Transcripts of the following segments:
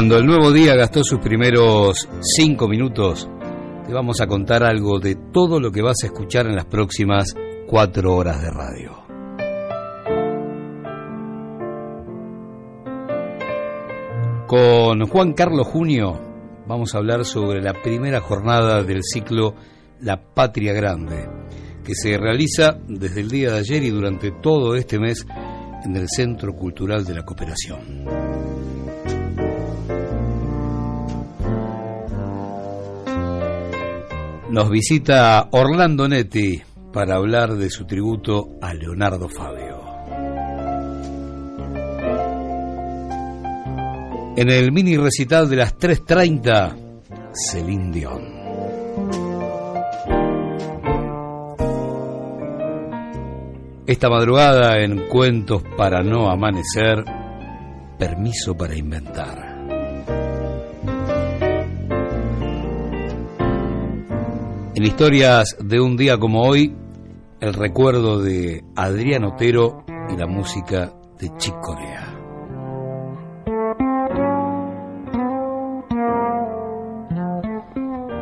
Cuando el nuevo día gastó sus primeros cinco minutos, te vamos a contar algo de todo lo que vas a escuchar en las próximas cuatro horas de radio. Con Juan Carlos Junio vamos a hablar sobre la primera jornada del ciclo La Patria Grande, que se realiza desde el día de ayer y durante todo este mes en el Centro Cultural de la Cooperación. Nos visita Orlando Netti para hablar de su tributo a Leonardo Fabio. En el mini recital de las 3.30, Celine Dion. Esta madrugada en Cuentos para no amanecer, permiso para inventar. En historias de un día como hoy, el recuerdo de Adrián Otero y la música de Chick Corea.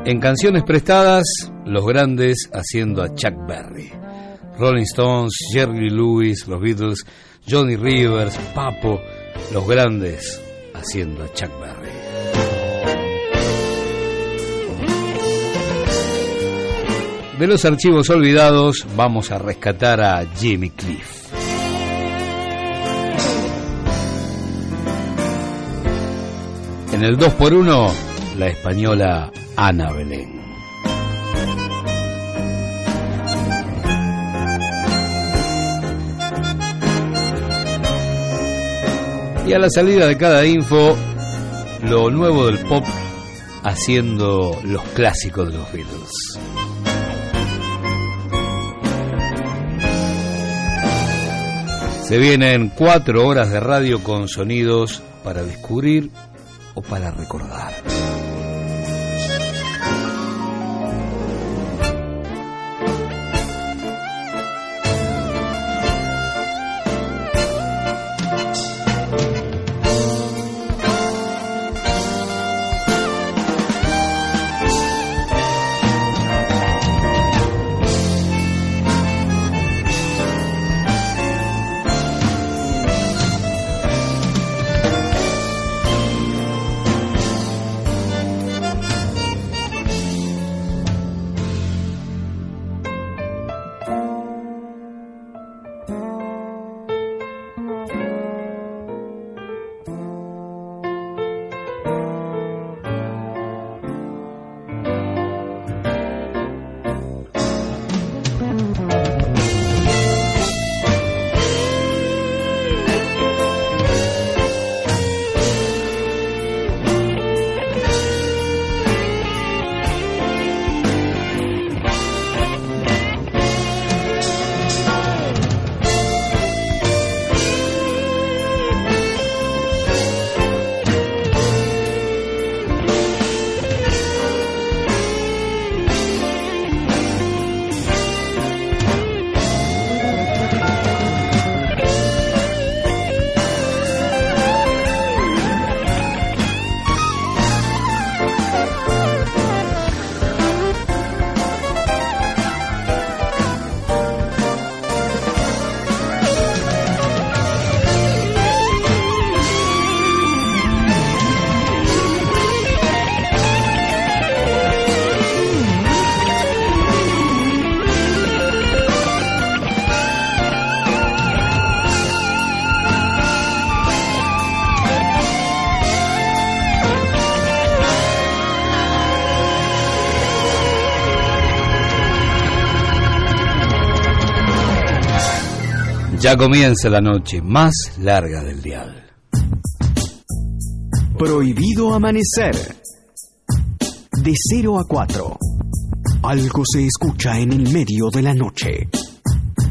En canciones prestadas, los grandes haciendo a Chuck Berry. Rolling Stones, Jerry Lewis, los Beatles, Johnny Rivers, Papo, los grandes haciendo a Chuck Berry. De los archivos olvidados vamos a rescatar a Jimmy Cliff. En el 2x1, la española Ana Belén. Y a la salida de cada info, lo nuevo del pop haciendo los clásicos de los Beatles. Se vienen cuatro horas de radio con sonidos para descubrir o para recordar. Ya comienza la noche más larga del dial. Prohibido amanecer. De 0 a 4. Algo se escucha en el medio de la noche.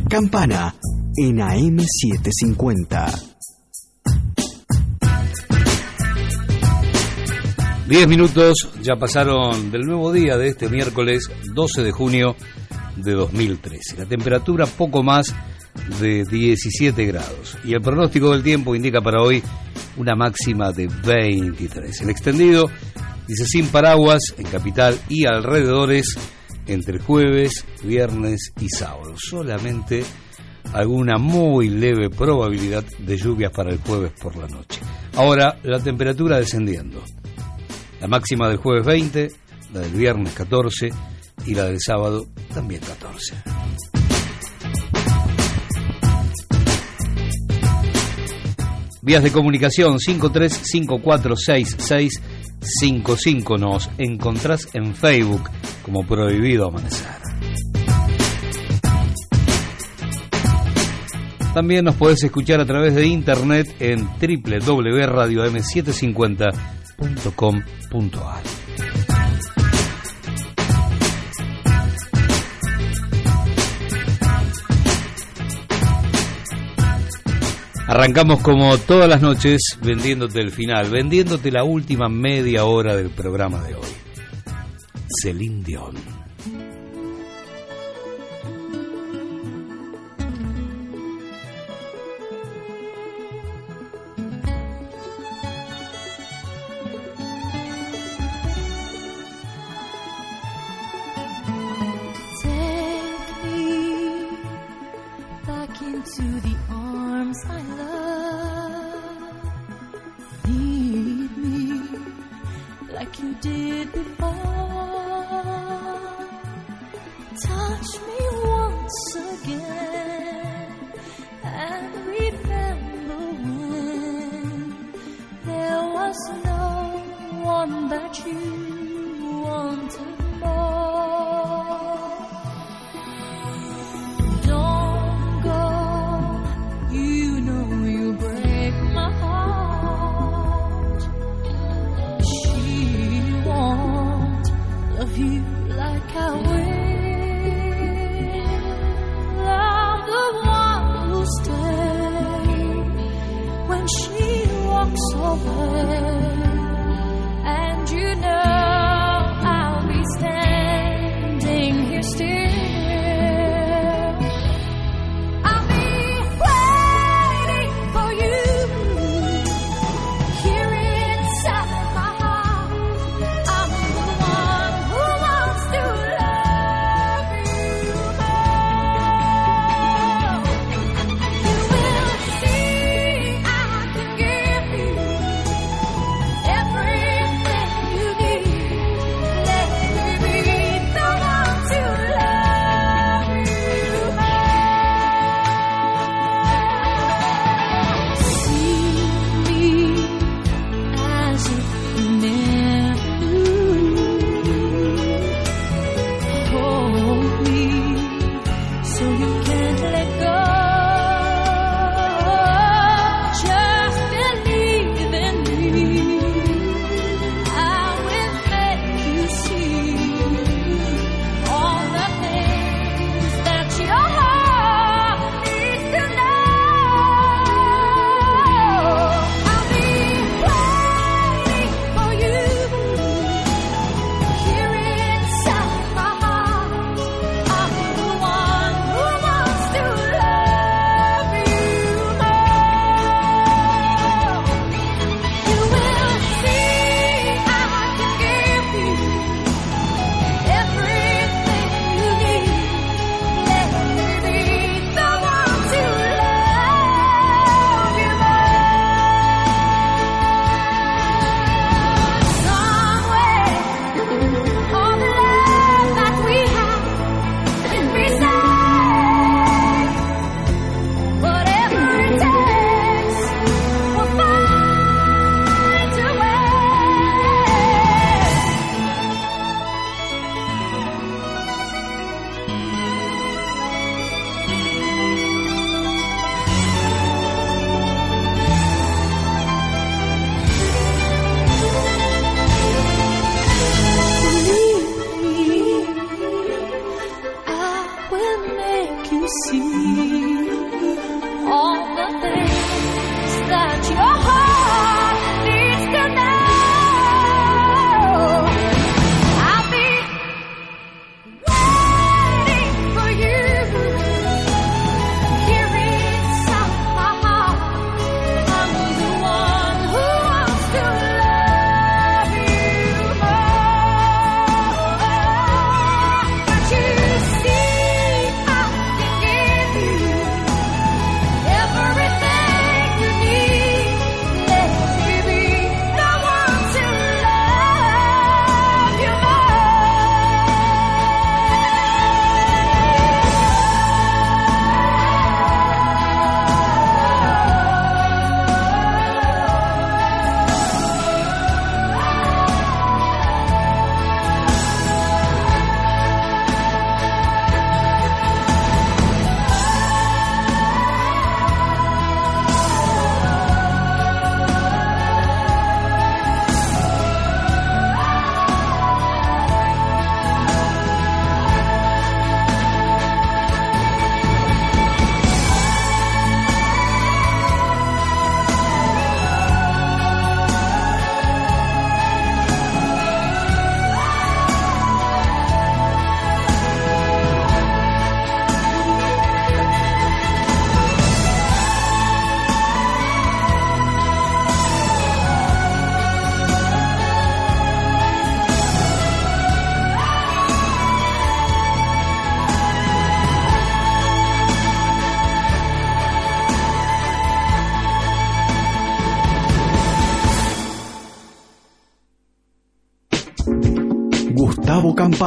Campana en AM750. Diez minutos ya pasaron del nuevo día de este miércoles 12 de junio de 2013. La temperatura poco más de 17 grados. Y el pronóstico del tiempo indica para hoy una máxima de 23. El extendido dice sin paraguas en capital y alrededores entre jueves, viernes y sábado. Solamente alguna muy leve probabilidad de lluvias para el jueves por la noche. Ahora la temperatura descendiendo. La máxima del jueves 20, la del viernes 14 y la del sábado también 14. Vías de comunicación 53546655. Nos encontrás en Facebook como Prohibido Amanecer. También nos podés escuchar a través de internet en www.radio750.com.ar. Arrancamos como todas las noches vendiéndote el final, vendiéndote la última media hora del programa de hoy. Celine Dion. Did before. Touch me once again and remember when there was no one but you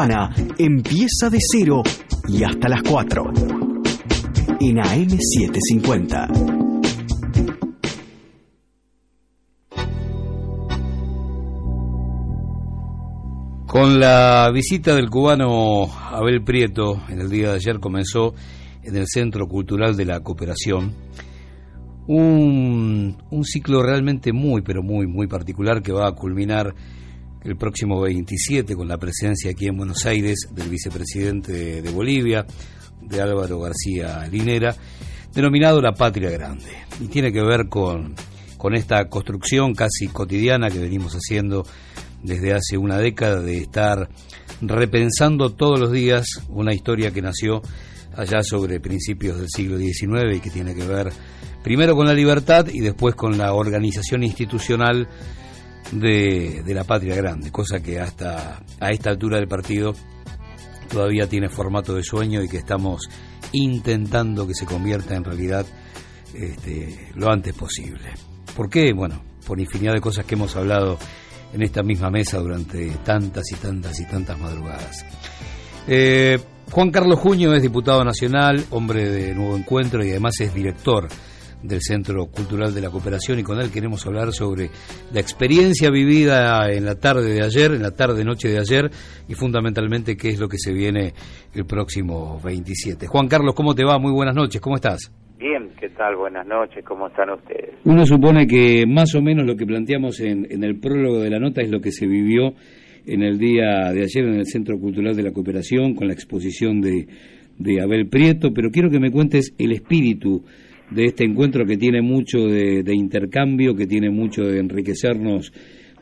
Empieza de cero y hasta las 4 en AM750. Con la visita del cubano Abel Prieto en el día de ayer comenzó en el Centro Cultural de la Cooperación un, un, ciclo realmente muy, pero muy, muy particular que va a culminar el próximo 27 con la presencia aquí en Buenos Aires del vicepresidente de Bolivia, de Álvaro García Linera, denominado La Patria Grande. Y tiene que ver con, con esta construcción casi cotidiana que venimos haciendo desde hace una década de estar repensando todos los días una historia que nació allá sobre principios del siglo XIX y que tiene que ver primero con la libertad y después con la organización institucional de, de la patria grande, cosa que hasta a esta altura del partido todavía tiene formato de sueño y que estamos intentando que se convierta en realidad este, lo antes posible. ¿Por qué? Bueno, por infinidad de cosas que hemos hablado en esta misma mesa durante tantas y tantas y tantas madrugadas. Eh, Juan Carlos Juño es diputado nacional, hombre de Nuevo Encuentro y además es director del Centro Cultural de la Cooperación y con él queremos hablar sobre la experiencia vivida en la tarde de ayer, en la tarde noche de ayer y fundamentalmente qué es lo que se viene el próximo 27. Juan Carlos, ¿cómo te va? Muy buenas noches, ¿cómo estás? Bien, ¿qué tal? Buenas noches, ¿cómo están ustedes? Uno supone que más o menos lo que planteamos en, en el prólogo de la nota es lo que se vivió en el día de ayer en el Centro Cultural de la Cooperación con la exposición de, de Abel Prieto, pero quiero que me cuentes el espíritu de este encuentro que tiene mucho de, intercambio, que tiene mucho de enriquecernos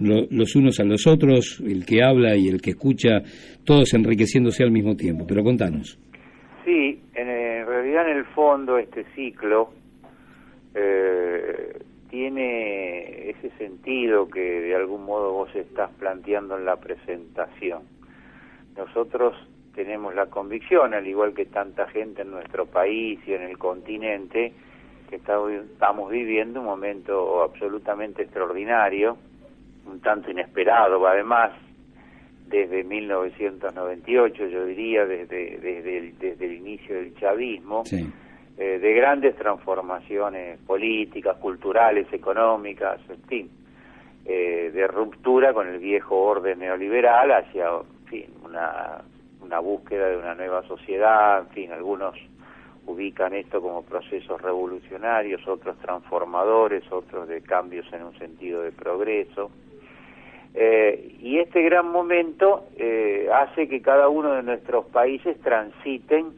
lo, los unos a los otros, el que habla y el que escucha, todos enriqueciéndose al mismo tiempo. Pero contanos. Sí, en, en realidad en el fondo este ciclo eh, tiene ese sentido que de algún modo vos estás planteando en la presentación. Nosotros tenemos la convicción, al igual que tanta gente en nuestro país y en el continente, que estamos viviendo un momento absolutamente extraordinario, un tanto inesperado además, desde 1998, yo diría, desde, desde, el, desde el inicio del chavismo, sí. eh, de grandes transformaciones políticas, culturales, económicas, en fin, eh, de ruptura con el viejo orden neoliberal hacia, en fin, una, una búsqueda de una nueva sociedad, en fin, algunos ubican esto como procesos revolucionarios, otros transformadores, otros de cambios en un sentido de progreso. Eh, y este gran momento eh, hace que cada uno de nuestros países transiten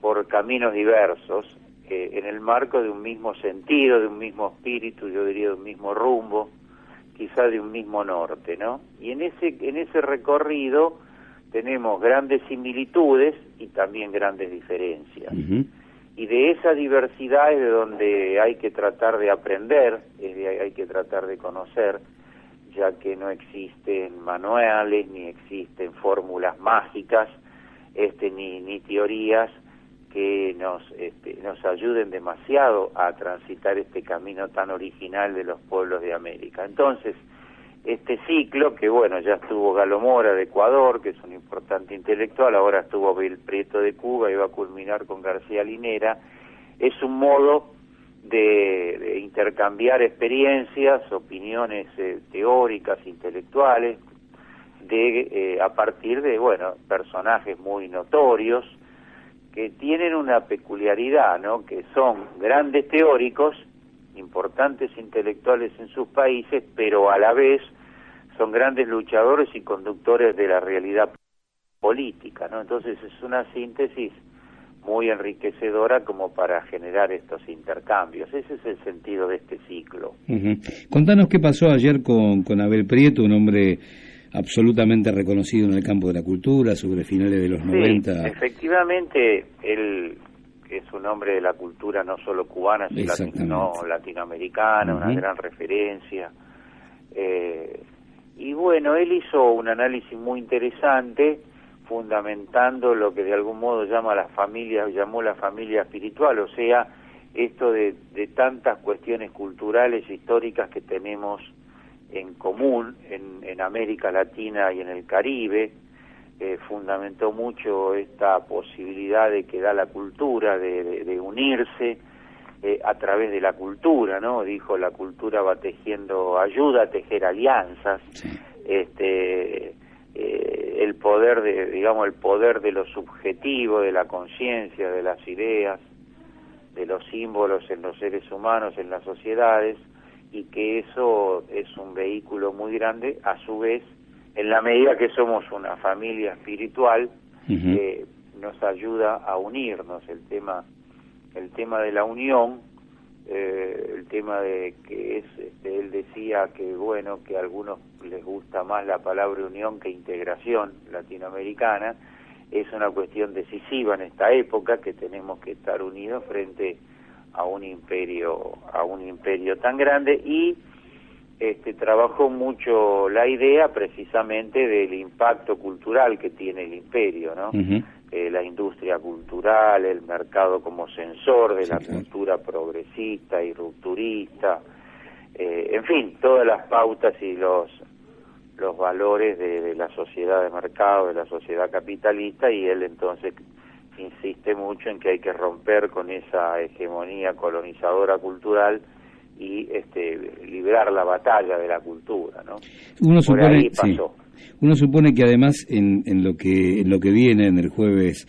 por caminos diversos eh, en el marco de un mismo sentido, de un mismo espíritu, yo diría de un mismo rumbo, quizá de un mismo norte, ¿no? Y en ese en ese recorrido tenemos grandes similitudes y también grandes diferencias. Uh -huh. Y de esa diversidad es de donde hay que tratar de aprender, es de, hay que tratar de conocer ya que no existen manuales ni existen fórmulas mágicas este ni, ni teorías que nos este, nos ayuden demasiado a transitar este camino tan original de los pueblos de América. Entonces, este ciclo, que bueno, ya estuvo Galo Mora de Ecuador, que es un importante intelectual, ahora estuvo Abel Prieto de Cuba y va a culminar con García Linera, es un modo de, de intercambiar experiencias, opiniones eh, teóricas, intelectuales, de eh, a partir de bueno personajes muy notorios que tienen una peculiaridad, ¿no? Que son grandes teóricos, importantes intelectuales en sus países, pero a la vez son grandes luchadores y conductores de la realidad política, ¿no? Entonces es una síntesis muy enriquecedora como para generar estos intercambios. Ese es el sentido de este ciclo. Uh -huh. Contanos qué pasó ayer con, con Abel Prieto, un hombre absolutamente reconocido en el campo de la cultura, sobre finales de los sí, 90. Efectivamente, él es un hombre de la cultura no solo cubana, sino latinoamericana, uh -huh. una gran referencia. Eh, y bueno, él hizo un análisis muy interesante fundamentando lo que de algún modo llama la familia, llamó la familia espiritual, o sea, esto de, de tantas cuestiones culturales, históricas que tenemos en común en, en América Latina y en el Caribe, eh, fundamentó mucho esta posibilidad de que da la cultura, de, de, unirse eh, a través de la cultura, ¿no? Dijo, la cultura va tejiendo, ayuda a tejer alianzas, este, eh, el poder de, digamos, el poder de lo subjetivo, de la conciencia, de las ideas, de los símbolos en los seres humanos, en las sociedades, y que eso es un vehículo muy grande, a su vez, en la medida que somos una familia espiritual, eh, nos ayuda a unirnos. El tema, el tema de la unión, eh, el tema de que es, este, él decía que bueno, que a algunos les gusta más la palabra unión que integración latinoamericana, es una cuestión decisiva en esta época que tenemos que estar unidos frente a un imperio, a un imperio tan grande y este, trabajó mucho la idea precisamente del impacto cultural que tiene el imperio, ¿no? Eh, la industria cultural, el mercado como sensor de la cultura progresista y rupturista, eh, en fin, todas las pautas y los los valores de, de, la sociedad de mercado, de la sociedad capitalista, y él entonces insiste mucho en que hay que romper con esa hegemonía colonizadora cultural y este, librar la batalla de la cultura, ¿no? Uno supone, Uno supone que además en, en, lo que en lo que viene en el jueves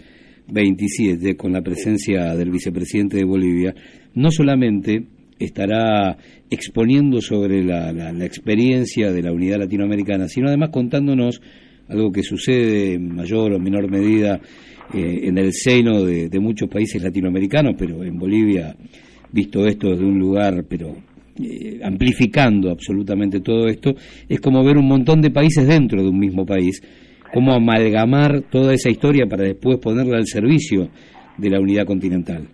27 con la presencia del vicepresidente de Bolivia, no solamente estará exponiendo sobre la, la, experiencia de la unidad latinoamericana, sino además contándonos algo que sucede en mayor o menor medida eh, en el seno de, de muchos países latinoamericanos, pero en Bolivia visto esto desde un lugar, pero eh, amplificando absolutamente todo esto, es como ver un montón de países dentro de un mismo país, como amalgamar toda esa historia para después ponerla al servicio de la unidad continental.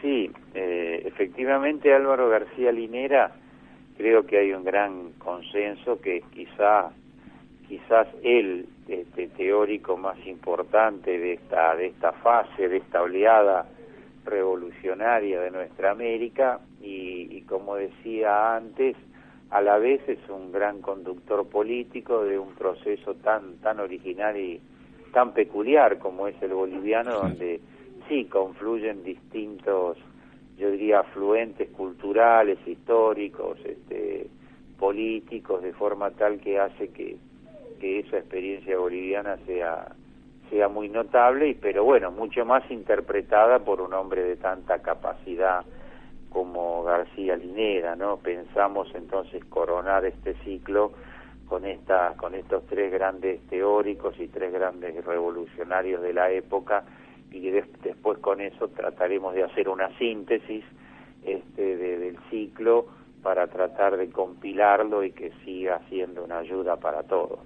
Sí, eh, efectivamente Álvaro García Linera, creo que hay un gran consenso que quizá quizás el este, teórico más importante de esta de esta fase, de esta oleada revolucionaria de nuestra América y, como decía antes, a la vez es un gran conductor político de un proceso tan tan original y tan peculiar como es el boliviano, donde sí confluyen distintos, yo diría, afluentes culturales, históricos, este, políticos, de forma tal que hace que, que esa experiencia boliviana sea sea muy notable, pero bueno, mucho más interpretada por un hombre de tanta capacidad como García Linera, ¿no? Pensamos entonces coronar este ciclo con esta, con estos tres grandes teóricos y tres grandes revolucionarios de la época y después con eso trataremos de hacer una síntesis este, del ciclo para tratar de compilarlo y que siga siendo una ayuda para todos.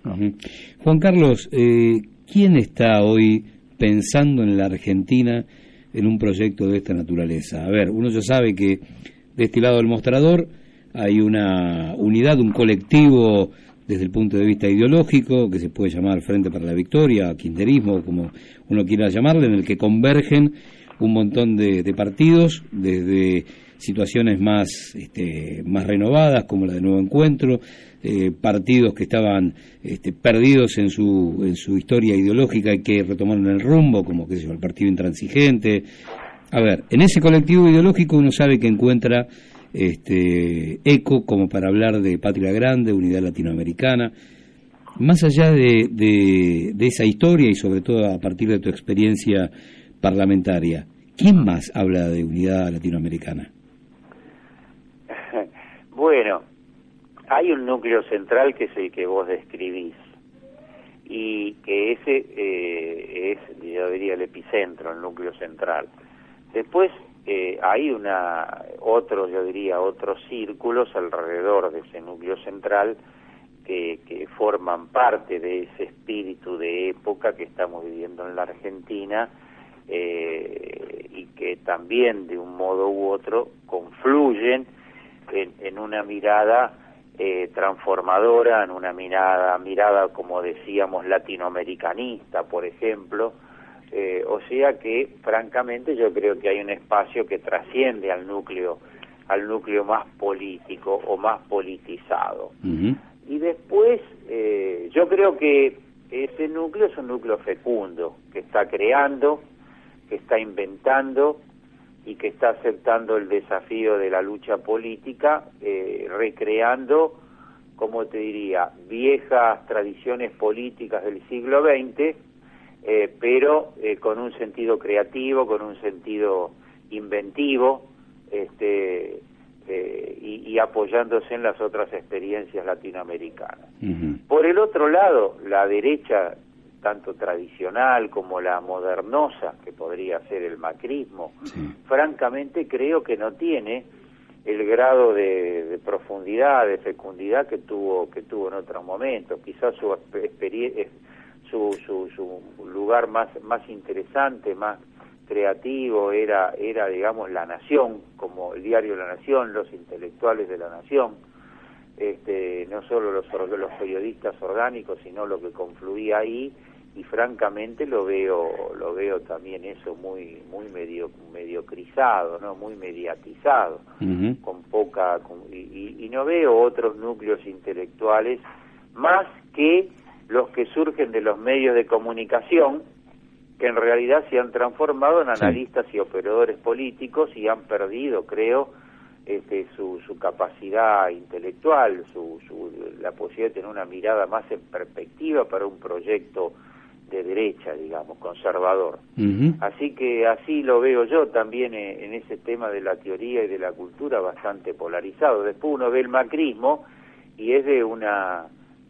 Juan Carlos, eh, ¿quién está hoy pensando en la Argentina en un proyecto de esta naturaleza? A ver, uno ya sabe que de este lado del mostrador hay una unidad, un colectivo desde el punto de vista ideológico, que se puede llamar Frente para la Victoria, Quinterismo, como uno quiera llamarle, en el que convergen un montón de, de partidos, desde situaciones más, este, más renovadas, como la de Nuevo Encuentro, eh, partidos que estaban este, perdidos en su, en su historia ideológica y que retomaron el rumbo, como que el Partido Intransigente. A ver, en ese colectivo ideológico uno sabe que encuentra este, eco como para hablar de patria grande, unidad latinoamericana. Más allá de, de esa historia y sobre todo a partir de tu experiencia parlamentaria, ¿quién más habla de unidad latinoamericana? Bueno, hay un núcleo central que es el que vos describís y que ese eh, es, yo diría, el epicentro, el núcleo central. Después eh, hay una, otros, yo diría, otros círculos alrededor de ese núcleo central que, que forman parte de ese espíritu de época que estamos viviendo en la Argentina eh, y que también de un modo u otro confluyen en, una mirada eh, transformadora, en una mirada, mirada, como decíamos, latinoamericanista, por ejemplo. Eh, o sea que, francamente, yo creo que hay un espacio que trasciende al núcleo, al núcleo más político o más politizado. Y después, eh, yo creo que ese núcleo es un núcleo fecundo, que está creando, que está inventando y que está aceptando el desafío de la lucha política, eh, recreando, como te diría, viejas tradiciones políticas del siglo XX, eh, pero eh, con un sentido creativo, con un sentido inventivo, este, eh, y, y, apoyándose en las otras experiencias latinoamericanas. Por el otro lado, la derecha, tanto tradicional como la modernosa, que podría ser el macrismo, francamente creo que no tiene el grado de, de, profundidad, de fecundidad que tuvo que tuvo en otros momentos. Quizás su su, su lugar más más interesante, más creativo era, era digamos, La Nación, como el diario La Nación, los intelectuales de La Nación, este, no solo los, los periodistas orgánicos, sino lo que confluía ahí, y francamente lo veo lo veo también eso muy muy medio mediocrizado no muy mediatizado con poca y, y, no veo otros núcleos intelectuales más que los que surgen de los medios de comunicación que en realidad se han transformado en analistas y operadores políticos y han perdido, creo, este, su, su capacidad intelectual, su, su, la posibilidad de tener una mirada más en perspectiva para un proyecto de derecha, digamos, conservador. Así que así lo veo yo también en, en, ese tema de la teoría y de la cultura bastante polarizado. Después uno ve el macrismo y es de una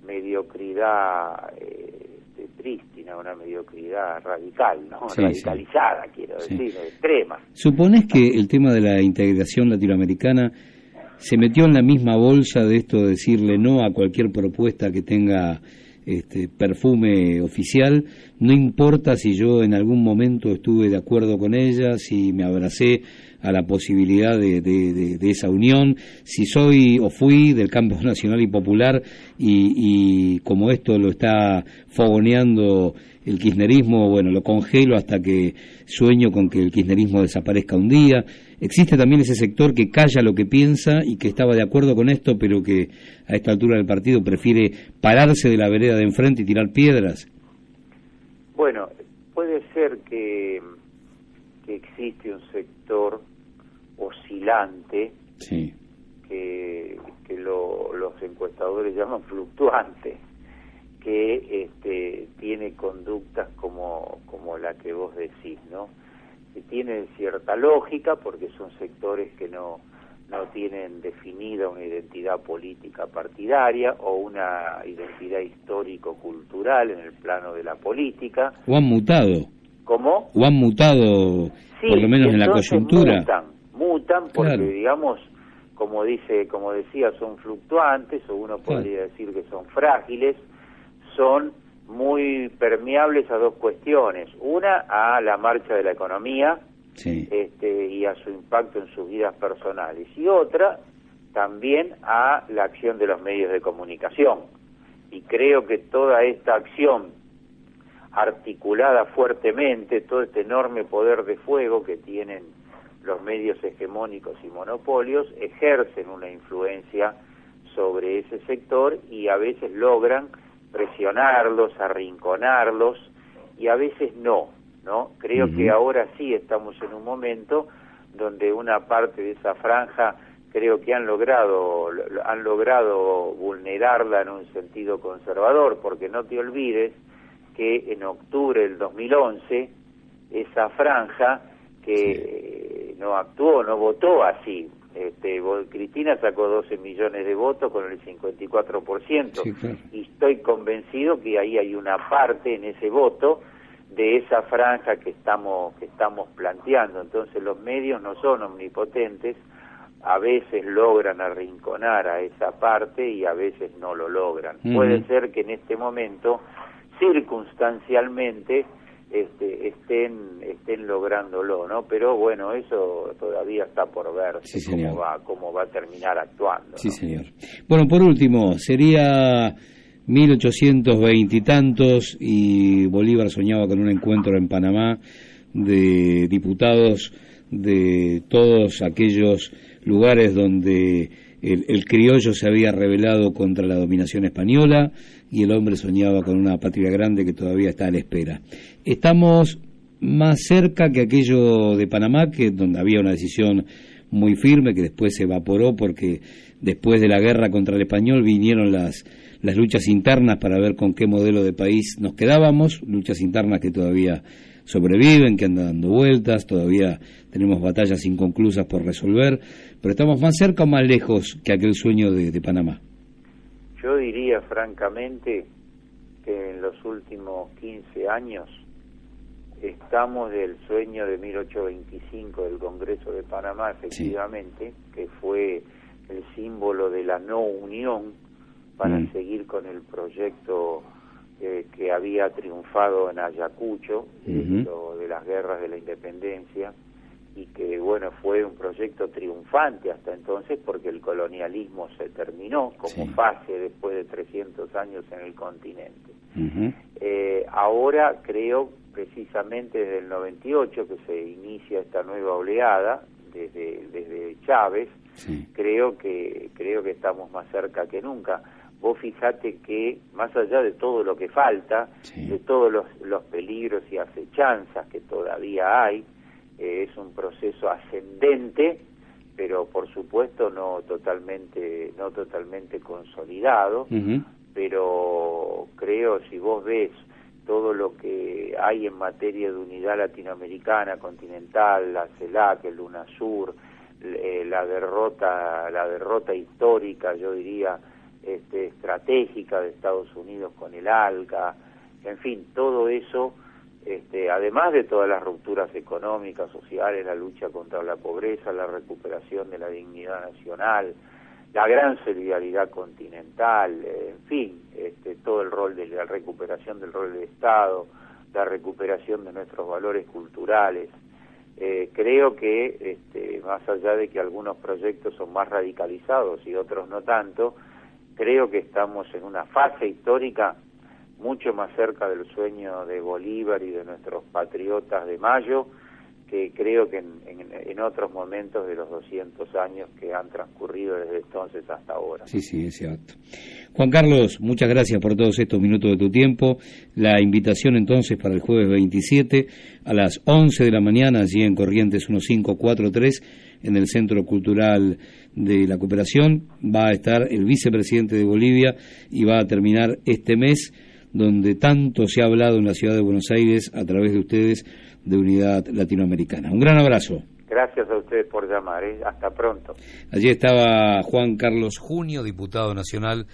mediocridad eh, prístina, una mediocridad radical, ¿no? Radicalizada, quiero decir, extrema. ¿Supones que el tema de la integración latinoamericana se metió en la misma bolsa de esto de decirle no a cualquier propuesta que tenga este, perfume oficial, no importa si yo en algún momento estuve de acuerdo con ella, si me abracé a la posibilidad de, esa unión, si soy o fui del campo nacional y popular y, y como esto lo está fogoneando el kirchnerismo, bueno, lo congelo hasta que sueño con que el kirchnerismo desaparezca un día. Existe también ese sector que calla lo que piensa y que estaba de acuerdo con esto, pero que a esta altura del partido prefiere pararse de la vereda de enfrente y tirar piedras. Bueno, puede ser que, que existe un sector oscilante que, que lo, los encuestadores llaman fluctuante que este, tiene conductas como, como la que vos decís, ¿no? Que tienen cierta lógica porque son sectores que no, no tienen definida una identidad política partidaria o una identidad histórico-cultural en el plano de la política. O han mutado. ¿Cómo? O han mutado, por lo menos en la coyuntura. Mutan, mutan porque, digamos, como dice, como decía, son fluctuantes o uno podría decir que son frágiles son muy permeables a dos cuestiones. Una, a la marcha de la economía este, y a su impacto en sus vidas personales. Y otra, también a la acción de los medios de comunicación. Y creo que toda esta acción articulada fuertemente, todo este enorme poder de fuego que tienen los medios hegemónicos y monopolios, ejercen una influencia sobre ese sector y a veces logran presionarlos, arrinconarlos y a veces no, ¿no? Creo que ahora sí estamos en un momento donde una parte de esa franja creo que han logrado han logrado vulnerarla en un sentido conservador, porque no te olvides que en octubre del 2011 esa franja que no actuó, no votó así, este, Cristina sacó 12 millones de votos con el 54% y estoy convencido que ahí hay una parte en ese voto de esa franja que estamos que estamos planteando. Entonces los medios no son omnipotentes, a veces logran arrinconar a esa parte y a veces no lo logran. Puede ser que en este momento circunstancialmente este, estén estén lográndolo, ¿no? Pero bueno, eso todavía está por ver cómo va cómo va a terminar actuando. Sí, señor. Bueno, por último, sería 1820 y tantos y Bolívar soñaba con un encuentro en Panamá de diputados de todos aquellos lugares donde el, el, criollo se había rebelado contra la dominación española y el hombre soñaba con una patria grande que todavía está a la espera. Estamos más cerca que aquello de Panamá, que donde había una decisión muy firme que después se evaporó porque después de la guerra contra el español vinieron las las luchas internas para ver con qué modelo de país nos quedábamos, luchas internas que todavía sobreviven, que andan dando vueltas, todavía tenemos batallas inconclusas por resolver, pero estamos más cerca o más lejos que aquel sueño de, de Panamá. Yo diría francamente que en los últimos 15 años estamos del sueño de 1825 del Congreso de Panamá, efectivamente, que fue el símbolo de la no unión para Mm. seguir con el proyecto eh, que había triunfado en Ayacucho, lo de las guerras de la independencia, y que bueno, fue un proyecto triunfante hasta entonces porque el colonialismo se terminó como Sí. fase después de 300 años en el continente. Eh, ahora creo precisamente desde el 98 que se inicia esta nueva oleada desde desde Chávez Sí. creo que creo que estamos más cerca que nunca vos fijate que más allá de todo lo que falta Sí. de todos los, los peligros y acechanzas que todavía hay eh, es un proceso ascendente pero por supuesto no totalmente no totalmente consolidado pero creo si vos ves todo lo que hay en materia de unidad latinoamericana, continental, la CELAC, el UNASUR, eh, la derrota, la derrota histórica, yo diría, este, estratégica de Estados Unidos con el ALCA, en fin, todo eso, este, además de todas las rupturas económicas, sociales, la lucha contra la pobreza, la recuperación de la dignidad nacional, la gran solidaridad continental, eh, en fin, este, todo el rol de la recuperación del rol del Estado, la recuperación de nuestros valores culturales. Eh, creo que, este, más allá de que algunos proyectos son más radicalizados y otros no tanto, creo que estamos en una fase histórica mucho más cerca del sueño de Bolívar y de nuestros patriotas de Mayo, creo que en otros momentos de los 200 años que han transcurrido desde entonces hasta ahora. Sí, sí, es cierto. Juan Carlos, muchas gracias por todos estos minutos de tu tiempo. La invitación entonces para el jueves 27 a las 11 de la mañana, allí en Corrientes 1543, en el Centro Cultural de la Cooperación, va a estar el vicepresidente de Bolivia y va a terminar este mes donde tanto se ha hablado en la ciudad de Buenos Aires a través de ustedes de Unidad Latinoamericana. Un gran abrazo. Gracias a ustedes por llamar. ¿eh? Hasta pronto. Allí estaba Juan Carlos Junio, diputado nacional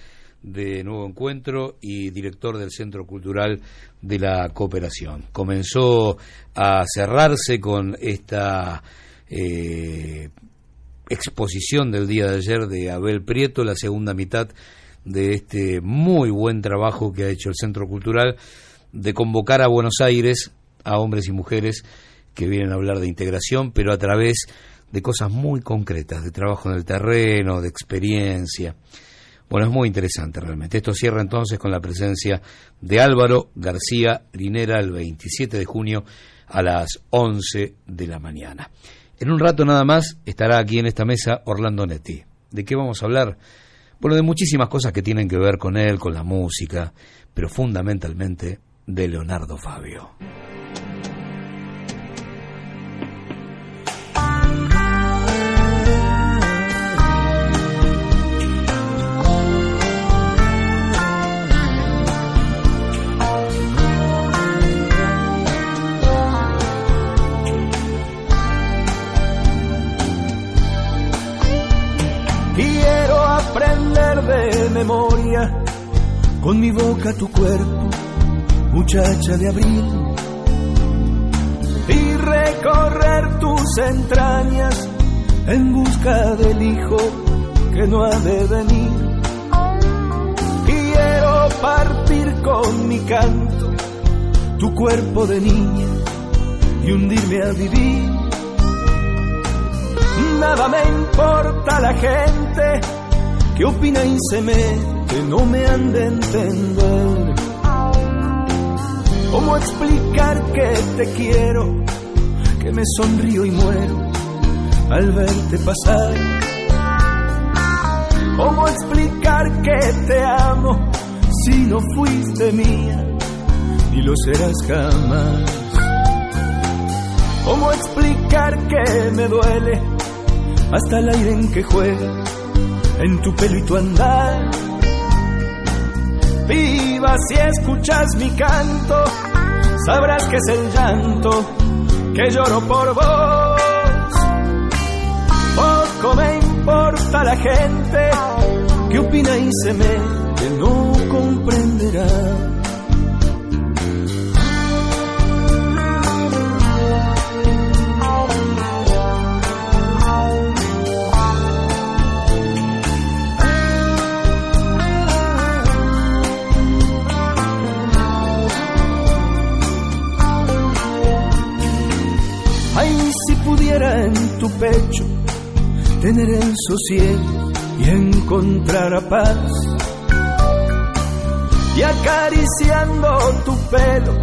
de Nuevo Encuentro y director del Centro Cultural de la Cooperación. Comenzó a cerrarse con esta eh, exposición del día de ayer de Abel Prieto, la segunda mitad de este muy buen trabajo que ha hecho el Centro Cultural de convocar a Buenos Aires a hombres y mujeres que vienen a hablar de integración, pero a través de cosas muy concretas, de trabajo en el terreno, de experiencia. Bueno, es muy interesante realmente. Esto cierra entonces con la presencia de Álvaro García Linera el 27 de junio a las 11 de la mañana. En un rato nada más estará aquí en esta mesa Orlando Netti. ¿De qué vamos a hablar? Bueno, de muchísimas cosas que tienen que ver con él, con la música, pero fundamentalmente de Leonardo Fabio. Memoria con mi boca tu cuerpo, muchacha de abril, y recorrer tus entrañas en busca del hijo que no ha de venir. Quiero partir con mi canto tu cuerpo de niña y hundirme a vivir. Nada me importa la gente que opina y se me que no me han de entender. ¿Cómo explicar que te quiero, que me sonrío y muero al verte pasar? ¿Cómo explicar que te amo si no fuiste mía ni lo serás jamás? ¿Cómo explicar que me duele hasta el aire en que juega en tu pelo y tu andar? Viva si escuchas mi canto, sabrás que es el llanto que lloro por vos. Poco me importa la gente que opina y se me que no comprenderá. En tu pecho tener el sosiego y encontrar a paz. Y acariciando tu pelo,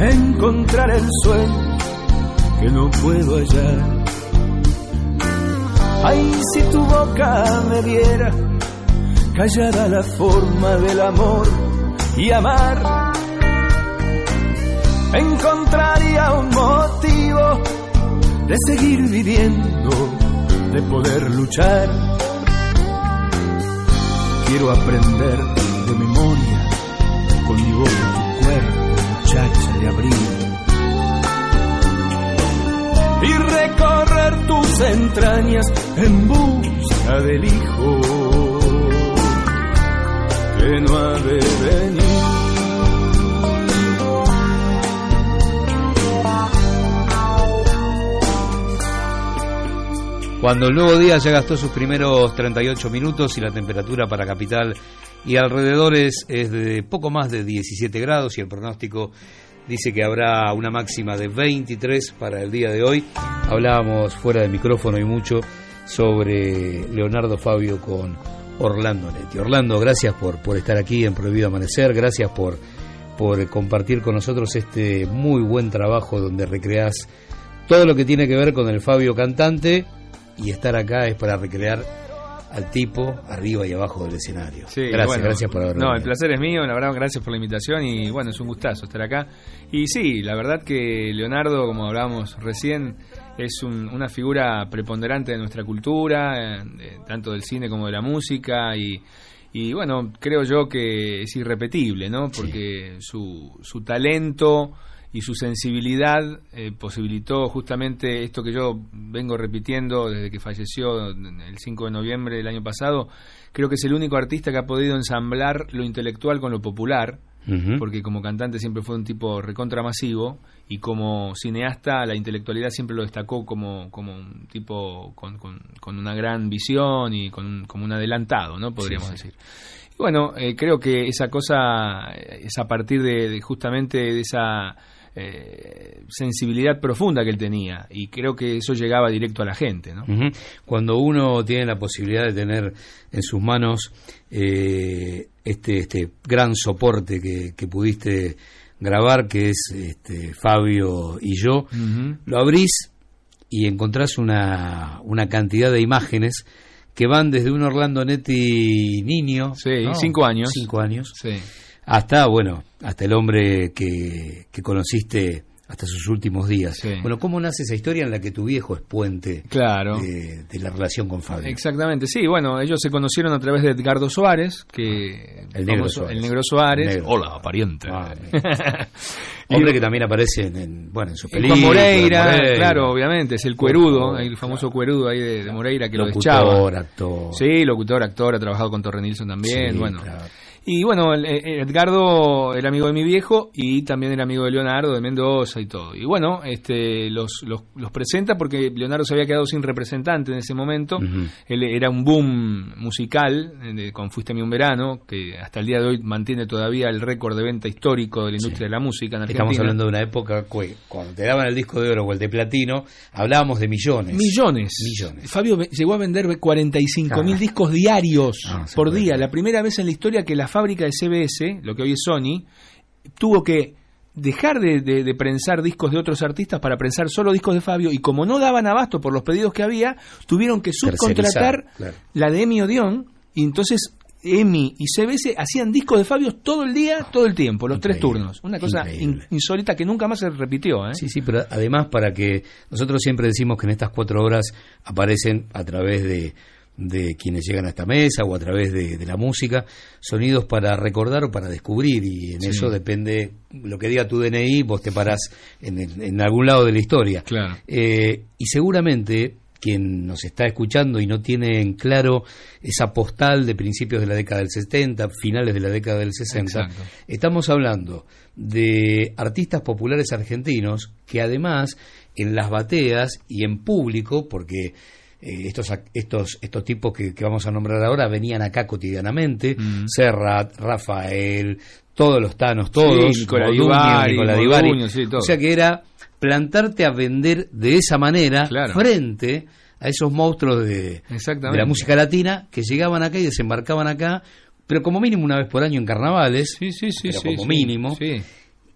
encontrar el sueño que no puedo hallar. Ay, si tu boca me diera callada la forma del amor y amar, encontraría un motivo de seguir viviendo, de poder luchar. Quiero aprender de memoria con mi voz tu cuerpo, muchacha de abril. Y recorrer tus entrañas en busca del hijo que no ha de venir. Cuando el nuevo día ya gastó sus primeros 38 minutos y la temperatura para capital y alrededores es de poco más de 17 grados y el pronóstico dice que habrá una máxima de 23 para el día de hoy. Hablábamos fuera de micrófono y mucho sobre Leonardo Fabio con Orlando Netti. Orlando, gracias por, por estar aquí en Prohibido Amanecer, gracias por, por compartir con nosotros este muy buen trabajo donde recreás todo lo que tiene que ver con el Fabio cantante y estar acá es para recrear al tipo arriba y abajo del escenario. Sí, gracias, bueno, gracias por haber No, el placer es mío, la verdad, gracias por la invitación y bueno, es un gustazo estar acá. Y sí, la verdad que Leonardo, como hablábamos recién, es un- una figura preponderante de nuestra cultura, eh, eh, tanto del cine como de la música y, y bueno, creo yo que es irrepetible, ¿no? Porque su, su talento y su sensibilidad eh, posibilitó justamente esto que yo vengo repitiendo desde que falleció el 5 de noviembre del año pasado. Creo que es el único artista que ha podido ensamblar lo intelectual con lo popular, porque como cantante siempre fue un tipo recontra masivo y como cineasta la intelectualidad siempre lo destacó como, como un tipo con, con- con una gran visión y con un, como un adelantado, ¿no? Podríamos Sí, sí. decir. Y bueno, eh, creo que esa cosa eh, es a partir de, de justamente de esa eh, sensibilidad profunda que él tenía y creo que eso llegaba directo a la gente, ¿no? Cuando uno tiene la posibilidad de tener en sus manos eh, este, este gran soporte que, que pudiste grabar, que es este, Fabio y yo, lo abrís y encontrás una, una cantidad de imágenes que van desde un Orlando Netti niño, Sí, ¿no? cinco años. cinco años, Sí. Hasta, bueno, hasta el hombre que, que conociste hasta sus últimos días. Sí. Bueno, ¿cómo nace esa historia en la que tu viejo es puente Claro. de, de la relación con Fabio? Exactamente, sí, bueno, ellos se conocieron a través de Edgardo Suárez, que El negro famoso- Suárez. el negro Suárez. Negro. Hola, pariente. Ah. Hombre que también aparece en, en- bueno, en su Y película. Juan Moreira, Moreira. claro, obviamente, es el cuerudo, el famoso claro. cuerudo ahí de, de Moreira que lo Locutor, deschaba. actor. Sí, locutor, actor, ha trabajado con Torre Nilsson también, Sí, bueno. claro. Y bueno, el- el Edgardo era amigo de mi viejo y también era amigo de Leonardo, de Mendoza y todo. Y bueno, este los, los, los presenta porque Leonardo se había quedado sin representante en ese momento. Él era un boom musical eh, con Fuiste mi un verano, que hasta el día de hoy mantiene todavía el récord de venta histórico de la industria de la música en Argentina. Estamos hablando de una época que cuando te daban el disco de oro o el de platino, hablábamos de millones. Millones. Millones. Fabio llegó a vender 45 mil Ah. discos diarios Ah, por día. La primera vez en la historia que la fábrica de CBS, lo que hoy es Sony, tuvo que dejar de, de- de prensar discos de otros artistas para prensar solo discos de Fabio y como no daban abasto por los pedidos que había, tuvieron que subcontratar claro. la de Emi Odeon y entonces Emi y CBS hacían discos de Fabio todo el día, todo el tiempo, los tres turnos. Una cosa in- insólita que nunca más se repitió. ¿eh? Sí, sí, pero además para que nosotros siempre decimos que en estas cuatro horas aparecen a través de, de quienes llegan a esta mesa o a través de, de la música, sonidos para recordar o para descubrir y en Sí. eso depende lo que diga tu DNI, vos te parás en, algún lado de la historia. Claro. Eh, y seguramente quien nos está escuchando y no tiene en claro esa postal de principios de la década del 70, finales de la década del 60, Exacto. estamos hablando de artistas populares argentinos que además en las bateas y en público, porque eh, estos, estos, estos tipos que, que vamos a nombrar ahora venían acá cotidianamente, Mm. Serrat, Rafael, todos los tanos, todos, Sí, Moduño, Divari, Nicola Divari. Moduño, sí, todo. o sea que era plantarte a vender de esa manera Claro. frente a esos monstruos de, la música latina que llegaban acá y desembarcaban acá, pero como mínimo una vez por año en carnavales, Sí, sí, sí. pero sí, como sí. mínimo, Sí.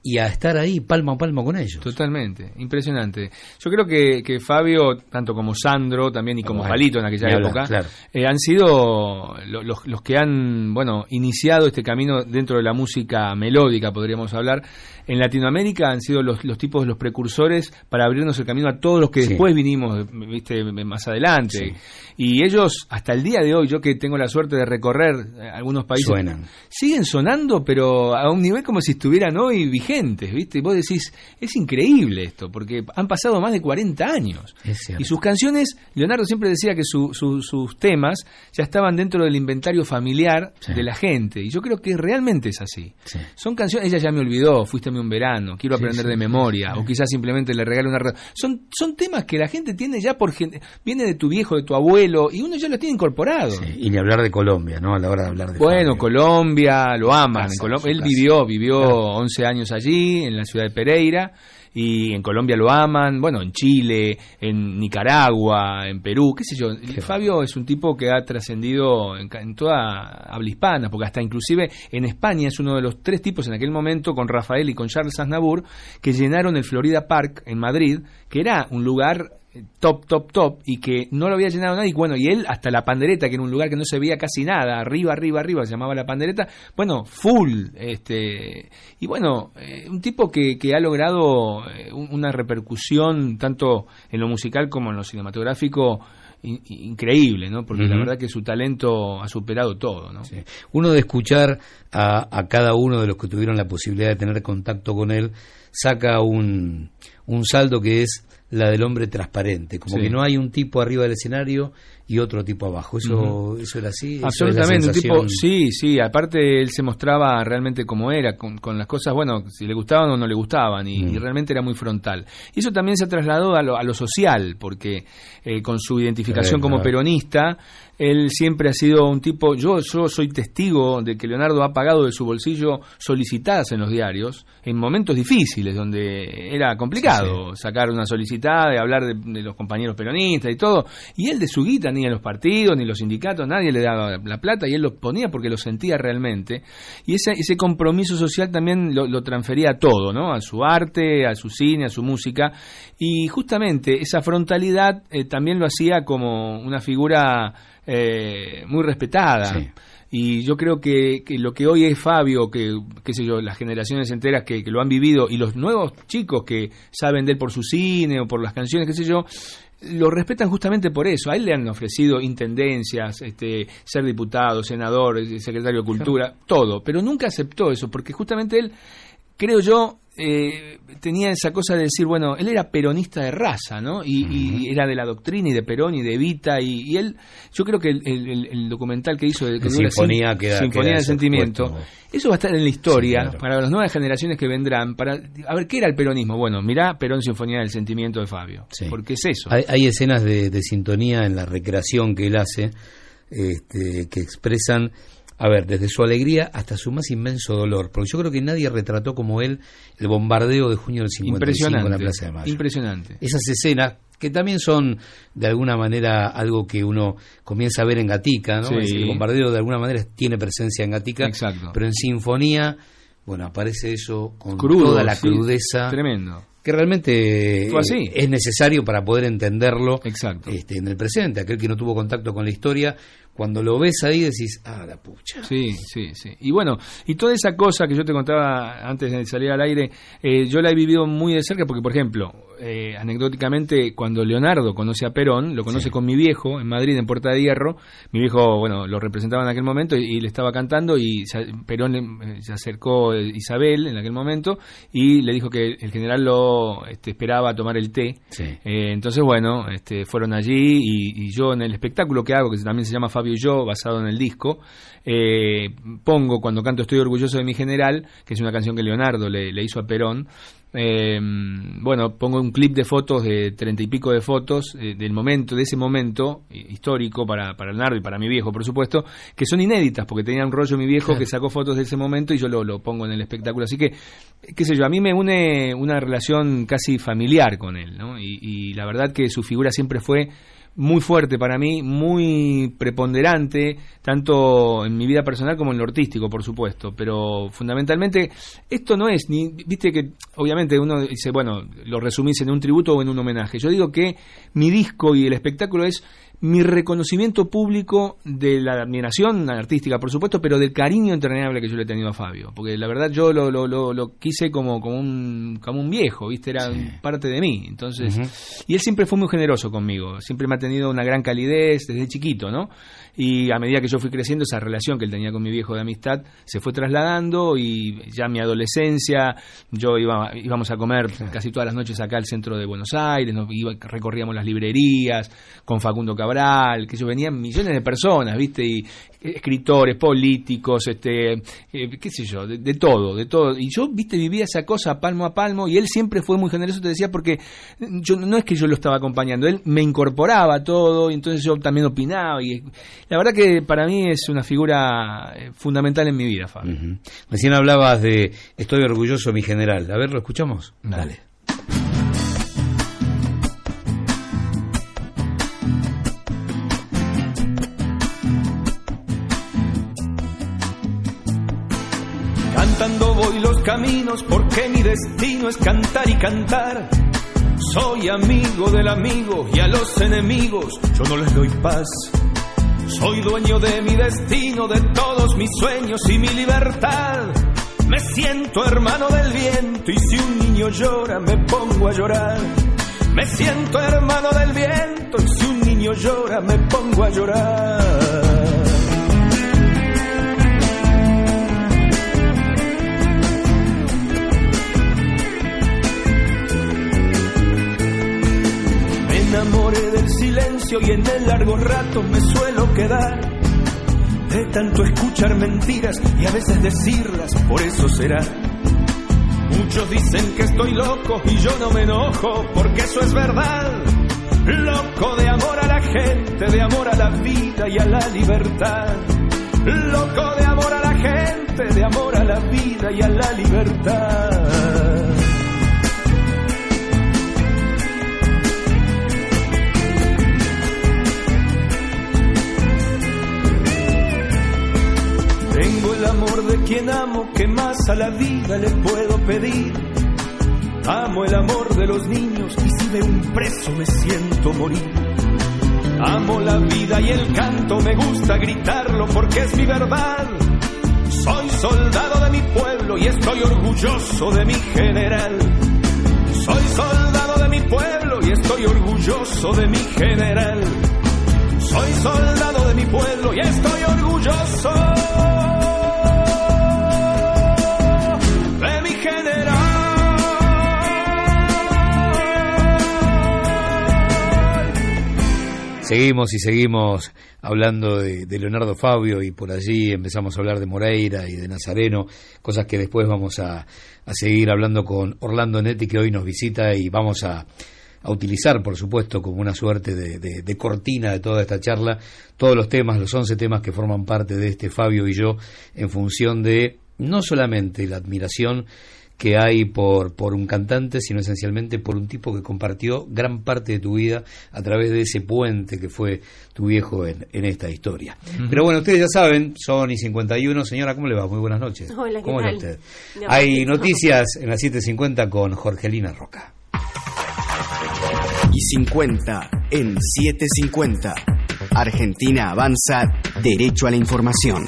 Y a estar ahí palmo a palmo con ellos. Totalmente, impresionante. Yo creo que, que Fabio, tanto como Sandro también y como Bueno, Palito en aquella época, claro. eh, han sido lo- los, los que han bueno iniciado este camino dentro de la música melódica, podríamos hablar. En Latinoamérica han sido los, los tipos, los precursores para abrirnos el camino a todos los que Sí. después vinimos, viste, más adelante. Sí. Y ellos, hasta el día de hoy, yo que tengo la suerte de recorrer eh, algunos países, Suenan. siguen sonando, pero a un nivel como si estuvieran hoy vigentes, ¿viste? Y vos decís, es increíble esto, porque han pasado más de 40 años. Y sus canciones, Leonardo siempre decía que su- su- sus temas ya estaban dentro del inventario familiar Sí. de la gente. Y yo creo que realmente es así. Sí. Son canciones, ella ya me olvidó, un verano, quiero Sí, aprender sí, de sí, memoria, o quizás simplemente le regalo una... re- Son, son temas que la gente tiene ya por... Viene de tu viejo, de tu abuelo, y uno ya lo tiene incorporado. Y ni hablar de Colombia, ¿no? A la hora de hablar de Bueno, Fabio. Colombia, lo aman. Casa, él vivió, vivió 11 años allí, en la ciudad de Pereira, y en Colombia lo aman, bueno, en Chile, en Nicaragua, en Perú, qué sé yo. Fabio es un tipo que ha trascendido en, en toda habla hispana, porque hasta inclusive en España es uno de los tres tipos en aquel momento, con Rafael y con Charles Aznavour, que llenaron el Florida Park en Madrid, que era un lugar top, top, top, y que no lo había llenado nadie. Bueno, y él, hasta la pandereta, que era un lugar que no se veía casi nada, arriba, arriba, arriba, se llamaba la pandereta, bueno, full. este Y bueno, eh, un tipo que, que ha logrado eh, un- una repercusión tanto en lo musical como en lo cinematográfico in- increíble, ¿no? Porque la verdad que su talento ha superado todo, ¿no? Sí. Uno de escuchar a, a cada uno de los que tuvieron la posibilidad de tener contacto con él, saca un, un saldo que es la del hombre transparente, como Sí. que no hay un tipo arriba del escenario y otro tipo abajo. Eso, eso era así. Absolutamente, un tipo, sí, sí, aparte él se mostraba realmente como era, con, con las cosas, bueno, si le gustaban o no le gustaban, y, Mm. y realmente era muy frontal. Y eso también se trasladó a lo, a lo social, porque eh, con su identificación como peronista, él siempre ha sido un tipo, yo, yo soy testigo de que Leonardo ha pagado de su bolsillo solicitadas en los diarios, en momentos difíciles, donde era complicado sacar una solicitada, y hablar de, de los compañeros peronistas y todo, y él de su guita, ni a los partidos, ni a los sindicatos, nadie le daba la plata, y él lo ponía porque lo sentía realmente, y ese, ese compromiso social también lo, lo transfería a todo, ¿no? A su arte, a su cine, a su música, y justamente esa frontalidad eh, también lo hacía como una figura eh, muy respetada. Sí. Y yo creo que, que lo que hoy es Fabio, que qué sé yo, las generaciones enteras que, que lo han vivido y los nuevos chicos que saben de él por su cine o por las canciones, qué sé yo, lo respetan justamente por eso. A él le han ofrecido intendencias, este, ser diputado, senador, secretario de Cultura, todo, pero nunca aceptó eso, porque justamente él, creo yo, eh, tenía esa cosa de decir, bueno, él era peronista de raza, ¿no? Y, y era de la doctrina y de Perón y de Evita, y, y él, yo creo que el, el- el documental que hizo de que La Sinfonía cin- queda- Sinfonía Sentimiento, eso va a estar en la historia Sí, claro. para las nuevas generaciones que vendrán, para a ver qué era el peronismo. Bueno, mirá Perón Sinfonía del Sentimiento de Fabio, Sí. porque es eso. Hay, hay escenas de, de sintonía en la recreación que él hace este, que expresan, a ver, desde su alegría hasta su más inmenso dolor. Porque yo creo que nadie retrató como él el bombardeo de junio del 55 en la Plaza de Mayo. impresionante. Esas escenas que también son de alguna manera algo que uno comienza a ver en Gatica, ¿no? Sí. Es decir, el bombardeo de alguna manera tiene presencia en Gatica, Exacto. pero en Sinfonía, bueno, aparece eso con Crudo, toda la sí, crudeza Tremendo. que realmente así. es necesario para poder entenderlo Exacto. este, en el presente. Aquel que no tuvo contacto con la historia cuando lo ves ahí decís, ah, la pucha. Sí, sí, sí. Y bueno, y toda esa cosa que yo te contaba antes de salir al aire, eh, yo la he vivido muy de cerca porque, por ejemplo, eh, anecdóticamente, cuando Leonardo conoce a Perón, lo conoce con mi viejo en Madrid, en Puerta de Hierro. Mi viejo, bueno, lo representaba en aquel momento y, y le estaba cantando y se- Perón eh, se acercó eh, Isabel en aquel momento y le dijo que el general lo este, esperaba a tomar el té. Sí. Eh, entonces, bueno, este, fueron allí y, y yo en el espectáculo que hago, que también se llama Fabio y yo, basado en el disco, eh, pongo cuando canto Estoy orgulloso de mi general, que es una canción que Leonardo le, le hizo a Perón. Eh, bueno, pongo un clip de fotos de treinta y pico de fotos eh, del momento, de ese momento eh, histórico para, para Leonardo y para mi viejo, por supuesto, que son inéditas, porque tenía un rollo mi viejo que sacó fotos de ese momento y yo lo, lo pongo en el espectáculo. Así que, qué sé yo, a mí me une una relación casi familiar con él, ¿no? Y, y la verdad que su figura siempre fue muy fuerte para mí, muy preponderante, tanto en mi vida personal como en lo artístico, por supuesto. Pero fundamentalmente, esto no es ni. Viste que, obviamente, uno dice, bueno, lo resumís en un tributo o en un homenaje. Yo digo que mi disco y el espectáculo es mi reconocimiento público de la admiración artística, por supuesto, pero del cariño entrañable que yo le he tenido a Fabio. Porque la verdad yo lo, lo, lo, lo quise como, como, un, como un viejo, ¿viste? Era parte de mí. Entonces, y él siempre fue muy generoso conmigo. Siempre me ha tenido una gran calidez desde chiquito, ¿no? Y a medida que yo fui creciendo, esa relación que él tenía con mi viejo de amistad se fue trasladando y ya mi adolescencia, yo iba, íbamos a comer casi todas las noches acá al centro de Buenos Aires, nos iba- recorríamos las librerías con Facundo Cabral, que yo venían millones de personas, ¿viste? Y escritores, políticos, este, eh, qué sé yo, de, de todo, de todo. Y yo, ¿viste? Vivía esa cosa palmo a palmo y él siempre fue muy generoso, te decía, porque yo no es que yo lo estaba acompañando, él me incorporaba todo y entonces yo también opinaba y la verdad que para mí es una figura eh, fundamental en mi vida, Fabio. Recién hablabas de Estoy orgulloso de mi general. A ver, ¿lo escuchamos? Dale. Cantando voy los caminos porque mi destino es cantar y cantar. Soy amigo del amigo y a los enemigos yo no les doy paz. Soy dueño de mi destino, de todos mis sueños y mi libertad. Me siento hermano del viento y si un niño llora me pongo a llorar. Me siento hermano del viento y si un niño llora me pongo a llorar. Enamoré del silencio y en el largo rato me suelo quedar. De tanto escuchar mentiras y a veces decirlas, por eso será. Muchos dicen que estoy loco y yo no me enojo porque eso es verdad. Loco de amor a la gente, de amor a la vida y a la libertad. Loco de amor a la gente, de amor a la vida y a la libertad. El amor de quien amo, que más a la vida le puedo pedir. Amo el amor de los niños y si veo un preso me siento morir. Amo la vida y el canto, me gusta gritarlo porque es mi verdad. Soy soldado de mi pueblo y estoy orgulloso de mi general. Soy soldado de mi pueblo y estoy orgulloso de mi general. Soy soldado de mi pueblo y estoy orgulloso Seguimos y seguimos hablando de, de Leonardo Fabio y por allí empezamos a hablar de Moreira y de Nazareno, cosas que después vamos a, a seguir hablando con Orlando Netti que hoy nos visita y vamos a, a utilizar, por supuesto, como una suerte de, de- de cortina de toda esta charla, todos los temas, los 11 temas que forman parte de este Fabio y yo, en función de no solamente la admiración que hay por, por un cantante, sino esencialmente por un tipo que compartió gran parte de tu vida a través de ese puente que fue tu viejo en, en esta historia. Pero bueno, ustedes ya saben, Sony 51, señora, ¿cómo le va? Muy buenas noches. Hola, ¿qué ¿Cómo tal? está usted? No, Hay no. noticias en las 7.50 con Jorgelina Roca. y 50 en 750. Argentina avanza derecho a la información.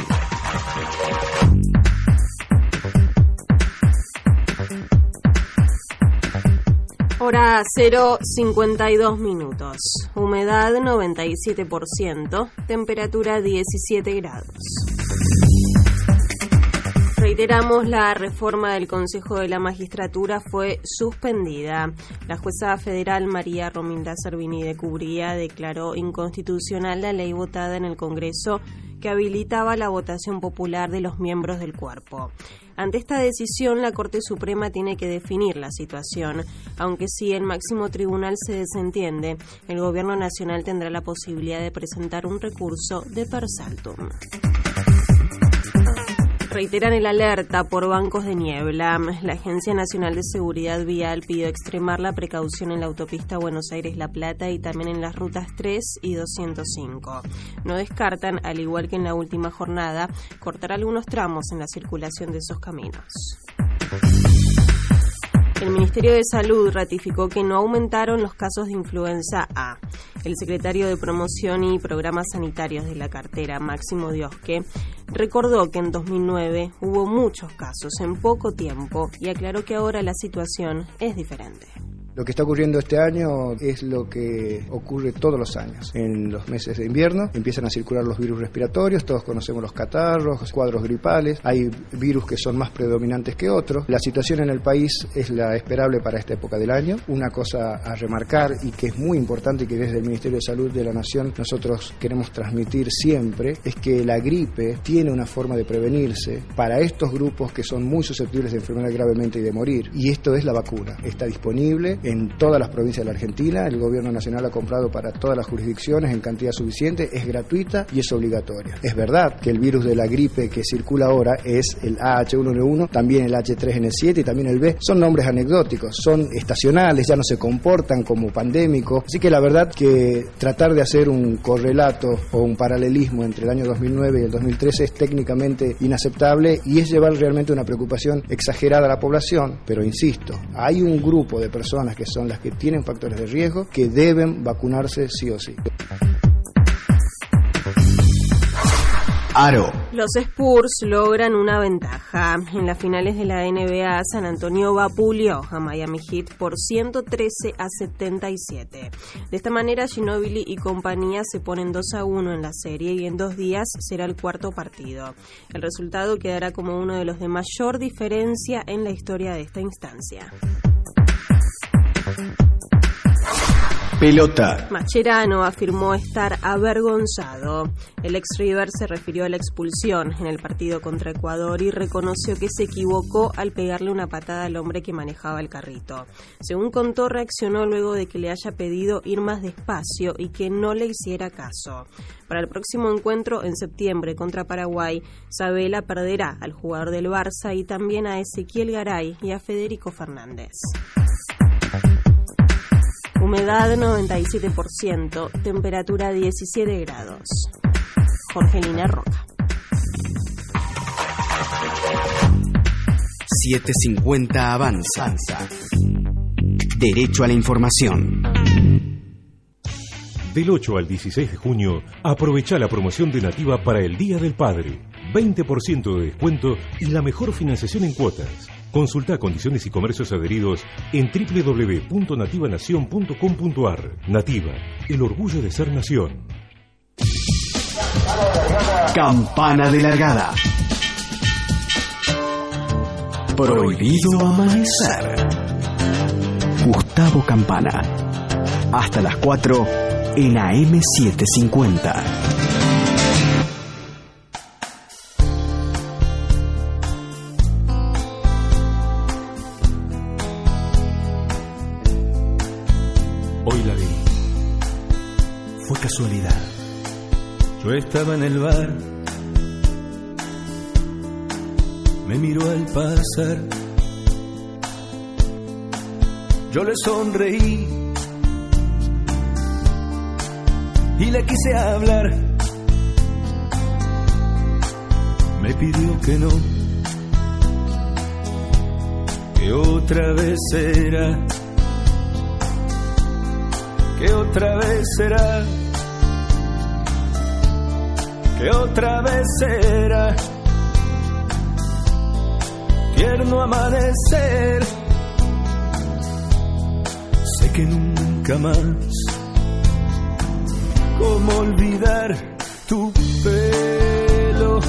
Hora 052 minutos. Humedad 97%. Temperatura 17 grados. Reiteramos, la reforma del Consejo de la Magistratura fue suspendida. La jueza federal María Romilda Servini de Cubría declaró inconstitucional la ley votada en el Congreso que habilitaba la votación popular de los miembros del cuerpo. Ante esta decisión, la Corte Suprema tiene que definir la situación, aunque si el máximo tribunal se desentiende, el Gobierno Nacional tendrá la posibilidad de presentar un recurso de per saltum reiteran el alerta por bancos de niebla. La Agencia Nacional de Seguridad Vial pidió extremar la precaución en la autopista Buenos Aires-La Plata y también en las rutas 3 y 205. No descartan, al igual que en la última jornada, cortar algunos tramos en la circulación de esos caminos. El Ministerio de Salud ratificó que no aumentaron los casos de influenza A. El secretario de Promoción y Programas Sanitarios de la cartera, Máximo Diosque, recordó que en 2009 hubo muchos casos en poco tiempo y aclaró que ahora la situación es diferente. Lo que está ocurriendo este año es lo que ocurre todos los años. En los meses de invierno empiezan a circular los virus respiratorios, todos conocemos los catarros, los cuadros gripales, hay virus que son más predominantes que otros. La situación en el país es la esperable para esta época del año. Una cosa a remarcar y que es muy importante que desde el Ministerio de Salud de la Nación nosotros queremos transmitir siempre es que la gripe tiene una forma de prevenirse para estos grupos que son muy susceptibles de enfermar gravemente y de morir. Y esto es la vacuna. Está disponible en todas las provincias de la Argentina. El gobierno nacional ha comprado para todas las jurisdicciones en cantidad suficiente, es gratuita y es obligatoria. Es verdad que el virus de la gripe que circula ahora es el AH1N1, también el H3N7 y también el B. Son nombres anecdóticos, son estacionales, ya no se comportan como pandémicos. Así que la verdad que tratar de hacer un correlato o un paralelismo entre el año 2009 y el 2013 es técnicamente inaceptable y es llevar realmente una preocupación exagerada a la población. Pero insisto, hay un grupo de personas que son las que tienen factores de riesgo, que deben vacunarse sí o sí. Aro. Los Spurs logran una ventaja. En las finales de la NBA, San Antonio vapuleó a Miami Heat por 113 a 77. De esta manera, Ginobili y compañía se ponen 2 a 1 en la serie y en dos días será el cuarto partido. El resultado quedará como uno de los de mayor diferencia en la historia de esta instancia. Pelota. Macherano afirmó estar avergonzado. El ex River se refirió a la expulsión en el partido contra Ecuador y reconoció que se equivocó al pegarle una patada al hombre que manejaba el carrito. Según contó, reaccionó luego de que le haya pedido ir más despacio y que no le hiciera caso. Para el próximo encuentro en septiembre contra Paraguay, Sabela perderá al jugador del Barça y también a Ezequiel Garay y a Federico Fernández. Humedad 97%, temperatura 17 grados. Jorgelina Roca. 750 avanza. Derecho a la información. Del 8 al 16 de junio, aprovecha la promoción de Nativa para el Día del Padre. 20% de descuento y la mejor financiación en cuotas. Consulta condiciones y comercios adheridos en www.nativanación.com.ar. Nativa, el orgullo de ser nación. Campana de largada. Prohibido amanecer. Gustavo Campana. Hasta las 4 en AM750. Yo estaba en el bar, me miró al pasar. Yo le sonreí y le quise hablar. Me pidió que no, que otra vez será, que otra vez será. Otra vez será tierno amanecer. Sé que nunca más, cómo olvidar tu pelo,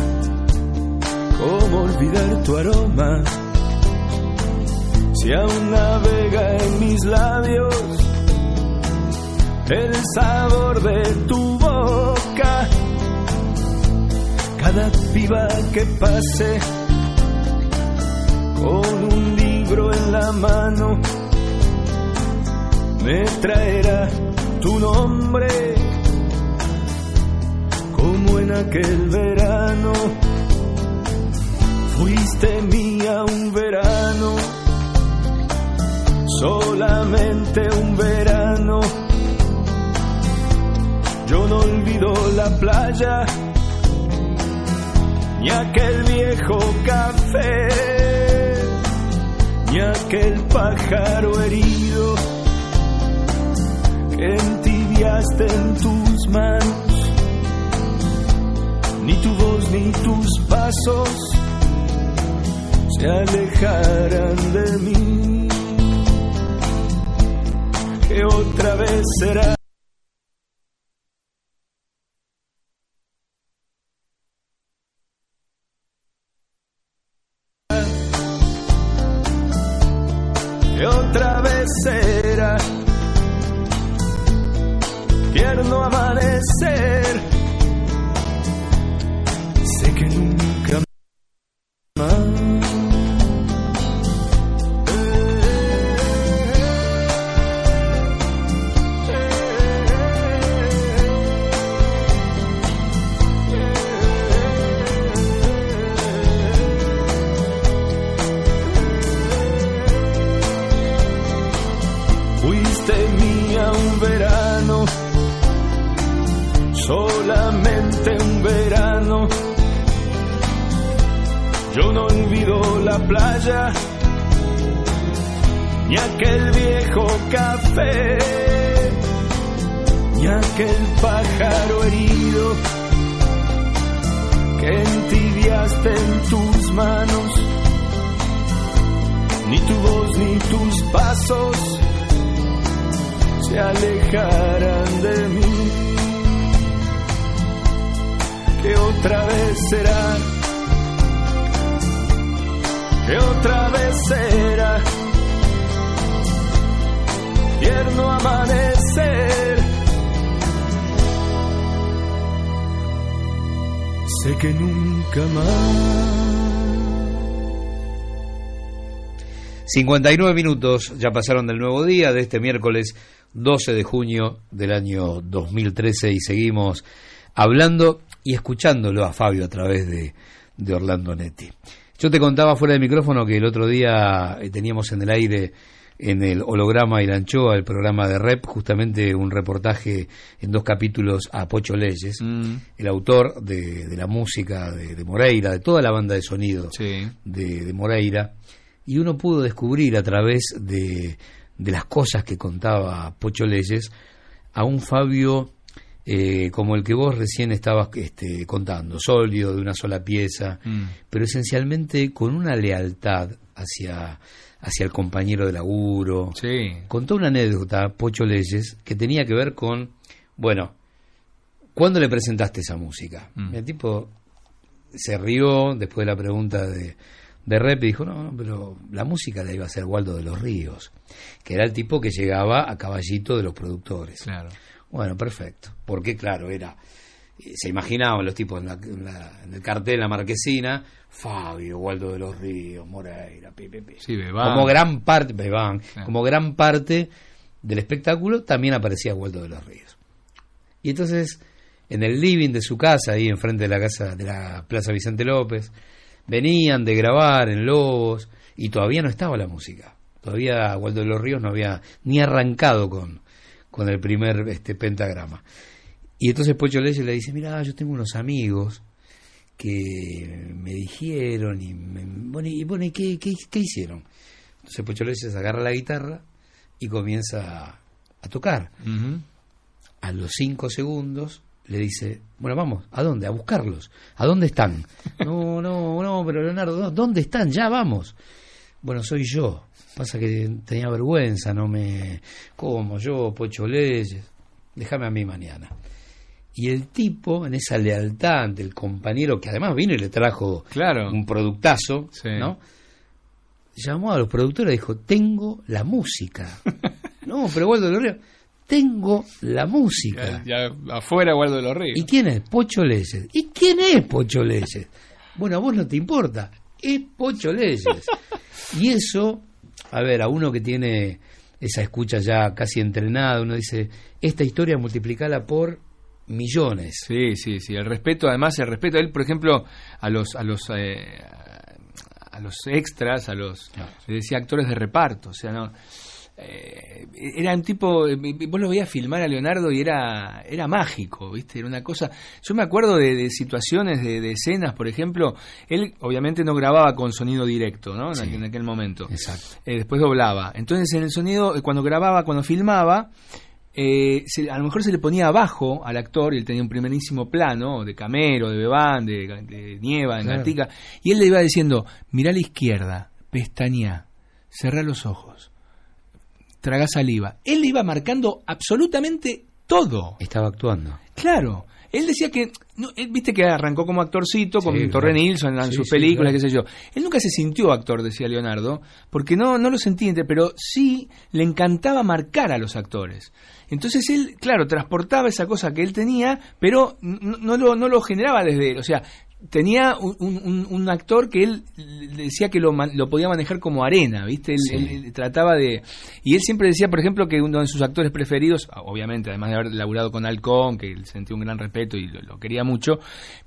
cómo olvidar tu aroma. Si aún navega en mis labios el sabor de tu boca, cada piba que pase con un libro en la mano me traerá tu nombre como en aquel verano. Fuiste mía un verano solamente un verano. Yo no olvido la playa ni aquel viejo café ni aquel pájaro herido que entibiaste en tus manos, ni tu voz ni tus pasos se alejarán de mí, que otra vez será. 59 minutos ya pasaron del nuevo día de este miércoles 12 de junio del año 2013 y seguimos hablando y escuchándolo a Fabio a través de, de Orlando Netti. Yo te contaba fuera de micrófono que el otro día eh, teníamos en el aire en el holograma y la anchoa, el programa de Rep, justamente un reportaje en dos capítulos a Pocho Leyes, el autor de, de la música de, de Moreira, de toda la banda de sonido Sí. de, de Moreira, y uno pudo descubrir a través de, de las cosas que contaba Pocho Leyes a un Fabio eh, como el que vos recién estabas este, contando, sólido, de una sola pieza, Mm. pero esencialmente con una lealtad hacia, hacia el compañero de laburo. Sí. Contó una anécdota, Pocho Leyes, que tenía que ver con, bueno, ¿cuándo le presentaste esa música? Mm. El tipo se rió después de la pregunta de, de Rep y dijo, no, no, pero la música la iba a hacer Waldo de los Ríos, que era el tipo que llegaba a caballito de los productores. Claro. Bueno, perfecto. Porque, claro, era. eh, Se imaginaban los tipos en, la- en la- en el cartel, en la marquesina, Fabio, Waldo de los Ríos, Moreira, pi, pi, pi. Sí, Bebán. Como gran parte, Bebán, Claro. como gran parte del espectáculo también aparecía Waldo de los Ríos. Y entonces, en el living de su casa, ahí enfrente de la casa de la Plaza Vicente López, venían de grabar en Lobos y todavía no estaba la música. Todavía Waldo de los Ríos no había ni arrancado con, con el primer este, pentagrama. Y entonces Pocho Leyes le dice, mira, yo tengo unos amigos que me dijeron y, me- bueno, y, bueno, ¿y qué, qué, qué hicieron? Entonces Pocho Leyes agarra la guitarra y comienza a, a tocar. A los cinco segundos le dice, bueno, vamos, ¿a dónde? A buscarlos. ¿A dónde están? No, no, no, pero Leonardo, ¿dó- ¿dónde están? Ya vamos. Bueno, soy yo. Pasa que tenía vergüenza, no me... ¿Cómo? Yo, Pocho Leyes. Déjame a mí mañana. Y el tipo, en esa lealtad ante el compañero, que además vino y le trajo Claro. un productazo, Sí. ¿no? Llamó a los productores y dijo, tengo la música. no, pero Waldo Ríos, tengo la música. Ya, ya afuera guardo los ríos. ¿Y quién es? Pocho Leyes. ¿Y quién es Pocho Leyes? Bueno, a vos no te importa. Es Pocho Leyes. y eso, a ver, a uno que tiene esa escucha ya casi entrenada, uno dice, esta historia multiplicala por millones. Sí, sí, sí. El respeto, además, el respeto. Él, por ejemplo, a los, a los, eh, a los extras, a los, le decía actores de reparto. O sea, no. Eh, era un tipo, eh, vos lo veías filmar a Leonardo y era, era mágico, ¿viste? Era una cosa. Yo me acuerdo de, de situaciones, de, de escenas, por ejemplo. Él, obviamente, no grababa con sonido directo, ¿no? En, Sí. aquel, en aquel momento. Exacto. Eh, después doblaba. Entonces, en el sonido, cuando grababa, cuando filmaba, eh, se- a lo mejor se le ponía abajo al actor y él tenía un primerísimo plano de Camero, de Bebán, de, de Nieva, de Claro. Gatica, y él le iba diciendo, mirá a la izquierda, pestañá, cerrá los ojos, traga saliva. Él le iba marcando absolutamente todo. Estaba actuando. Claro. Él decía que, no, él, viste que arrancó como actorcito con Sí, Torre claro. Nilsson en Sí, sus sí, películas, claro. qué sé yo. Él nunca se sintió actor, decía Leonardo, porque no, no lo sentía, pero sí le encantaba marcar a los actores. Entonces él, claro, transportaba esa cosa que él tenía, pero no, no lo, no lo generaba desde él. O sea, tenía un, un- un actor que él decía que lo, lo podía manejar como arena, ¿viste? Él, Sí. él- él trataba de... Y él siempre decía, por ejemplo, que uno de sus actores preferidos, obviamente, además de haber laburado con Halcón, que él sentía un gran respeto y lo, lo quería mucho,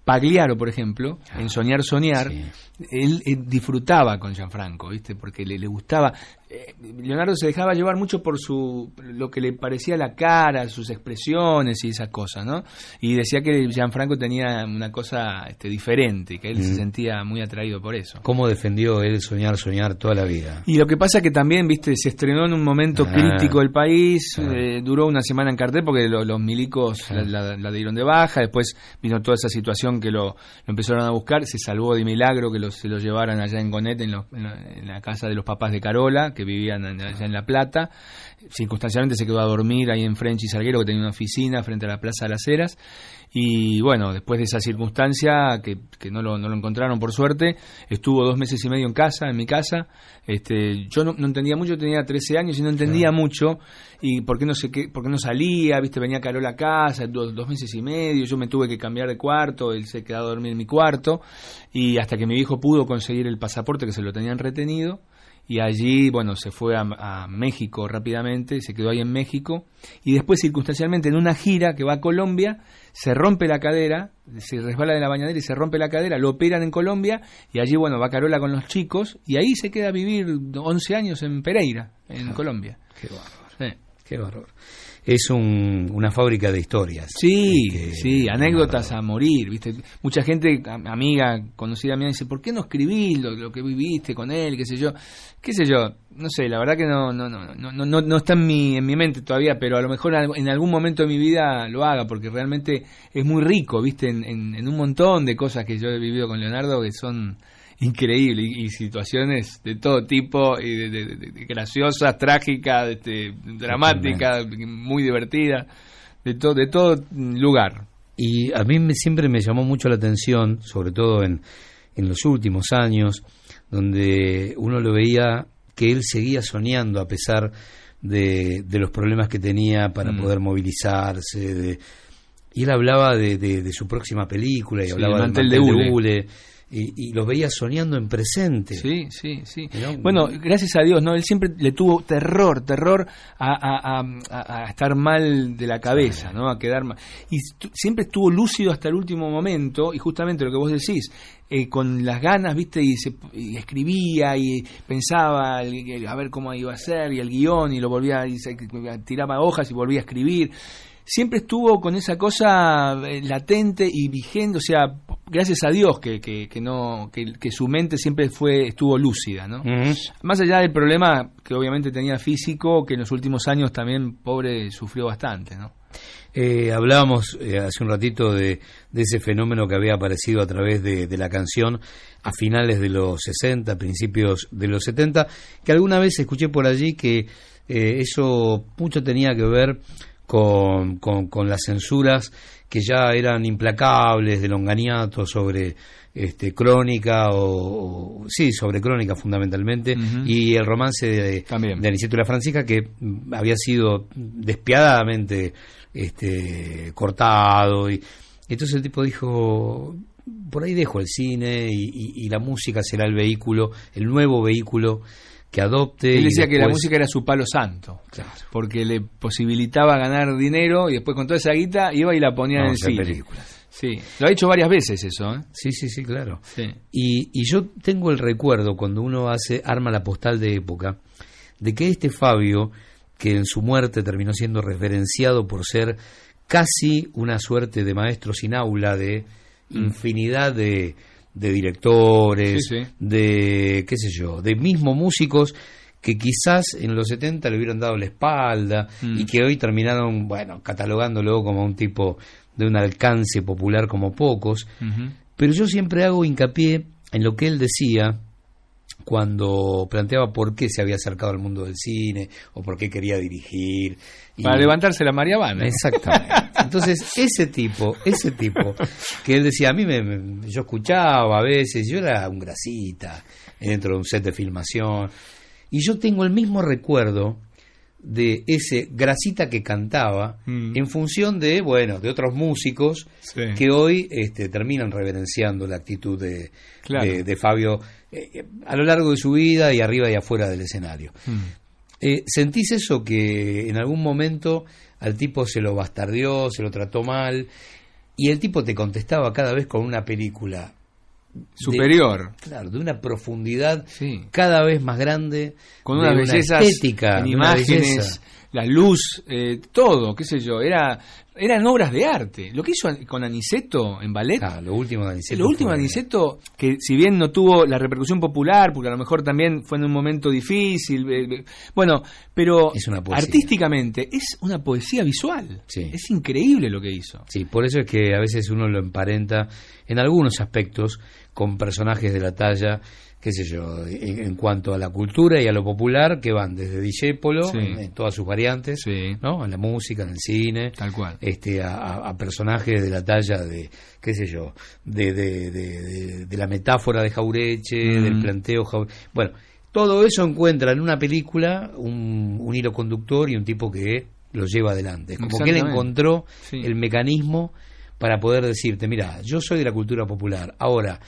Pagliaro, por ejemplo, en Soñar, Soñar, Sí. él, disfrutaba con Gianfranco, ¿viste? Porque le, le gustaba... eh, Leonardo se dejaba llevar mucho por su lo que le parecía la cara, sus expresiones y esas cosas, ¿no? Y decía que Gianfranco tenía una cosa este, diferente y que él se sentía muy atraído por eso. ¿Cómo defendió él soñar, soñar toda la vida? Y lo que pasa que también, viste, se estrenó en un momento Ah, crítico del país, claro. eh, duró una semana en cartel porque lo- los milicos Claro. la, la- la dieron de baja, después vino toda esa situación que lo, lo empezaron a buscar, se salvó de milagro que lo- se lo llevaran allá en Gonet, en, lo- en la, en la casa de los papás de Carola, que vivían en- allá en La Plata. Circunstancialmente se quedó a dormir ahí en French y Salguero, que tenía una oficina frente a la Plaza de las Heras. Y bueno, después de esa circunstancia, que, que no, lo, no lo encontraron por suerte, estuvo dos meses y medio en casa, en mi casa. Este, yo no, no entendía mucho, tenía 13 años y no entendía mucho. Y por qué no sé qué, por qué no salía, viste, venía Carola a casa, dos, dos meses y medio, yo me tuve que cambiar de cuarto, él se quedó a dormir en mi cuarto. Y hasta que mi hijo pudo conseguir el pasaporte que se lo tenían retenido. Y allí, bueno, se fue a, a México rápidamente, se quedó ahí en México. Y después, circunstancialmente, en una gira que va a Colombia, se rompe la cadera, se resbala de la bañadera y se rompe la cadera, lo operan en Colombia. Y allí, bueno, va Carola con los chicos. Y ahí se queda a vivir 11 años en Pereira, en Colombia. Qué bárbaro. Sí. Qué bárbaro. Es un- una fábrica de historias. Sí, sí, anécdotas a morir, ¿viste? Mucha gente, am- amiga, conocida mía, dice, ¿por qué no escribís lo, lo que viviste con él, qué sé yo? ¿Qué sé yo? No sé, la verdad que no no no no no, no, no está en mi en mi mente todavía, pero a lo mejor en algún momento de mi vida lo haga porque realmente es muy rico, ¿viste? En, en, en un montón de cosas que yo he vivido con Leonardo que son increíbles y, y situaciones de todo tipo y de, de- graciosas, trágicas, este, dramáticas, muy divertidas, de todo de todo lugar. Y a mí me- siempre me llamó mucho la atención, sobre todo en, en los últimos años, donde uno lo veía que él seguía soñando a pesar de, de los problemas que tenía para Mm. poder movilizarse. de- y él hablaba de, de- su próxima película y Sí, hablaba El del mantel de. Y, y lo veía soñando en presente. Sí, sí, sí. Bueno, gracias a Dios, ¿no? Él siempre le tuvo terror, terror a, a- a- estar mal de la cabeza, ¿no? A quedar mal. Y siempre estuvo lúcido hasta el último momento, y justamente lo que vos decís, eh, con las ganas, ¿viste? Y, se, y escribía y pensaba el- el- a ver cómo iba a ser, y el guion, y lo volvía, y se, tiraba hojas y volvía a escribir. Siempre estuvo con esa cosa eh, latente y vigente, o sea, gracias a Dios que, que, que no que, que su mente siempre fue estuvo lúcida, ¿no? Más allá del problema que obviamente tenía físico, que en los últimos años también pobre sufrió bastante, ¿no? Eh, hablábamos eh, hace un ratito de, de ese fenómeno que había aparecido a través de, de la canción a finales de los 60, principios de los 70, que alguna vez escuché por allí que eh, eso mucho tenía que ver con, con, con las censuras que ya eran implacables de Longaniato sobre este, crónica o, o- sí sobre crónica fundamentalmente y el romance de, También. de Aniceto y la Francisca que había sido despiadadamente este, cortado y entonces el tipo dijo por ahí dejo el cine y, y- y la música será el vehículo el nuevo vehículo que adopte Él y decía que la música era su palo santo, Claro. porque le posibilitaba ganar dinero y después con toda esa guita iba y la ponía en el cine. películas. Sí, lo ha hecho varias veces eso, ¿eh? sí sí sí claro Sí. Y, y yo tengo el recuerdo cuando uno hace arma la postal de época de que este Fabio que en su muerte terminó siendo referenciado por ser casi una suerte de maestro sin aula de infinidad de, de directores Sí, sí. de qué sé yo de mismo músicos que quizás en los 70 le hubieran dado la espalda Mm. y que hoy terminaron bueno catalogándolo como un tipo de un alcance popular como pocos pero yo siempre hago hincapié en lo que él decía cuando planteaba por qué se había acercado al mundo del cine o por qué quería dirigir. Y- Para levantarse la María Vana. Exactamente. Entonces, ese tipo, ese tipo, que él decía, a mí me, me- yo escuchaba a veces, yo era un grasita dentro de un set de filmación, y yo tengo el mismo recuerdo de ese grasita que cantaba Mm. en función de, bueno, de otros músicos Sí. que hoy este, terminan reverenciando la actitud de, Claro. de, de Fabio eh, eh, a lo largo de su vida y arriba y afuera del escenario. Mm. Eh, ¿Sentís eso que en algún momento al tipo se lo bastardeó, se lo trató mal y el tipo te contestaba cada vez con una película de- Superior. claro, de una profundidad Sí. cada vez más grande, Con de una bellezas estética, en de una imágenes, belleza. La luz, eh, todo, qué sé yo, era eran obras de arte. Lo que hizo con Aniceto en ballet, Claro, lo último de Aniceto lo último de Aniceto, que si bien no tuvo la repercusión popular, porque a lo mejor también fue en un momento difícil, eh, eh, bueno, pero Es una artísticamente es una poesía visual. Sí. Es increíble lo que hizo. Sí, por eso es que a veces uno lo emparenta en algunos aspectos con personajes de la talla, qué sé yo, en, en cuanto a la cultura y a lo popular, que van desde Discépolo, Sí. en, en todas sus variantes, Sí. ¿no? En la música, en el cine, Tal cual. este, a, a- personajes de la talla de, qué sé yo, de, de, de- de- de la metáfora de Jaureche, Mm. del planteo Jau- Bueno, todo eso encuentra en una película un, un hilo conductor y un tipo que lo lleva adelante. Es como que él encontró Sí. el mecanismo para poder decirte, mira, yo soy de la cultura popular. Ahora,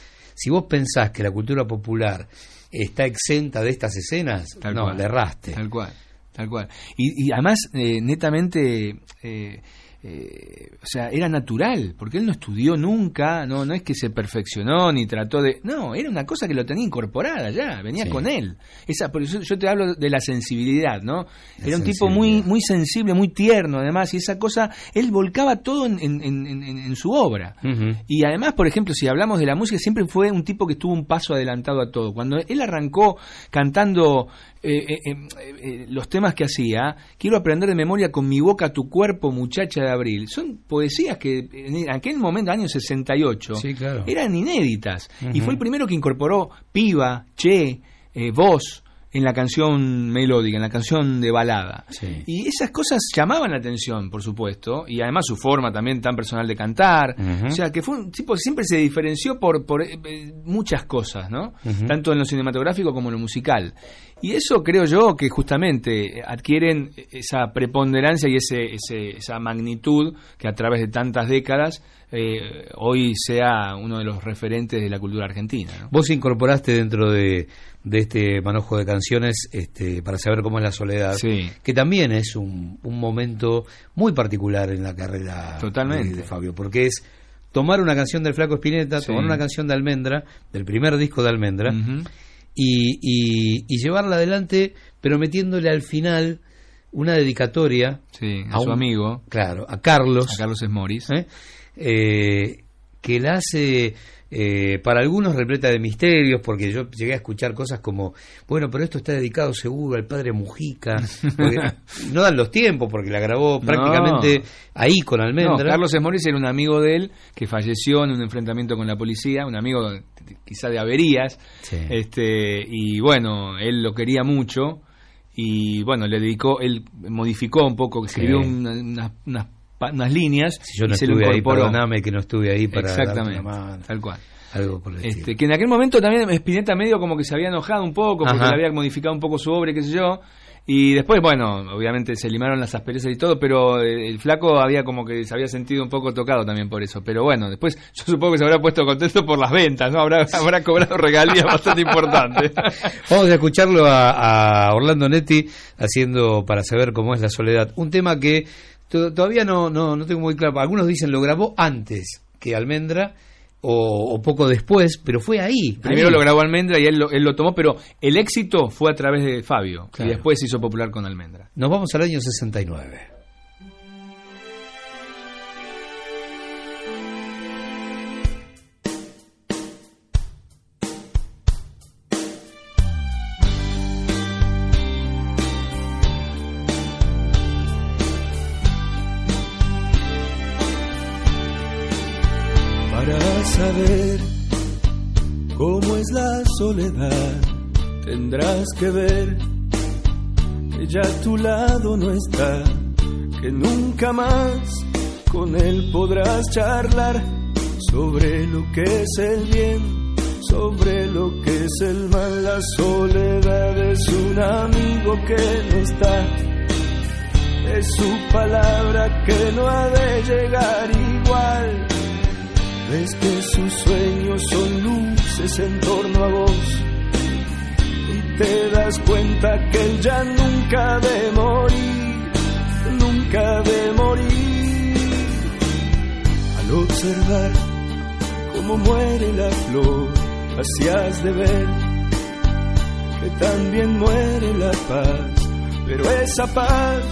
si vos pensás que la cultura popular está exenta de estas escenas, Tal no, cual. le erraste. Tal cual, tal cual. Y, y además, eh, netamente, eh, eh, o sea, era natural, porque él no estudió nunca, no, no es que se perfeccionó ni trató de... No, era una cosa que lo tenía incorporada ya, venía Sí. con él. Esa, por eso yo te hablo de la sensibilidad, ¿no? La era un tipo muy, muy sensible, muy tierno además, y esa cosa, él volcaba todo en, en- en- en- en su obra. Y además, por ejemplo, si hablamos de la música, siempre fue un tipo que estuvo un paso adelantado a todo. Cuando él arrancó cantando eh, eh, eh, eh, los temas que hacía, quiero aprender de memoria con mi boca tu cuerpo, muchacha de abril, son poesías que en aquel momento, año 68, Sí, claro. eran inéditas. Y fue el primero que incorporó piba, che, eh, voz en la canción melódica, en la canción de balada. Sí. Y esas cosas llamaban la atención, por supuesto, y además su forma también tan personal de cantar. O sea, que fue un tipo que siempre se diferenció por, por eh, muchas cosas, ¿no? Tanto en lo cinematográfico como en lo musical. Y eso creo yo que justamente adquieren esa preponderancia y ese, ese- esa magnitud que a través de tantas décadas eh, hoy sea uno de los referentes de la cultura argentina. ¿no? Vos incorporaste dentro de, de este manojo de canciones este, para saber cómo es la soledad, Sí. que también es un, un momento muy particular en la carrera Totalmente. de, de Fabio, porque es tomar una canción del Flaco Espineta, Sí. tomar una canción de Almendra, del primer disco de Almendra. Y, y- y llevarla adelante, pero metiéndole al final una dedicatoria Sí, a, A su un- amigo, claro, a Carlos, a Carlos Esmoris. ¿eh? Eh, que la hace eh, para algunos repleta de misterios, porque yo llegué a escuchar cosas como, bueno, pero esto está dedicado seguro al padre Mujica, no dan los tiempos, porque la grabó prácticamente ahí con No, Almendra. Carlos Esmorís era un amigo de él que falleció en un enfrentamiento con la policía, un amigo quizá de averías, Sí. este y bueno, él lo quería mucho y bueno, le dedicó, él modificó un poco, escribió Sí. una- unas, unas unas líneas si yo no y se lo estuve ahí, incorporó. perdoname que no estuve ahí para Exactamente, una mano, tal cual. algo por el Este, estilo. que en aquel momento también Spinetta medio como que se había enojado un poco porque Ajá. le había modificado un poco su obra, qué sé yo. Y después, bueno, obviamente se limaron las asperezas y todo, pero eh, el flaco había como que se había sentido un poco tocado también por eso. Pero bueno, después yo supongo que se habrá puesto contento por las ventas, ¿no? Habrá, habrá cobrado regalías bastante importantes. Vamos a escucharlo a, a Orlando Netti haciendo para saber cómo es la soledad. Un tema que to- todavía no, no, no tengo muy claro. Algunos dicen lo grabó antes que Almendra o, o poco después, pero fue ahí. Primero ahí. lo grabó Almendra y él lo, él lo tomó, pero el éxito fue a través de Fabio Claro. y después se hizo popular con Almendra. Nos vamos al año 69. Soledad, tendrás que ver que ya a tu lado no está, que nunca más con él podrás charlar sobre lo que es el bien, sobre lo que es el mal. La soledad es un amigo que no está, es su palabra que no ha de llegar igual. Ves que sus sueños son luces en torno a vos y te das cuenta que él ya nunca de morir, nunca de morir. Al observar cómo muere la flor, así has de ver que también muere la paz, pero esa paz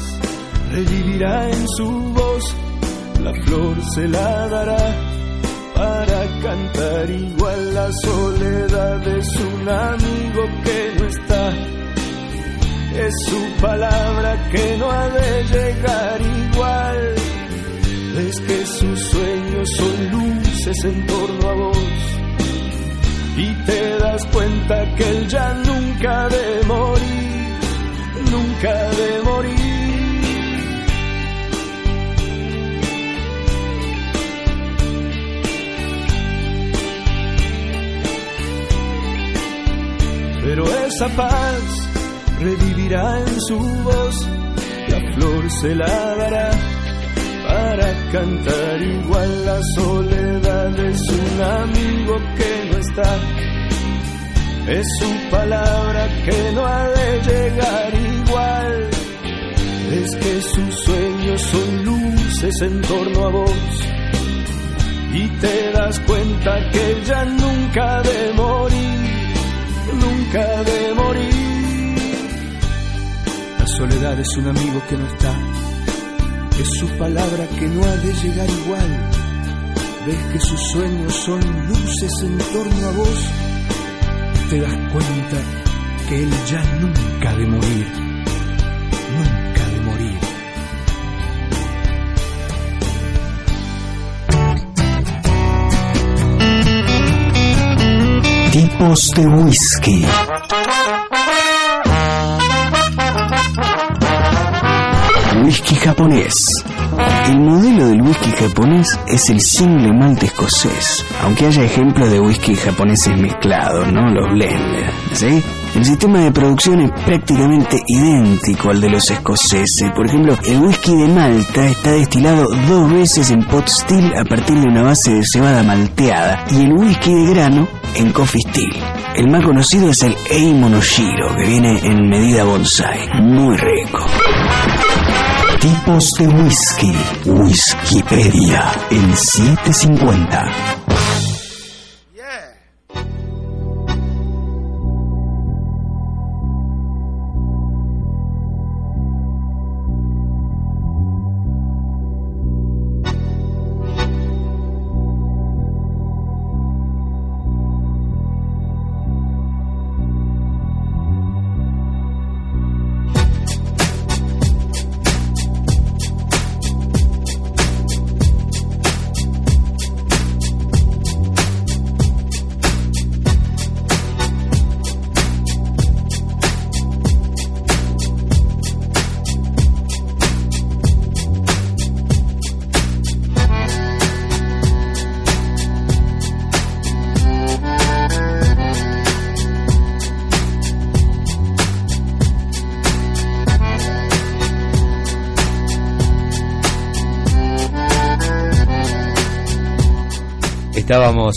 revivirá en su voz, la flor se la dará para cantar igual la soledad es un amigo que no está. Es su palabra que no ha de llegar igual. Es que sus sueños son luces en torno a vos. Y te das cuenta que él ya nunca de morir nunca de morir pero esa paz revivirá en su voz, la flor se la dará para cantar igual la soledad. Es un amigo que no está, es su palabra que no ha de llegar igual, es que sus sueños son luces en torno a vos. Y te das cuenta que ya nunca de morir, nunca de morir. La soledad es un amigo que no está, es su palabra que no ha de llegar igual. Ves que sus sueños son luces en torno a vos, te das cuenta que él ya nunca ha de morir, Tipos de whisky. Whisky japonés. El modelo del whisky japonés es el single malt escocés, aunque haya ejemplos de whisky japoneses mezclados, ¿no? Los blenders, ¿sí? El sistema de producción es prácticamente idéntico al de los escoceses. Por ejemplo, el whisky de Malta está destilado dos veces en pot still a partir de una base de cebada malteada y el whisky de grano en coffee still. El más conocido es el Eimonoshiro, que viene en medida bonsai. Muy rico. Tipos de whisky. Whiskypedia. El 750.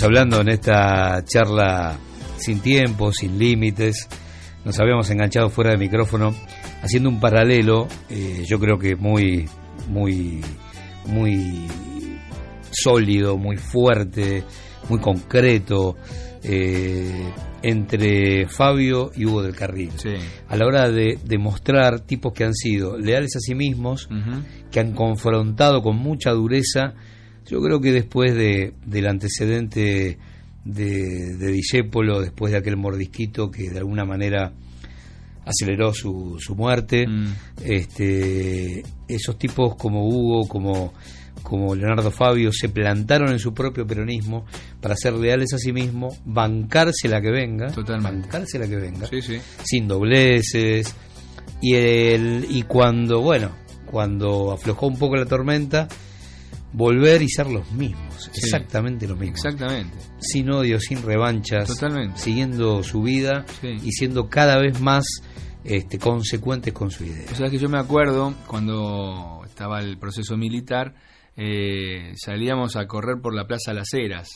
Hablando en esta charla sin tiempo, sin límites. Nos habíamos enganchado fuera de micrófono haciendo un paralelo, eh, yo creo que muy, muy, muy sólido, muy fuerte, muy concreto, eh, entre Fabio y Hugo del Carril. Sí. A la hora de demostrar tipos que han sido leales a sí mismos, que han confrontado con mucha dureza, yo creo que después de, del antecedente de, de Discépolo, después de aquel mordisquito que de alguna manera aceleró su, su muerte, Mm. este, esos tipos como Hugo, como, como Leonardo Fabio, se plantaron en su propio peronismo para ser leales a sí mismos, bancarse la que venga, Totalmente. bancarse la que venga, Sí, sí. sin dobleces, y, el, y cuando, bueno, cuando aflojó un poco la tormenta, volver y ser los mismos, Sí. exactamente lo mismo, Exactamente. sin odio, sin revanchas, Totalmente. siguiendo su vida Sí. y siendo cada vez más este, consecuentes con su idea. O sea que yo me acuerdo cuando estaba el proceso militar, eh, salíamos a correr por la Plaza Las Heras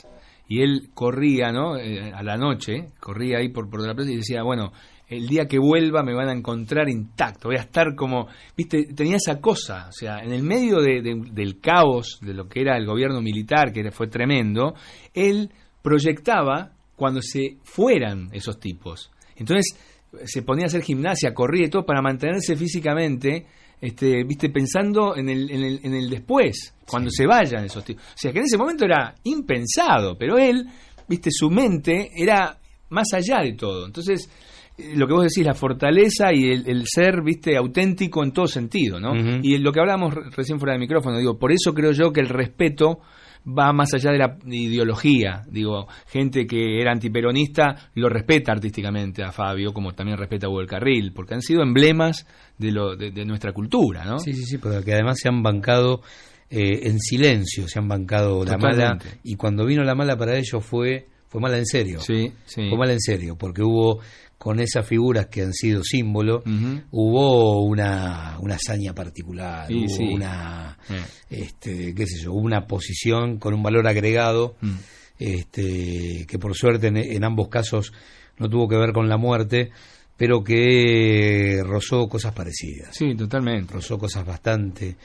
y él corría, ¿no? Eh, a la noche, corría ahí por, por la plaza y decía, bueno, el día que vuelva me van a encontrar intacto, voy a estar como, viste, tenía esa cosa, o sea, en el medio de- de- del caos de lo que era el gobierno militar, que fue tremendo, él proyectaba cuando se fueran esos tipos. Entonces se ponía a hacer gimnasia, corría y todo para mantenerse físicamente, este, viste, pensando en el, en el, en el después, cuando se vayan esos tipos. O sea, que en ese momento era impensado, pero él, viste, su mente era más allá de todo. Entonces, lo que vos decís, la fortaleza y el, el ser, viste, auténtico en todo sentido, ¿no? Y lo que hablábamos re- recién fuera de micrófono, digo, por eso creo yo que el respeto va más allá de la ideología. Digo, gente que era antiperonista lo respeta artísticamente a Fabio, como también respeta a Hugo del Carril, porque han sido emblemas de, lo, de, de nuestra cultura, ¿no? Sí, sí, sí, pero que además se han bancado eh, en silencio, se han bancado la mala Totalmente. y cuando vino la mala para ellos fue fue mala en serio. Sí, sí. Fue mala en serio, porque hubo con esas figuras que han sido símbolo, hubo una, una hazaña particular, Sí, hubo sí. una Eh. este, qué sé yo, una posición con un valor agregado Mm. este, que por suerte en, en ambos casos no tuvo que ver con la muerte, pero que rozó cosas parecidas Sí, totalmente. rozó cosas bastante,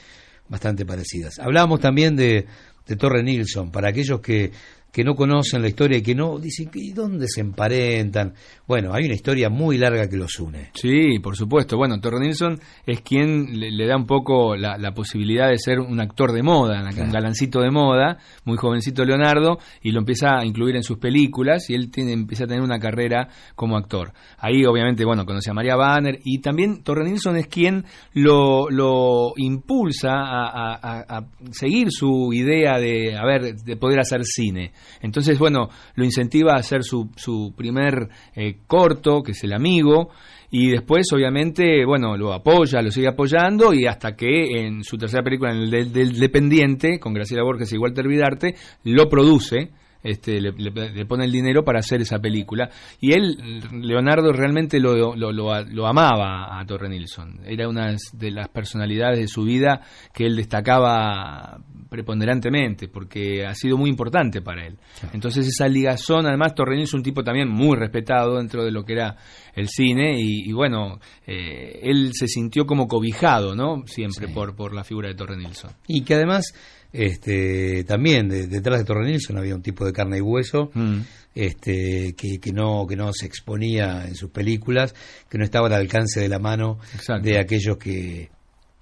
bastante parecidas. Hablábamos también de, de Torre Nilsson, para aquellos que, que no conocen la historia y que no dicen, ¿y dónde se emparentan? Bueno, hay una historia muy larga que los une. Sí, por supuesto. Bueno, Torre Nilsson es quien le, le da un poco la, la posibilidad de ser un actor de moda, un galancito de moda, muy jovencito Leonardo, y lo empieza a incluir en sus películas y él tiene, empieza a tener una carrera como actor. Ahí, obviamente, bueno, conoce a María Banner y también Torre Nilsson es quien lo, lo impulsa a, a- a- a seguir su idea de, a ver, de poder hacer cine. Entonces, bueno, lo incentiva a hacer su, su primer eh, corto, que es El Amigo, y después, obviamente, bueno, lo apoya, lo sigue apoyando, y hasta que en su tercera película, en el del, del Dependiente, con Graciela Borges y Walter Vidarte, lo produce, este, le, le- le pone el dinero para hacer esa película. Y él, Leonardo, realmente lo, lo, lo- lo amaba a Torre Nilsson. Era una de las personalidades de su vida que él destacaba preponderantemente, porque ha sido muy importante para él. Entonces esa ligazón, además Torre Nilsson es un tipo también muy respetado dentro de lo que era el cine, y, y bueno, eh, él se sintió como cobijado, ¿no? Siempre Sí. por, por la figura de Torre Nilsson. Y que además, este, también de- detrás de Torre Nilsson había un tipo de carne y hueso, Mm. este, que, que no, que no se exponía en sus películas, que no estaba al alcance de la mano Exacto. de aquellos que,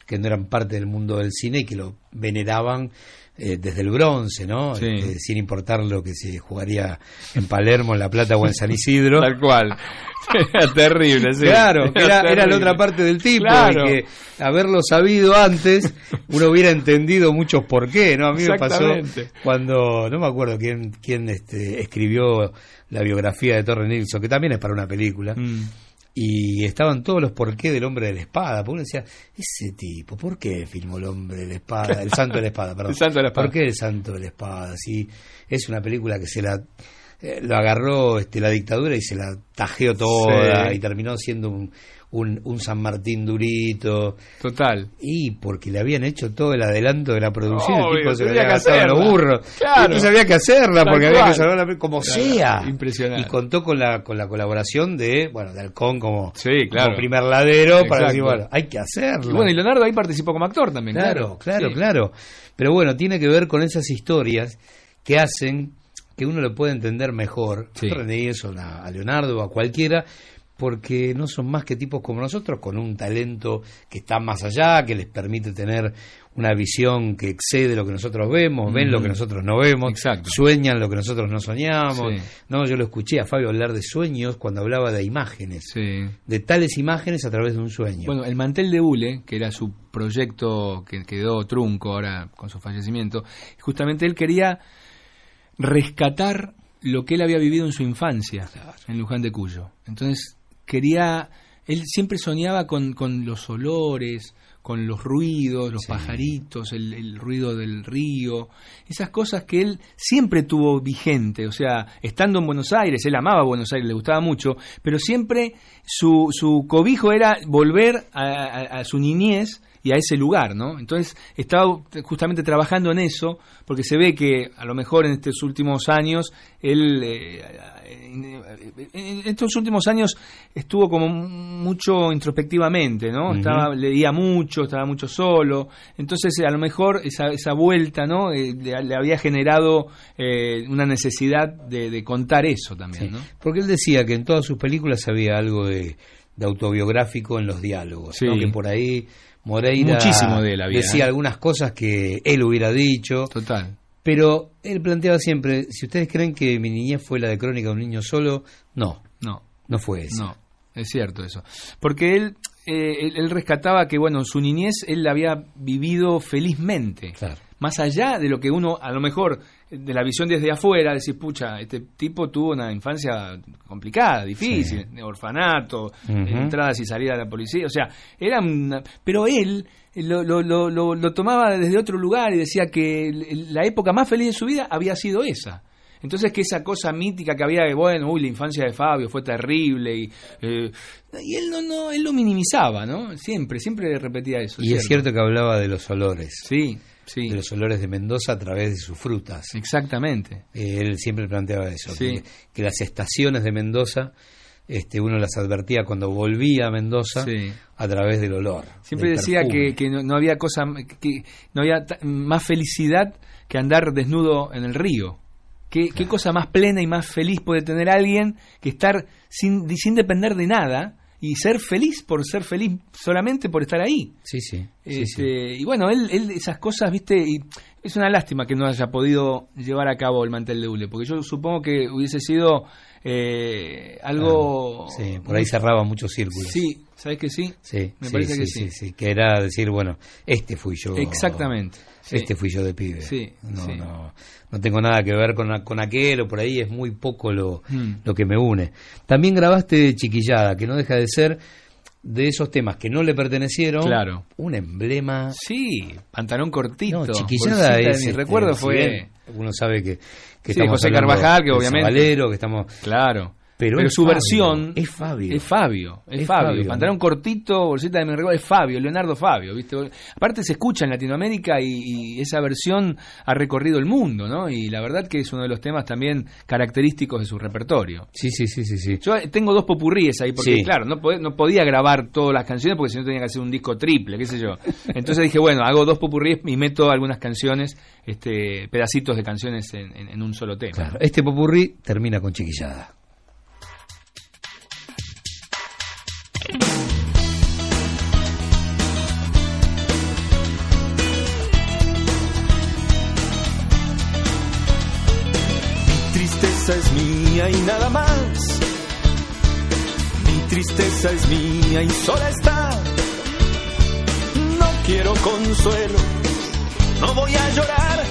que no eran parte del mundo del cine y que lo veneraban eh, desde el bronce, ¿no? Sí. Este, sin importar lo que se jugaría en Palermo, en La Plata o en San Isidro. Tal cual. Era terrible, sí. Claro, era, era la otra parte del tipo, Claro. que haberlo sabido antes, uno hubiera entendido muchos por qué, ¿no? A mí me pasó cuando, no me acuerdo quién, quién este, escribió la biografía de Torre Nilsson, que también es para una película, Mm. Y estaban todos los por qué del hombre de la espada, porque uno decía, ese tipo, ¿por qué filmó el hombre de la espada? El santo de la espada, perdón. El santo de la espada. ¿Por qué el santo de la espada? Si es una película que se la eh, lo agarró este, la dictadura y se la tajeó toda Sí. y terminó siendo un, un, un San Martín durito. Total. Y porque le habían hecho todo el adelanto de la producción, el tipo se había que gastado los hacerla. burros. Claro. Había que hacerla Tal porque había cual. que salvar la como Claro, sea. impresionante. Y contó con la con la colaboración de, bueno, de Halcón como, Sí, claro. como primer ladero para decir, bueno, hay que hacerlo. Y bueno, y Leonardo ahí participó como actor también. Claro, claro, Sí. claro. Pero bueno, tiene que ver con esas historias que hacen que uno lo pueda entender mejor. Sí. A René a, Leonardo, a cualquiera, porque no son más que tipos como nosotros, con un talento que está más allá, que les permite tener una visión que excede lo que nosotros vemos, ven lo que nosotros no vemos, Exacto. sueñan lo que nosotros no soñamos. Sí. No, yo lo escuché a Fabio hablar de sueños cuando hablaba de imágenes, Sí. de tales imágenes a través de un sueño. Bueno, el mantel de Hule, que era su proyecto que quedó trunco ahora con su fallecimiento, justamente él quería rescatar lo que él había vivido en su infancia en Luján de Cuyo. Entonces quería, él siempre soñaba con, con los olores, con los ruidos, los Sí. pajaritos, el, el ruido del río, esas cosas que él siempre tuvo vigente, o sea, estando en Buenos Aires, él amaba Buenos Aires, le gustaba mucho, pero siempre su, su cobijo era volver a, a- a su niñez y a ese lugar, ¿no? Entonces estaba justamente trabajando en eso, porque se ve que a lo mejor en estos últimos años, él, eh, en, en estos últimos años estuvo como mucho introspectivamente, ¿no? Estaba, leía mucho, estaba mucho solo, entonces a lo mejor esa, esa vuelta, ¿no? Eh, le, le había generado eh, una necesidad de, de contar eso también, Sí, ¿no? Porque él decía que en todas sus películas había algo de, de autobiográfico en los diálogos, Sí. ¿no? que por ahí Moreira Muchísimo de él había, decía ¿eh? algunas cosas que él hubiera dicho, Total. Pero él planteaba siempre, si ustedes creen que mi niñez fue la de Crónica de un niño solo, no, No. no fue eso. No, es cierto eso. Porque él, eh, él, él rescataba que, bueno, su niñez él la había vivido felizmente. Claro. Más allá de lo que uno, a lo mejor, de la visión desde afuera, decir, pucha, este tipo tuvo una infancia complicada, difícil, de orfanato, Ujú. entradas y salidas de la policía, o sea, era una- Pero él lo, lo, lo, lo- lo tomaba desde otro lugar y decía que la época más feliz de su vida había sido esa. Entonces que esa cosa mítica que había de, bueno, uy, la infancia de Fabio fue terrible y, eh, y él no, no, él lo minimizaba, ¿no? Siempre, siempre repetía eso. Y es cierto que hablaba de los olores, Sí, sí, de los olores de Mendoza a través de sus frutas. exactamente. Eh, él siempre planteaba eso, Sí. que, que las estaciones de Mendoza, este, uno las advertía cuando volvía a Mendoza Sí. a través del olor. Siempre del decía que, que no, no había cosa, que no había más felicidad que andar desnudo en el río. ¿Qué, qué cosa más plena y más feliz puede tener alguien que estar sin, sin depender de nada y ser feliz por ser feliz solamente por estar ahí? Sí, sí. sí, Este, Y bueno, él, él esas cosas, viste, y es una lástima que no haya podido llevar a cabo el mantel de hule, porque yo supongo que hubiese sido eh, algo... sí. Sí, por ahí cerraba muchos círculos. Sí, ¿sabes que sí? Sí, Me sí, parece que sí, que era decir, bueno, este fui yo. Exactamente. Sí. Este fui yo de pibe. Sí, no, sí. no, no tengo nada que ver con, con aquel o por ahí es muy poco lo, Mm. lo que me une. También grabaste Chiquillada, que no deja de ser de esos temas que no le pertenecieron. Claro. Un emblema. Sí, pantalón cortito. No, Chiquillada es. mi este, recuerdo si fue... bien Uno sabe que, que Sí, estamos José Carvajal, que obviamente- Zabalero, que estamos. Claro. Pero, su Fabio, versión es Fabio. Es Fabio, es, Es Fabio. Fabio, Pantalón cortito, bolsita de recuerdo, es Fabio, Leonardo Fabio, ¿viste? Aparte se escucha en Latinoamérica y, y esa versión ha recorrido el mundo, ¿no? Y la verdad que es uno de los temas también característicos de su repertorio. Sí, sí, sí, sí, sí. Yo eh, tengo dos popurríes ahí, porque Sí. claro, no, pod- no podía grabar todas las canciones porque si no tenía que hacer un disco triple, qué sé yo. Entonces dije, bueno, hago dos popurríes y meto algunas canciones, este, pedacitos de canciones en, en- en un solo tema. Claro, este popurrí termina con Chiquillada. Tristeza es mía y nada más. Mi tristeza es mía y sola está. No quiero consuelo, no voy a llorar.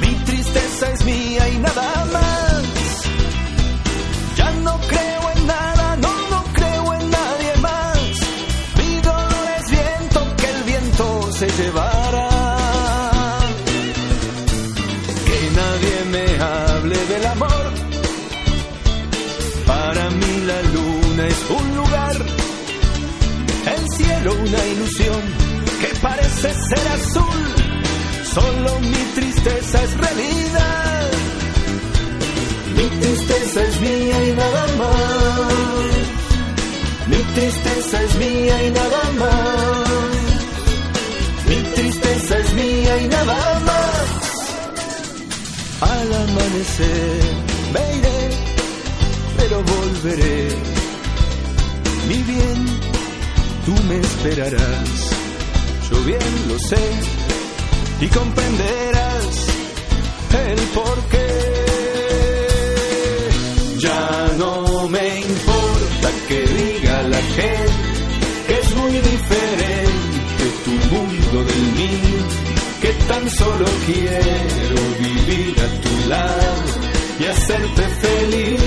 Mi tristeza es mía y nada más. Ya no creo un lugar, el cielo una ilusión que parece ser azul. Solo mi tristeza es realidad. Mi tristeza es mía y nada más. Mi tristeza es mía y nada más. Mi tristeza es mía y nada más. Al amanecer me iré, pero volveré. Mi bien, tú me esperarás. Yo bien lo sé y comprenderás el porqué. Ya no me importa que diga la gente que es muy diferente tu mundo del mío, que tan solo quiero vivir a tu lado y hacerte feliz.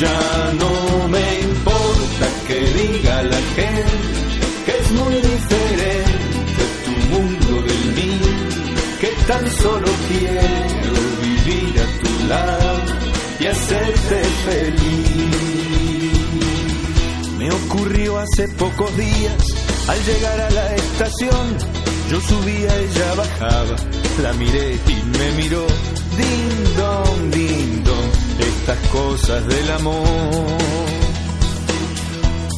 Ya no me importa que diga la gente que es muy diferente tu mundo del mío, que tan solo quiero vivir a tu lado y hacerte feliz. Me ocurrió hace pocos días, al llegar a la estación, yo subía, ella bajaba, la miré y me miró, ding dong, ding estas cosas del amor.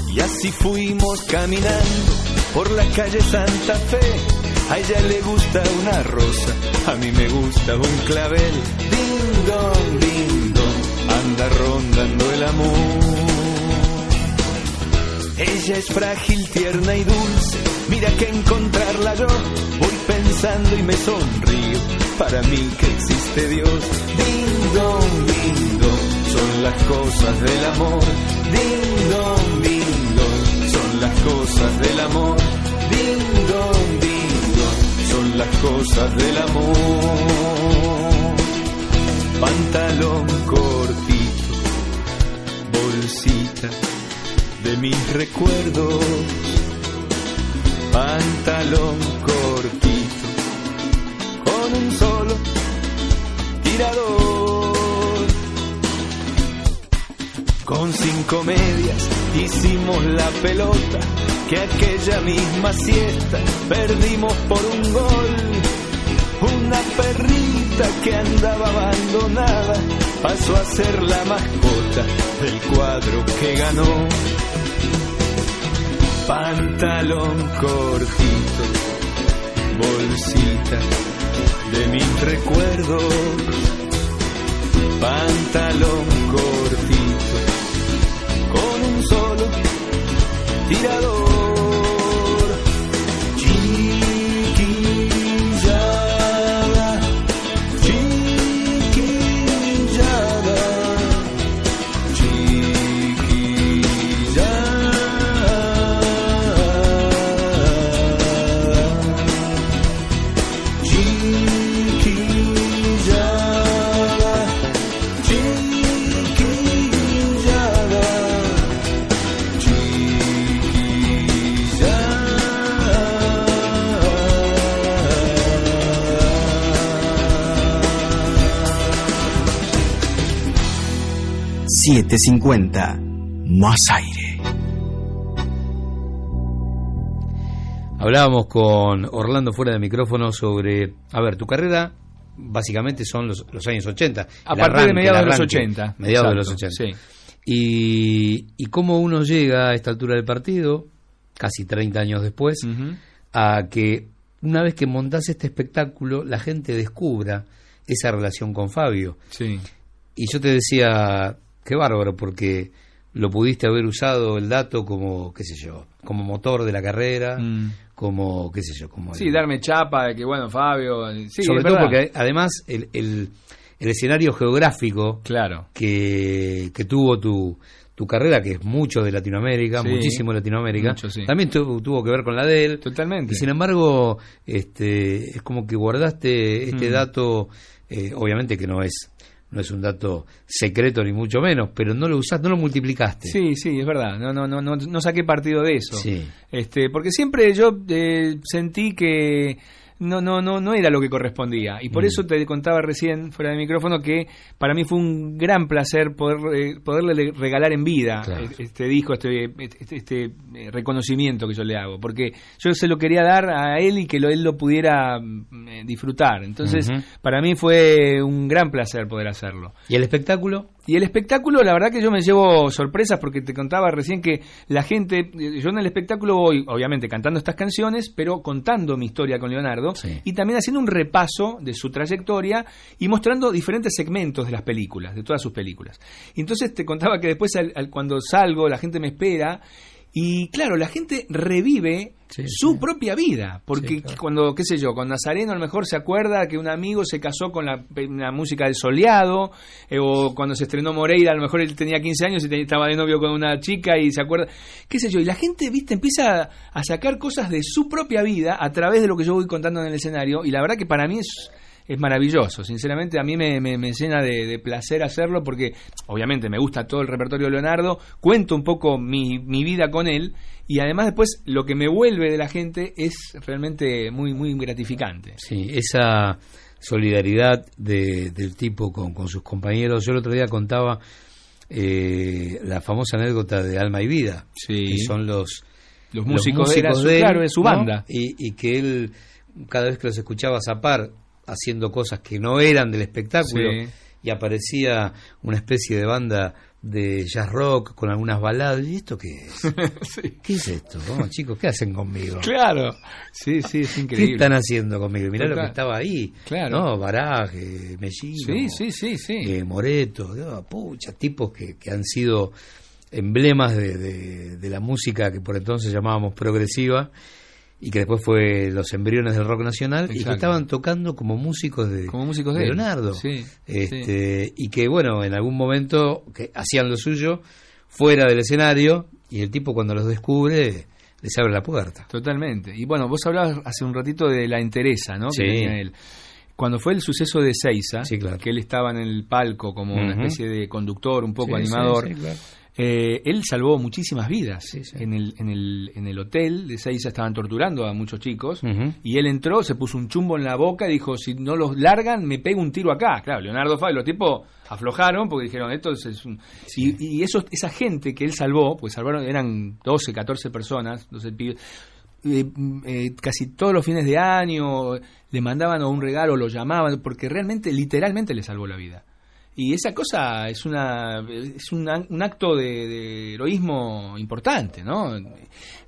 Y así fuimos caminando por la calle Santa Fe. A ella le gusta una rosa, a mí me gusta un clavel. Ding dong, ding dong, anda rondando el amor. Ella es frágil, tierna y dulce. Mira que encontrarla yo voy pensando y me sonrío. Para mí que existe Dios. Ding dong, ding las cosas del amor. Ding dong, ding dong, son las cosas del amor. Ding dong, ding dong, son las cosas del amor. Pantalón cortito, bolsita de mis recuerdos. Pantalón Con cinco medias hicimos la pelota, que aquella misma siesta perdimos por un gol. Una perrita que andaba abandonada pasó a ser la mascota del cuadro que ganó. Pantalón cortito, bolsita de mis recuerdos. Pantalón cortito, solo tirador. 750. Más aire. Hablábamos con Orlando fuera de micrófono sobre, a ver, tu carrera básicamente son los, los años 80. A partir de mediados de los arranque, 80. Mediados de los Exacto, 80. Sí. Y, y cómo uno llega a esta altura del partido, casi 30 años después, a que una vez que montás este espectáculo, la gente descubra esa relación con Fabio. Sí. Y yo te decía, qué bárbaro, porque lo pudiste haber usado el dato como, qué sé yo, como motor de la carrera, Mm. como, qué sé yo, como... Sí, el- darme chapa de que, bueno, Fabio. Sí, sobre todo porque además el, el, el escenario geográfico Claro. que, que tuvo tu, tu carrera, que es mucho de Latinoamérica, Sí, muchísimo de Latinoamérica, mucho, sí. también tuvo, tuvo que ver con la de él. Totalmente. Y sin embargo, este, es como que guardaste este Mm. dato, eh, obviamente que no es no es un dato secreto ni mucho menos, pero no lo usaste, no lo multiplicaste. Sí, sí, es verdad. No, no, no, no, no saqué partido de eso. Sí. Este, porque siempre yo eh, sentí que no, no, no, no era lo que correspondía. Y por Mm. eso te contaba recién, fuera de micrófono, que para mí fue un gran placer poder eh, poderle le- regalar en vida Claro. este disco, este, este, este, eh, reconocimiento que yo le hago. Porque yo se lo quería dar a él y que lo, él lo pudiera mm, eh, disfrutar. Entonces, para mí fue un gran placer poder hacerlo. ¿Y el espectáculo? Y el espectáculo, la verdad que yo me llevo sorpresas porque te contaba recién que la gente, yo en el espectáculo voy, obviamente, cantando estas canciones, pero contando mi historia con Leonardo Sí. y también haciendo un repaso de su trayectoria y mostrando diferentes segmentos de las películas, de todas sus películas. Y entonces te contaba que después al- al- cuando salgo la gente me espera y claro, la gente revive Sí, su sí. propia vida, porque Sí, claro. cuando, qué sé yo, con Nazareno a lo mejor se acuerda que un amigo se casó con la, la música del soleado, eh, o cuando se estrenó Moreira, a lo mejor él tenía 15 años y te- estaba de novio con una chica y se acuerda, qué sé yo, y la gente, viste, empieza a sacar cosas de su propia vida a través de lo que yo voy contando en el escenario, y la verdad que para mí es es maravilloso, sinceramente a mí me, me- me llena de, de placer hacerlo porque obviamente me gusta todo el repertorio de Leonardo, cuento un poco mi, mi vida con él y además después lo que me vuelve de la gente es realmente muy muy gratificante. Sí, esa solidaridad de- del tipo con, con sus compañeros. Yo el otro día contaba eh, la famosa anécdota de Alma y Vida, Sí. que son los, Los los músicos, era su- de él, claro, de su ¿no? banda. Y, y que él, cada vez que los escuchaba zapar, haciendo cosas que no eran del espectáculo, Sí. y aparecía una especie de banda de jazz rock con algunas baladas. ¿Y esto qué es? Sí. ¿Qué es esto? Oh, chicos, ¿qué hacen conmigo? Claro, sí, sí, es ¿Qué increíble. están haciendo conmigo? Mirá lo que estaba ahí. Claro. ¿No? Baraje, Mellino. Sí, sí, sí, sí. eh, Moreto, oh, pucha, tipos que, que han sido emblemas de, de- de la música que por entonces llamábamos progresiva y que después fue los embriones del rock nacional y que estaban tocando como músicos de, Como músicos de. Leonardo. Sí, este, Y que bueno, en algún momento que hacían lo suyo fuera del escenario y el tipo cuando los descubre les abre la puerta. Totalmente. Y bueno, vos hablabas hace un ratito de la entereza, ¿no? Sí. Que tenía él. Cuando fue el suceso de Seiza, Sí, claro. que él estaba en el palco como una especie de conductor, un poco animador, sí, sí, claro. Eh, él salvó muchísimas vidas. Sí, sí. En, el, en, el, en el hotel de Seiza estaban torturando a muchos chicos y él entró, se puso un chumbo en la boca y dijo, si no los largan, me pego un tiro acá. Claro, Leonardo Fabio, los tipos aflojaron porque dijeron, esto es, un... Y, y eso, esa gente que él salvó, pues salvaron, eran 12, 14 personas, 12 pibes, eh, eh, casi todos los fines de año le mandaban un regalo, lo llamaban, porque realmente, literalmente le salvó la vida. Y esa cosa es una es un, un acto de, de heroísmo importante, ¿no?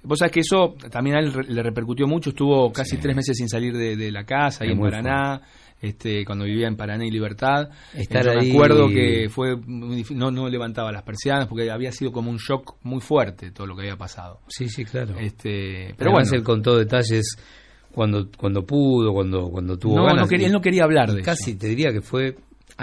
Vos sabés que eso también a él le repercutió mucho, estuvo casi tres meses sin salir de, de la casa, ahí en Paraná, este, cuando vivía en Paraná y Libertad. Estar Yo me ahí- acuerdo que fue muy no, no levantaba las persianas porque había sido como un shock muy fuerte todo lo que había pasado. Sí, sí, claro. Este, pero Pero bueno, él contó detalles cuando cuando pudo, cuando cuando tuvo no, ganas. no quería, él no quería hablar de casi eso. te diría que fue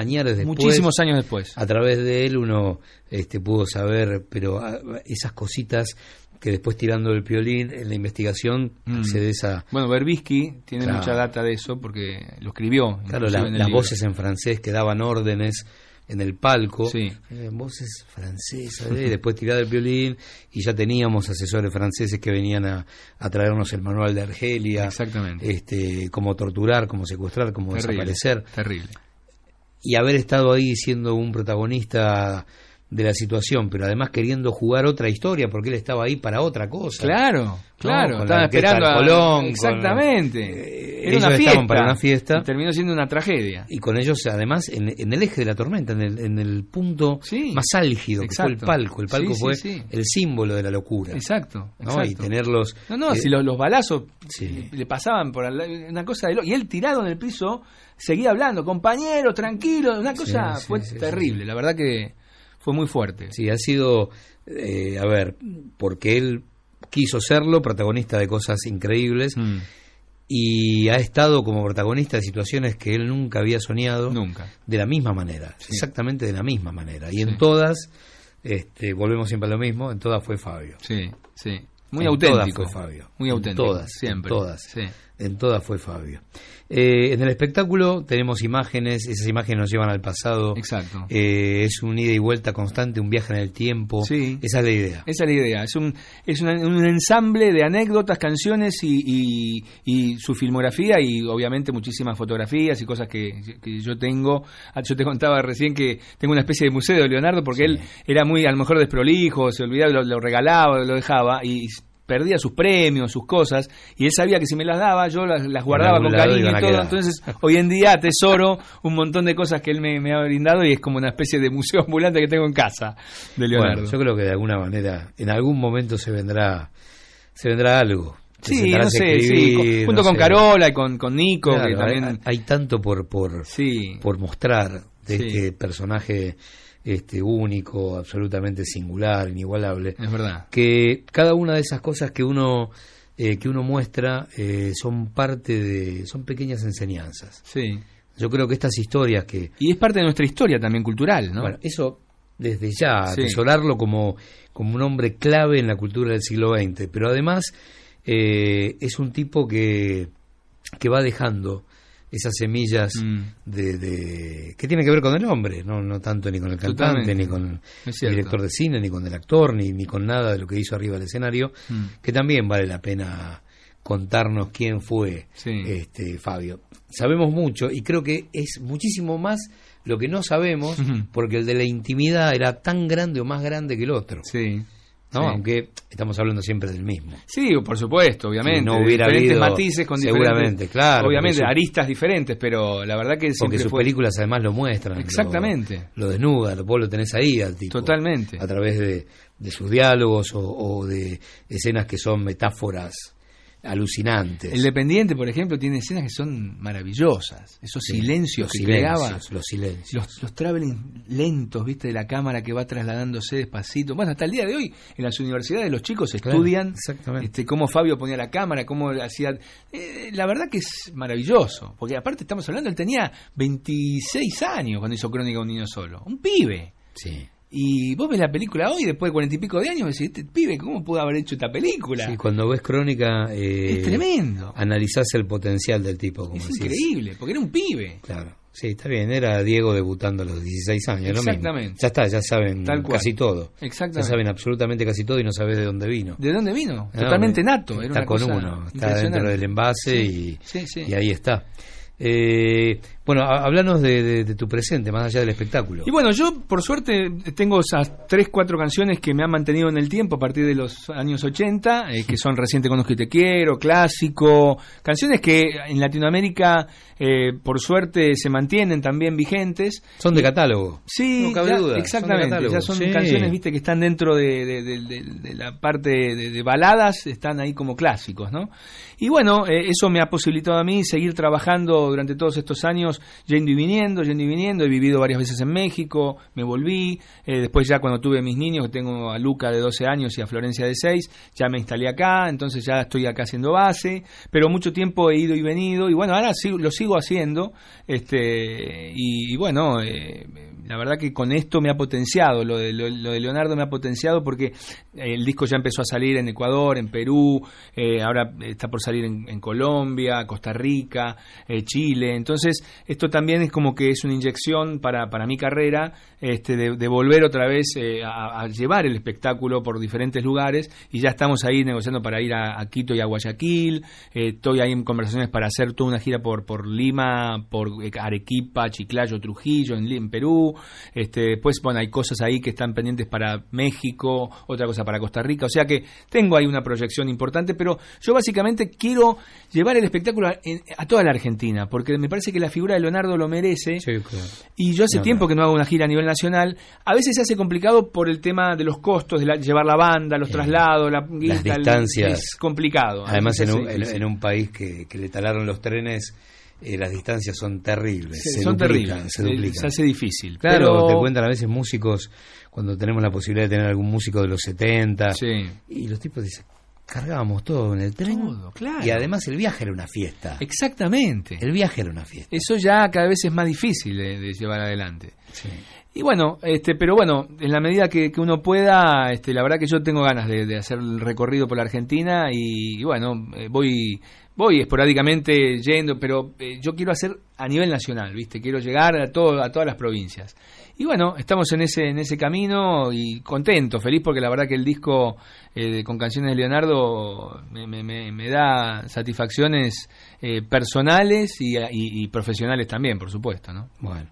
después. Muchísimos años después. A través de él uno este, pudo saber, pero ah, esas cositas que después tirando el piolín en la investigación Mm. se de esa Bueno, Berbisky tiene Claro. mucha data de eso porque lo escribió. claro la- las libro. voces en francés que daban órdenes en el palco Sí. eh, voces francesas eh, después tiraba el violín y ya teníamos asesores franceses que venían a, a traernos el manual de Argelia Exactamente. este cómo torturar cómo secuestrar cómo Terrible, desaparecer Terrible. Y haber estado ahí siendo un protagonista de la situación, pero además queriendo jugar otra historia, porque él estaba ahí para otra cosa. Claro, claro. la orquesta esperando a... Colón, con- Exactamente. Eh, Era ellos una estaban fiesta. para una fiesta. Y terminó siendo una tragedia. Y con ellos, además, en, en el eje de la tormenta, en el, en el punto Sí, más álgido, que fue el exacto. palco. El palco Sí, fue sí. el símbolo de la locura. Exacto, ¿no? exacto. Y tenerlos... No, no, eh, si los, los balazos le, pasaban por al una cosa de lo... Y él tirado en el piso seguía hablando, compañero, tranquilo, una cosa Sí, sí, fue sí, terrible, la verdad que fue muy fuerte. Sí, ha sido, eh, a ver, porque él quiso serlo, protagonista de cosas increíbles, Mm, y ha estado como protagonista de situaciones que él nunca había soñado nunca. de la misma manera, exactamente de la misma manera. Y en todas, este, volvemos siempre a lo mismo, en todas fue Fabio. Sí, sí. Muy En auténtico. todas fue Fabio. Muy En auténtico. todas, siempre. en todas. Sí. En todas fue Fabio. Eh, en el espectáculo tenemos imágenes, esas imágenes nos llevan al pasado. Exacto. Eh, es un ida y vuelta constante, un viaje en el tiempo. Sí. Esa es la idea. Esa es la idea. Es un, es un ensamble de anécdotas, canciones y, y- y su filmografía y obviamente muchísimas fotografías y cosas que, que yo tengo. Ah, Yo te contaba recién que tengo una especie de museo de Leonardo porque él era muy a lo mejor desprolijo, se olvidaba, lo, lo regalaba, lo dejaba y perdía sus premios, sus cosas, y él sabía que si me las daba, yo las, las guardaba con cariño y todo. quedar. Entonces, hoy en día atesoro un montón de cosas que él me, me ha brindado y es como una especie de museo ambulante que tengo en casa de Leonardo. Bueno, yo creo que de alguna manera, en algún momento se vendrá, se vendrá algo. Sí, no sé, sí, escribir, junto no con sé. Carola y con, con Nico, Claro, que también... hay, hay tanto por por, Sí. por mostrar de Sí. este personaje este único, absolutamente singular, inigualable, Es verdad. que cada una de esas cosas que uno eh, que uno muestra eh, son parte de son pequeñas enseñanzas. Sí. Yo creo que estas historias que Y es parte de nuestra historia también cultural, ¿no? bueno, eso desde ya, Sí. atesorarlo como, como un hombre clave en la cultura del siglo XX, pero además eh, es un tipo que, que va dejando esas semillas Mm. de, de- que tienen que ver con el hombre, no, no tanto ni con el cantante, Totalmente. ni con el director de cine, ni con el actor, ni, ni con nada de lo que hizo arriba del escenario, Mm. que también vale la pena contarnos quién fue Sí. este Fabio. Sabemos mucho y creo que es muchísimo más lo que no sabemos, porque el de la intimidad era tan grande o más grande que el otro. Sí. ¿No? Sí. Aunque estamos hablando siempre del mismo. Sí, por supuesto, obviamente. Si no hubiera diferentes habido- matices con seguramente, claro, Obviamente, porque su- aristas diferentes, pero la verdad que Porque siempre sus fue. películas además lo muestran. lo- Exactamente. Lo, desnuda, lo, vos lo tenés ahí al tipo. Totalmente. A través de, de sus diálogos o, o de escenas que son metáforas alucinantes. El Dependiente, por ejemplo, tiene escenas que son maravillosas. Esos Sí, silencios los que silencios, creaba. Los silencios. Los, los traveling lentos, viste, de la cámara que va trasladándose despacito. Bueno, hasta el día de hoy, en las universidades los chicos Claro, estudian este, cómo Fabio ponía la cámara, cómo hacía... Eh, la verdad que es maravilloso, porque aparte estamos hablando, él tenía 26 años cuando hizo Crónica de un niño solo. Un pibe. Sí. Y vos ves la película hoy, después de cuarenta y pico de años, decís, este pibe, ¿cómo pudo haber hecho esta película? Sí, cuando ves crónica, eh, es tremendo. analizás el potencial del tipo, como Es decís. increíble, porque era un pibe. Claro. Sí, está bien, era Diego debutando a los 16 años, lo mismo. Exactamente. Ya está, ya saben Tal cual. casi todo. Exactamente. Ya saben absolutamente casi todo y no sabes de dónde vino. ¿De dónde vino? No, Totalmente nato. Era Está una con cosa uno, está dentro del envase y, sí. y ahí está. Eh, bueno, háblanos de, de- de tu presente, más allá del espectáculo. Y bueno, yo por suerte tengo esas tres, cuatro canciones que me han mantenido en el tiempo a partir de los años 80, eh, que son Reciente Conozco y Te Quiero, Clásico, canciones que en Latinoamérica eh, por suerte se mantienen también vigentes. Son de catálogo. Sí, No cabe ya- duda, son exactamente. catálogo, ya son sí. canciones, viste, que están dentro de, de- de- de- de la parte de, de baladas, están ahí como clásicos, ¿no? Y bueno, eh, eso me ha posibilitado a mí seguir trabajando durante todos estos años, yendo y viniendo, yendo y viniendo. He vivido varias veces en México, me volví. eh, después ya cuando tuve mis niños, tengo a Luca de 12 años y a Florencia de 6, ya me instalé acá, entonces ya estoy acá haciendo base. Pero mucho tiempo he ido y venido, y bueno, ahora lo sigo haciendo. este Y, y bueno, eh, la verdad que con esto me ha potenciado, lo de, lo, de Leonardo me ha potenciado porque el disco ya empezó a salir en Ecuador, en Perú, eh, ahora está por salir en, en Colombia, Costa Rica, eh, Chile. Entonces, esto también es como que es una inyección para, para mi carrera este, de, de volver otra vez eh, a, a llevar el espectáculo por diferentes lugares y ya estamos ahí negociando para ir a, a Quito y a Guayaquil. Eh, estoy ahí en conversaciones para hacer toda una gira por, por Lima, por eh, Arequipa, Chiclayo, Trujillo, en, en Perú. Este, pues bueno, hay cosas ahí que están pendientes para México, otra cosa para Costa Rica. O sea que tengo ahí una proyección importante, pero yo básicamente quiero llevar el espectáculo a, a toda la Argentina, porque me parece que la figura de Leonardo lo merece. Sí, claro. Y yo hace No, tiempo no. que no hago una gira a nivel nacional. A veces se hace complicado por el tema de los costos, de la- llevar la banda, los Eh, traslados, la, las distancias. Es complicado. Además, en un, en- un país que, que le talaron los trenes, eh, las distancias son terribles. Sí, se son duplican, terribles. Se Eh, duplican. se hace difícil. Claro, pero- te cuentan a veces músicos, cuando tenemos la posibilidad de tener algún músico de los 70, Sí. y los tipos dicen, cargábamos todo en el tren. Todo, claro. Y además el viaje era una fiesta. Exactamente. El viaje era una fiesta. Eso ya cada vez es más difícil de, de llevar adelante. Sí. Y bueno, este, pero bueno, en la medida que, que uno pueda, este, la verdad que yo tengo ganas de, hacer el recorrido por la Argentina y, bueno, eh, voy voy esporádicamente yendo, pero eh, yo quiero hacer a nivel nacional, ¿viste? Quiero llegar a, todo, a todas las provincias. Y bueno, estamos en ese, en ese camino y contento, feliz porque la verdad que el disco eh, con canciones de Leonardo me, me- me- me da satisfacciones eh, personales y, y- y profesionales también, por supuesto, ¿no? Bueno,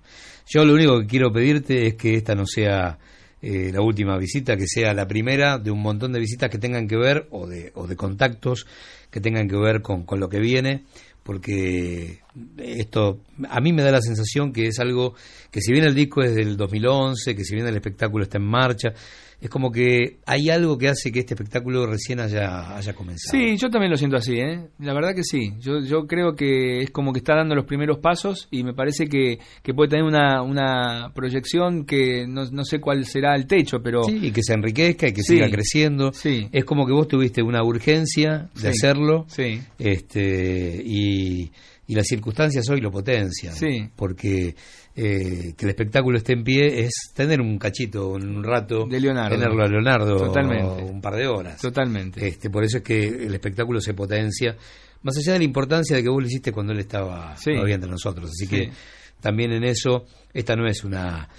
yo lo único que quiero pedirte es que esta no sea eh, la última visita, que sea la primera de un montón de visitas que tengan que ver, o de, o de contactos que tengan que ver con, con lo que viene, porque esto a mí me da la sensación que es algo que si bien el disco es del 2011, que si bien el espectáculo está en marcha, es como que hay algo que hace que este espectáculo recién haya, haya comenzado. Sí, yo también lo siento así, ¿eh? La verdad que sí. Yo, yo creo que es como que está dando los primeros pasos y me parece que, que puede tener una, una proyección que no, no sé cuál será el techo, pero... Sí, y que se enriquezca y que Sí, siga creciendo. sí. Es como que vos tuviste una urgencia de Sí, hacerlo sí. este, y, y las circunstancias hoy lo potencian. Sí. Porque eh, que el espectáculo esté en pie es tener un cachito, un rato, De Leonardo. tenerlo a Leonardo Totalmente. un par de horas. Totalmente. Este, por eso es que el espectáculo se potencia, más allá de la importancia de que vos lo hiciste cuando él estaba Sí. todavía entre nosotros. Así Sí. que también en eso, esta no es una,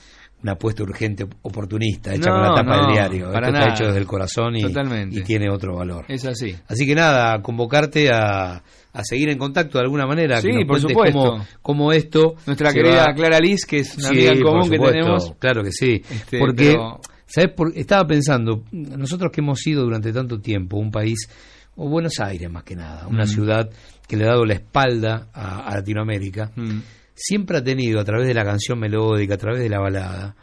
una apuesta urgente oportunista, hecha No, con la tapa no, del diario. para Esto está nada. hecho desde el corazón y, tiene otro valor. Es así. Así que nada, convocarte a, a seguir en contacto de alguna manera. Sí, que por supuesto. Cómo, cómo esto. Nuestra querida va- Clara Liz, que es una Sí, amiga en común que tenemos. Claro que sí. Este, Porque, pero- ¿sabes? Por- estaba pensando, nosotros que hemos sido durante tanto tiempo un país, o Buenos Aires más que nada, una Mm. ciudad que le ha dado la espalda a, a Latinoamérica, Mm. Siempre ha tenido a través de la canción melódica, a través de la balada,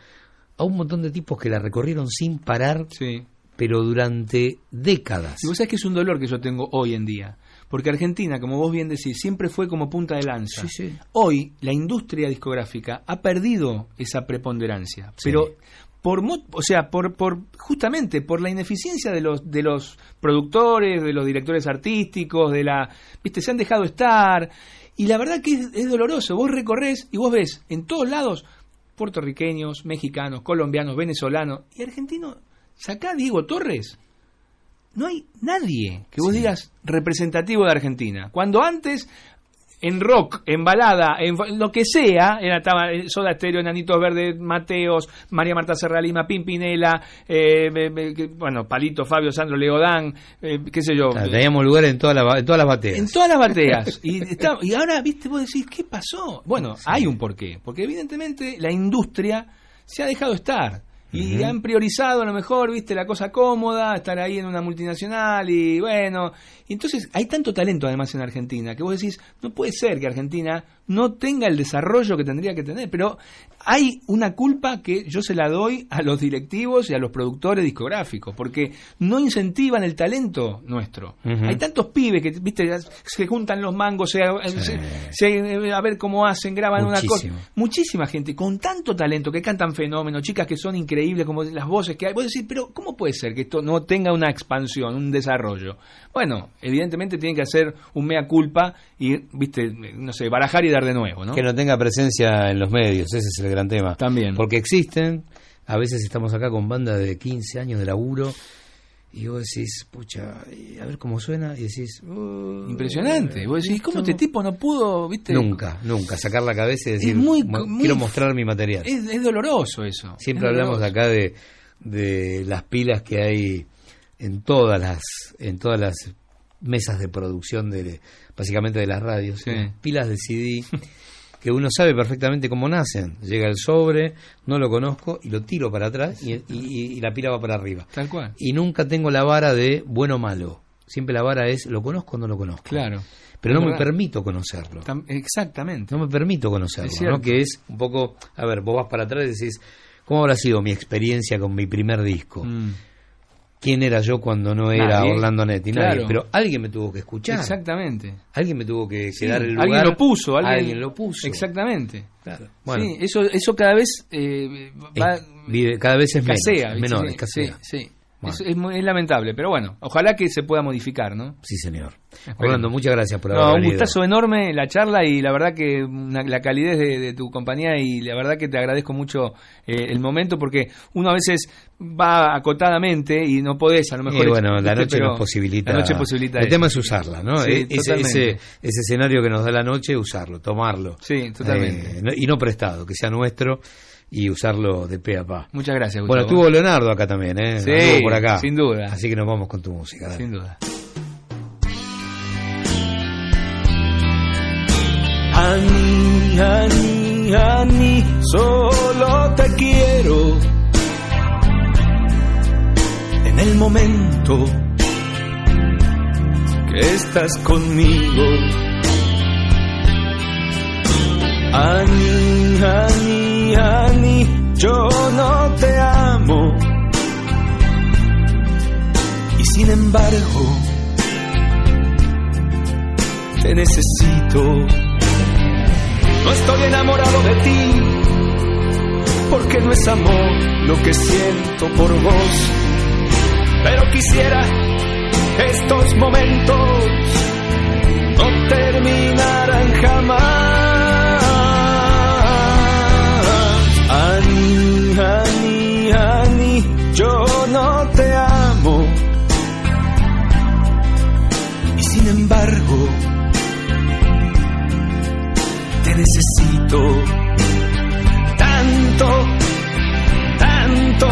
a un montón de tipos que la recorrieron sin parar, Sí. pero durante décadas. Y vos sabés que es un dolor que yo tengo hoy en día. Porque Argentina, como vos bien decís, siempre fue como punta de lanza. Sí, sí. Hoy la industria discográfica ha perdido esa preponderancia. Pero por o sea, por, por justamente por la ineficiencia de los de los productores, de los directores artísticos, de la, viste, se han dejado estar y la verdad que es, es doloroso. Vos recorres y vos ves en todos lados puertorriqueños, mexicanos, colombianos, venezolanos y argentinos. Sacá a Diego Torres no hay nadie que vos Sí. digas representativo de Argentina. Cuando antes, en rock, en balada, en lo que sea, era estaba eh, Soda Stereo, Nanitos Verdes, Mateos, María Marta Serralima, Pimpinela, eh, bueno, Palito, Fabio, Sandro, Leodán, eh, qué sé yo. Claro, teníamos lugar en, toda la, en todas las bateas. en todas las bateas. y, está- y ahora, viste, vos decís, ¿qué pasó? Bueno, hay un porqué. Porque evidentemente la industria se ha dejado estar. Y han priorizado a lo mejor, viste, la cosa cómoda, estar ahí en una multinacional y bueno. Y entonces hay tanto talento además en Argentina que vos decís, no puede ser que Argentina no tenga el desarrollo que tendría que tener. Pero hay una culpa que yo se la doy a los directivos y a los productores discográficos, porque no incentivan el talento nuestro. Hay tantos pibes que, viste, se juntan los mangos, se, se- se- a ver cómo hacen, graban una cosa. Muchísima gente con tanto talento que cantan fenómenos, chicas que son increíbles, como las voces que hay. Vos decís, pero ¿cómo puede ser que esto no tenga una expansión, un desarrollo? Bueno, evidentemente tienen que hacer un mea culpa y, viste, no sé, barajar y dar de nuevo, ¿no? Que no tenga presencia en los medios, ese es el gran tema. También. Porque existen, a veces estamos acá con bandas de 15 años de laburo y vos decís, pucha, a ver cómo suena, y decís, "Oh, Impresionante. Vos decís, ¿cómo este tipo no pudo, viste? Nunca, nunca, sacar la cabeza y decir, Es muy- "Mo- muy- quiero mostrar mi material. Es, es doloroso eso. Siempre Es hablamos doloroso. acá de, de las pilas que hay en todas las en todas las mesas de producción de básicamente de las radios, Sí. pilas de CD que uno sabe perfectamente cómo nacen. Llega el sobre, no lo conozco y lo tiro para atrás y, y- y la pila va para arriba. Tal cual. Y nunca tengo la vara de bueno o malo. Siempre la vara es lo conozco o no lo conozco. Claro. Pero no me permito conocerlo. Tam- Exactamente. No me permito conocerlo, Es. ¿no? Que es un poco, a ver, vos vas para atrás y decís, ¿cómo habrá sido mi experiencia con mi primer disco? Mm. ¿Quién era yo cuando no era Nadie. Orlando Netti? Nadie. Claro. Pero alguien me tuvo que escuchar. Exactamente. Alguien me tuvo que, Sí, dar el lugar. alguien lo puso, alguien, lo puso. Exactamente. Claro. Bueno, Sí, eso, eso cada vez eh, va, es- vive- cada vez es escasea, menor, escasea. sí, sí. Es, es muy- es lamentable, pero bueno, ojalá que se pueda modificar, ¿no? Sí, señor. Esperemos. Orlando, muchas gracias por haber No, un gustazo enorme la charla y la verdad que una- la calidez de, de tu compañía y la verdad que te agradezco mucho eh, el momento porque uno a veces va acotadamente y no podés a lo mejor... Y bueno, la noche nos posibilita. La noche posibilita El eso. tema es usarla, ¿no? Sí, E- ese, ese, ese escenario que nos da la noche, usarlo, tomarlo. Sí, totalmente. Eh, y no prestado, que sea nuestro y usarlo de pe a pa. Muchas gracias, Bueno, Gustavo. estuvo Leonardo acá también, ¿eh? Sí, por acá. sin duda. Así que nos vamos con tu música. dale. Sin duda. Ani, Ani, Ani, solo te quiero en el momento que estás conmigo. Ani, Ani, Ani, yo no te amo y sin embargo te necesito. No estoy enamorado de ti, porque no es amor lo que siento por vos. Pero quisiera estos momentos no terminaran jamás. Tanto, tanto,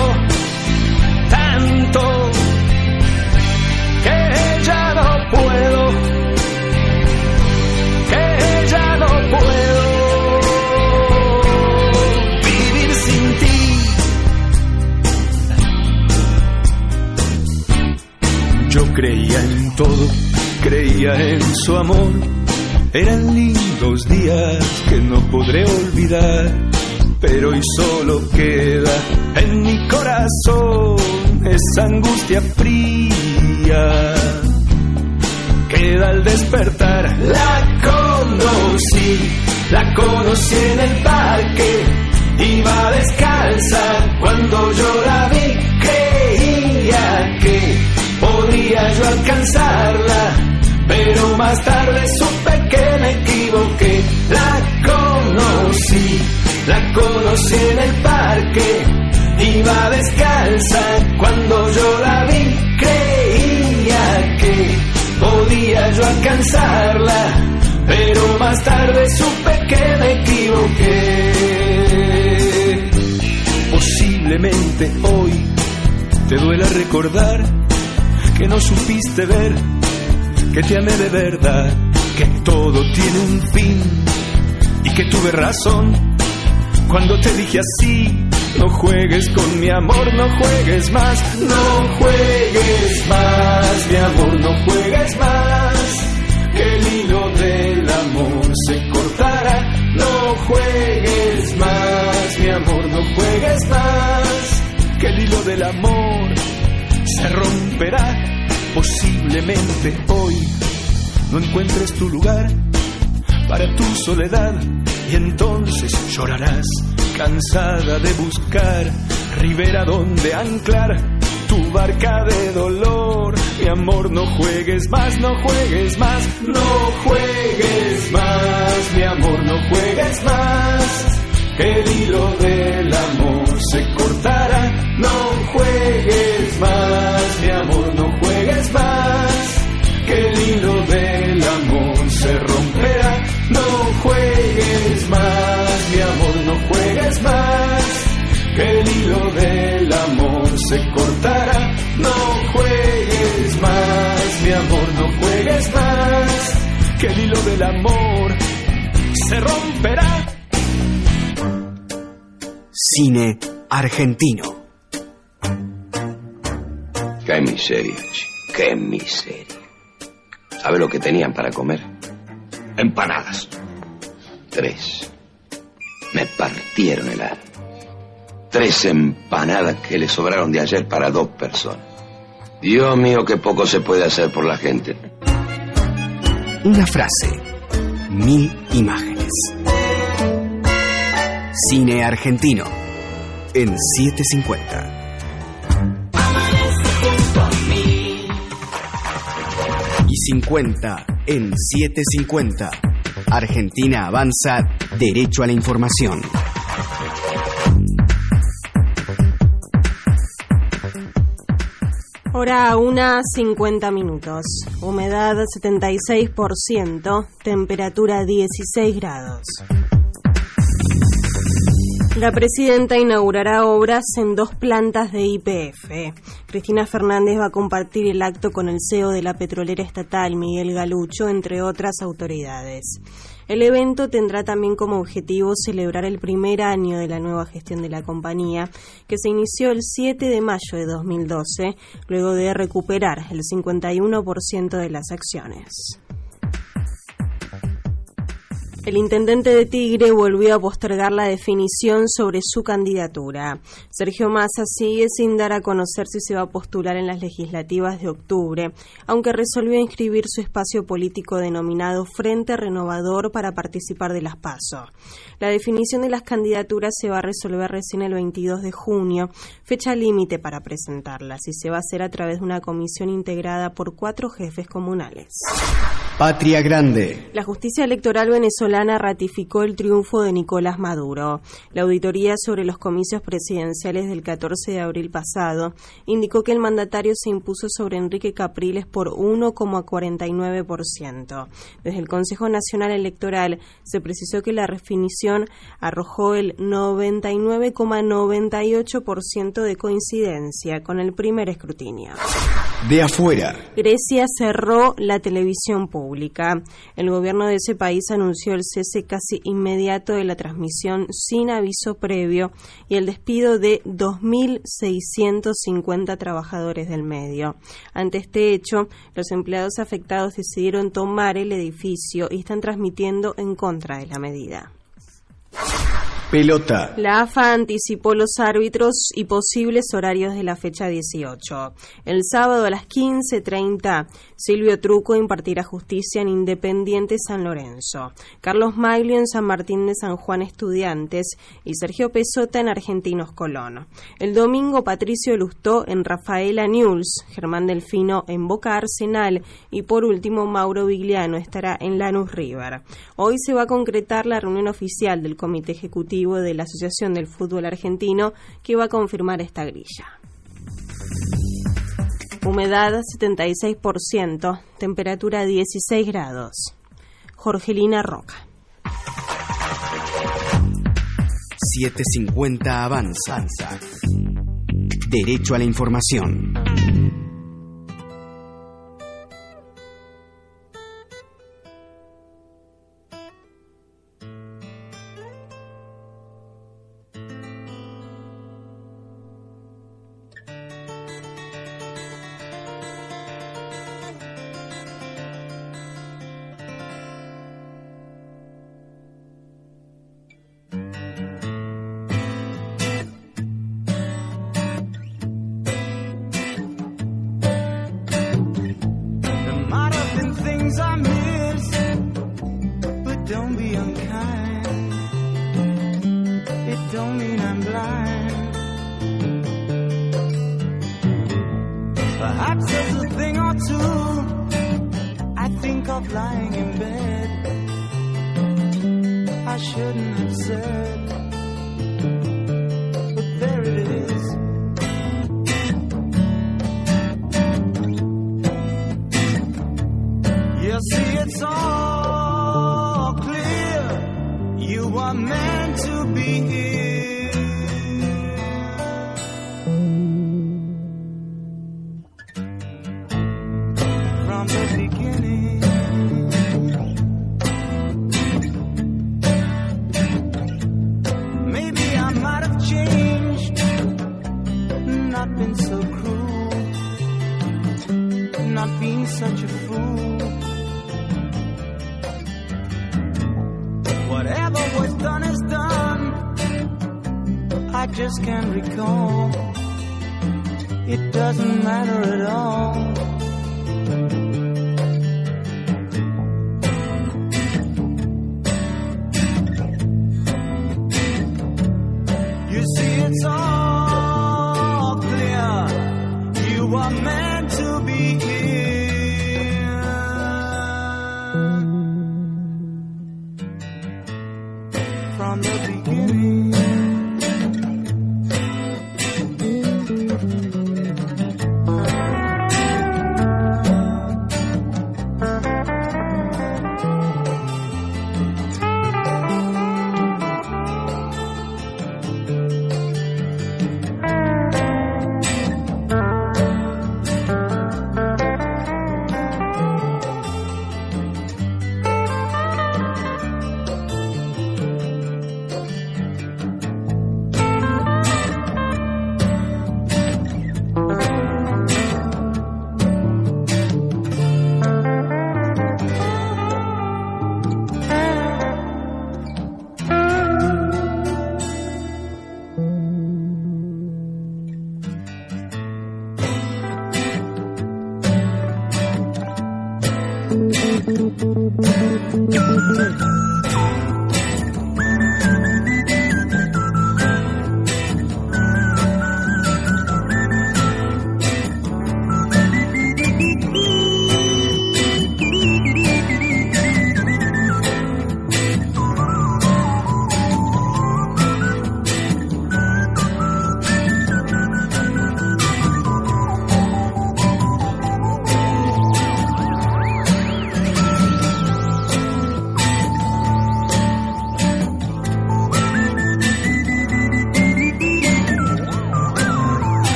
tanto que ya no puedo, que ya no puedo vivir sin ti. Yo creía en todo, creía en su amor. Eran lindos días que no podré olvidar, pero hoy solo queda en mi corazón esa angustia fría. Queda al despertar, la conocí, la conocí en el parque, iba descalza cuando yo la vi, creía que podría yo alcanzarla pero más tarde supe que me equivoqué. La conocí, la conocí en el parque, iba descalza cuando yo la vi, creía que podía yo alcanzarla, pero más tarde supe que me equivoqué. Posiblemente hoy te duela recordar que no supiste ver que te amé de verdad, que todo tiene un fin y que tuve razón cuando te dije así. No juegues con mi amor, no juegues más, no juegues más, mi amor, no juegues más. Que el hilo del amor se cortará, no juegues más, mi amor, no juegues más. Que el hilo del amor se romperá. Posiblemente hoy no encuentres tu lugar para tu soledad y entonces llorarás cansada de buscar ribera donde anclar tu barca de dolor. Mi amor, no juegues más, no juegues más, no juegues más, mi amor, no juegues más. El hilo del amor se cortará, no juegues hilo del amor se cortará, no juegues más, mi amor, no juegues más. Que el hilo del amor se romperá. Cine argentino. Qué miseria, chico, qué miseria. ¿Sabe lo que tenían para comer? Empanadas. Tres. Me partieron el alma tres empanadas que le sobraron de ayer para dos personas. Dios mío, qué poco se puede hacer por la gente. Una frase, mil imágenes. Cine argentino en 750. Y 50 en 750. Argentina avanza derecho a la información. Hora 1, 50 minutos. Humedad 76%, temperatura 16 grados. La presidenta inaugurará obras en dos plantas de IPF. Cristina Fernández va a compartir el acto con el CEO de la petrolera estatal, Miguel Galucho, entre otras autoridades. El evento tendrá también como objetivo celebrar el primer año de la nueva gestión de la compañía, que se inició el 7 de mayo de 2012, luego de recuperar el 51% de las acciones. El intendente de Tigre volvió a postergar la definición sobre su candidatura. Sergio Massa sigue sin dar a conocer si se va a postular en las legislativas de octubre, aunque resolvió inscribir su espacio político denominado Frente Renovador para participar de las PASO. La definición de las candidaturas se va a resolver recién el 22 de junio, fecha límite para presentarlas, y se va a hacer a través de una comisión integrada por cuatro jefes comunales. Patria Grande. La justicia electoral venezolana ratificó el triunfo de Nicolás Maduro. La auditoría sobre los comicios presidenciales del 14 de abril pasado indicó que el mandatario se impuso sobre Enrique Capriles por 1,49%. Desde el Consejo Nacional Electoral se precisó que la definición arrojó el 99,98% de coincidencia con el primer escrutinio. De afuera. Grecia cerró la televisión pública. El gobierno de ese país anunció el cese casi inmediato de la transmisión sin aviso previo y el despido de 2.650 trabajadores del medio. Ante este hecho, los empleados afectados decidieron tomar el edificio y están transmitiendo en contra de la medida. Pelota. La AFA anticipó los árbitros y posibles horarios de la fecha 18. El sábado a las 15.30, Silvio Truco impartirá justicia en Independiente San Lorenzo, Carlos Maglio en San Martín de San Juan Estudiantes y Sergio Pesota en Argentinos Colón. El domingo, Patricio Lustó en Rafaela News, Germán Delfino en Boca Arsenal y por último, Mauro Vigliano estará en Lanús River. Hoy se va a concretar la reunión oficial del Comité Ejecutivo de la Asociación del Fútbol Argentino que va a confirmar esta grilla. Humedad 76%, temperatura 16 grados. Jorgelina Roca. 750 avanza. Derecho a la información.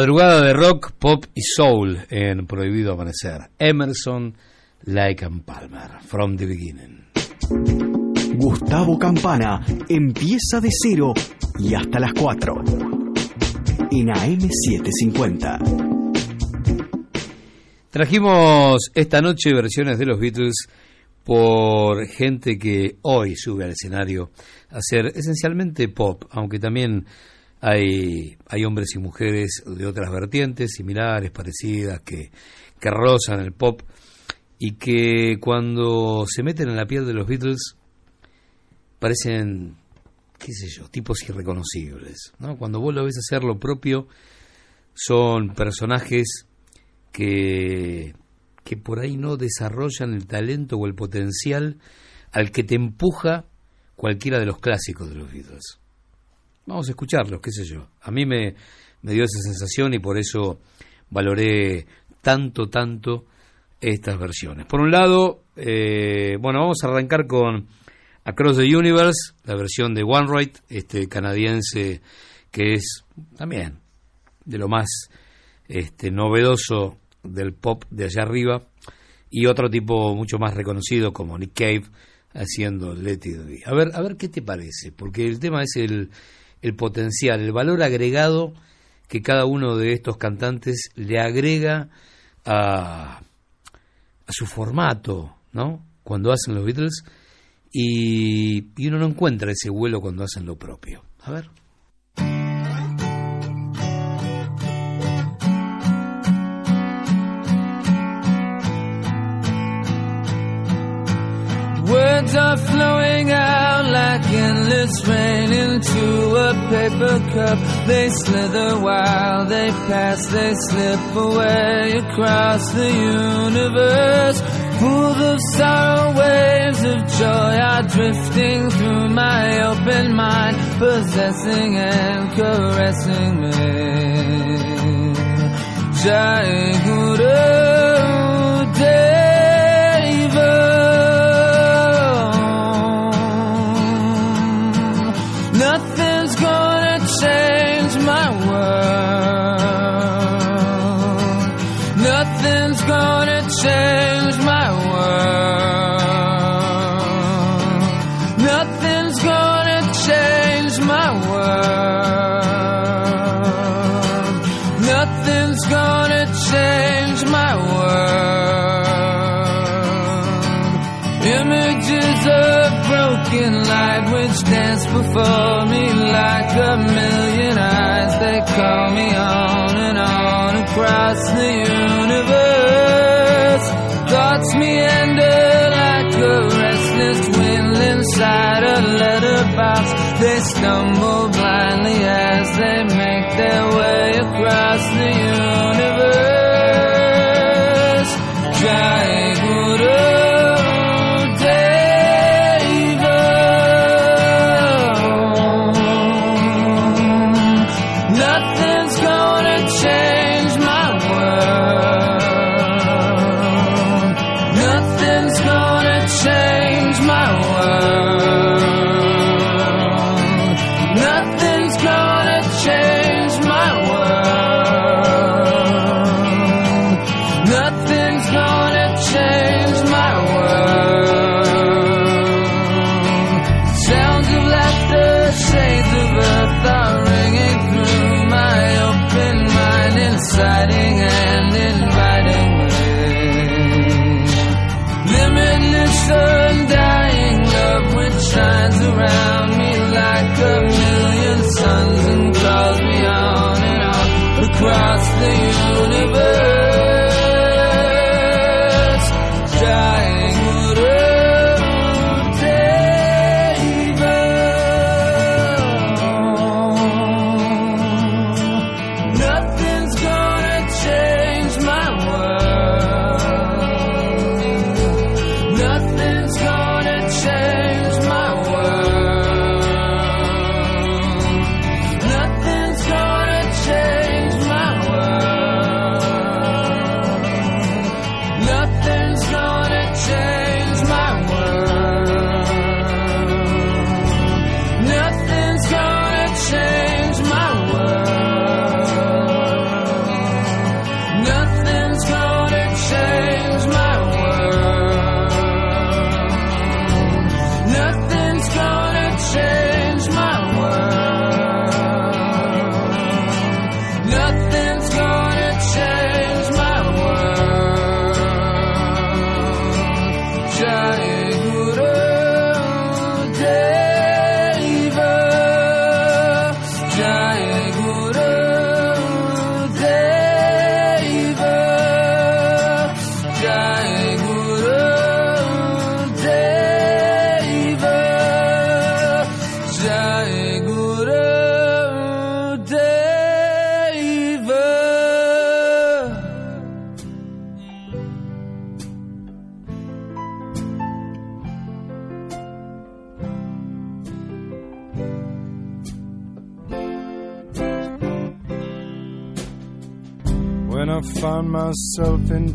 Madrugada de rock, pop y soul en Prohibido Amanecer. Emerson, Lake and Palmer, From the Beginning. Gustavo Campana empieza de cero y hasta las 4. En AM750. Trajimos esta noche versiones de los Beatles por gente que hoy sube al escenario a hacer esencialmente pop, aunque también hay, hombres y mujeres de otras vertientes similares, parecidas, que, que rozan el pop y que cuando se meten en la piel de los Beatles parecen, qué sé yo, tipos irreconocibles. ¿no? Cuando vos lo ves hacer lo propio, son personajes que, que por ahí no desarrollan el talento o el potencial al que te empuja cualquiera de los clásicos de los Beatles. Vamos a escucharlos, qué sé yo. A mí me, me dio esa sensación y por eso valoré tanto, tanto estas versiones. Por un lado, eh, bueno, vamos a arrancar con Across the Universe, la versión de One Right, este canadiense que es también de lo más este, novedoso del pop de allá arriba, y otro tipo mucho más reconocido como Nick Cave haciendo Let It Be. A ver, a ver qué te parece, porque el tema es el, el potencial, el valor agregado que cada uno de estos cantantes le agrega a, a su formato, ¿no? Cuando hacen los Beatles y, y uno no encuentra ese vuelo cuando hacen lo propio. A ver. Words are flowing out like endless rain into a paper cup. They slither while they pass, they slip away across the universe. Full of sorrow, waves of joy are drifting through my open mind, possessing and caressing me. Jai Guru Deva. Change my world. Nothing's gonna change my world. Nothing's gonna change my world. Nothing's gonna change my world. Images of broken light which dance before me like a million me on and on across the universe. Thoughts meander like a restless wind inside a letterbox. They stumble blindly as they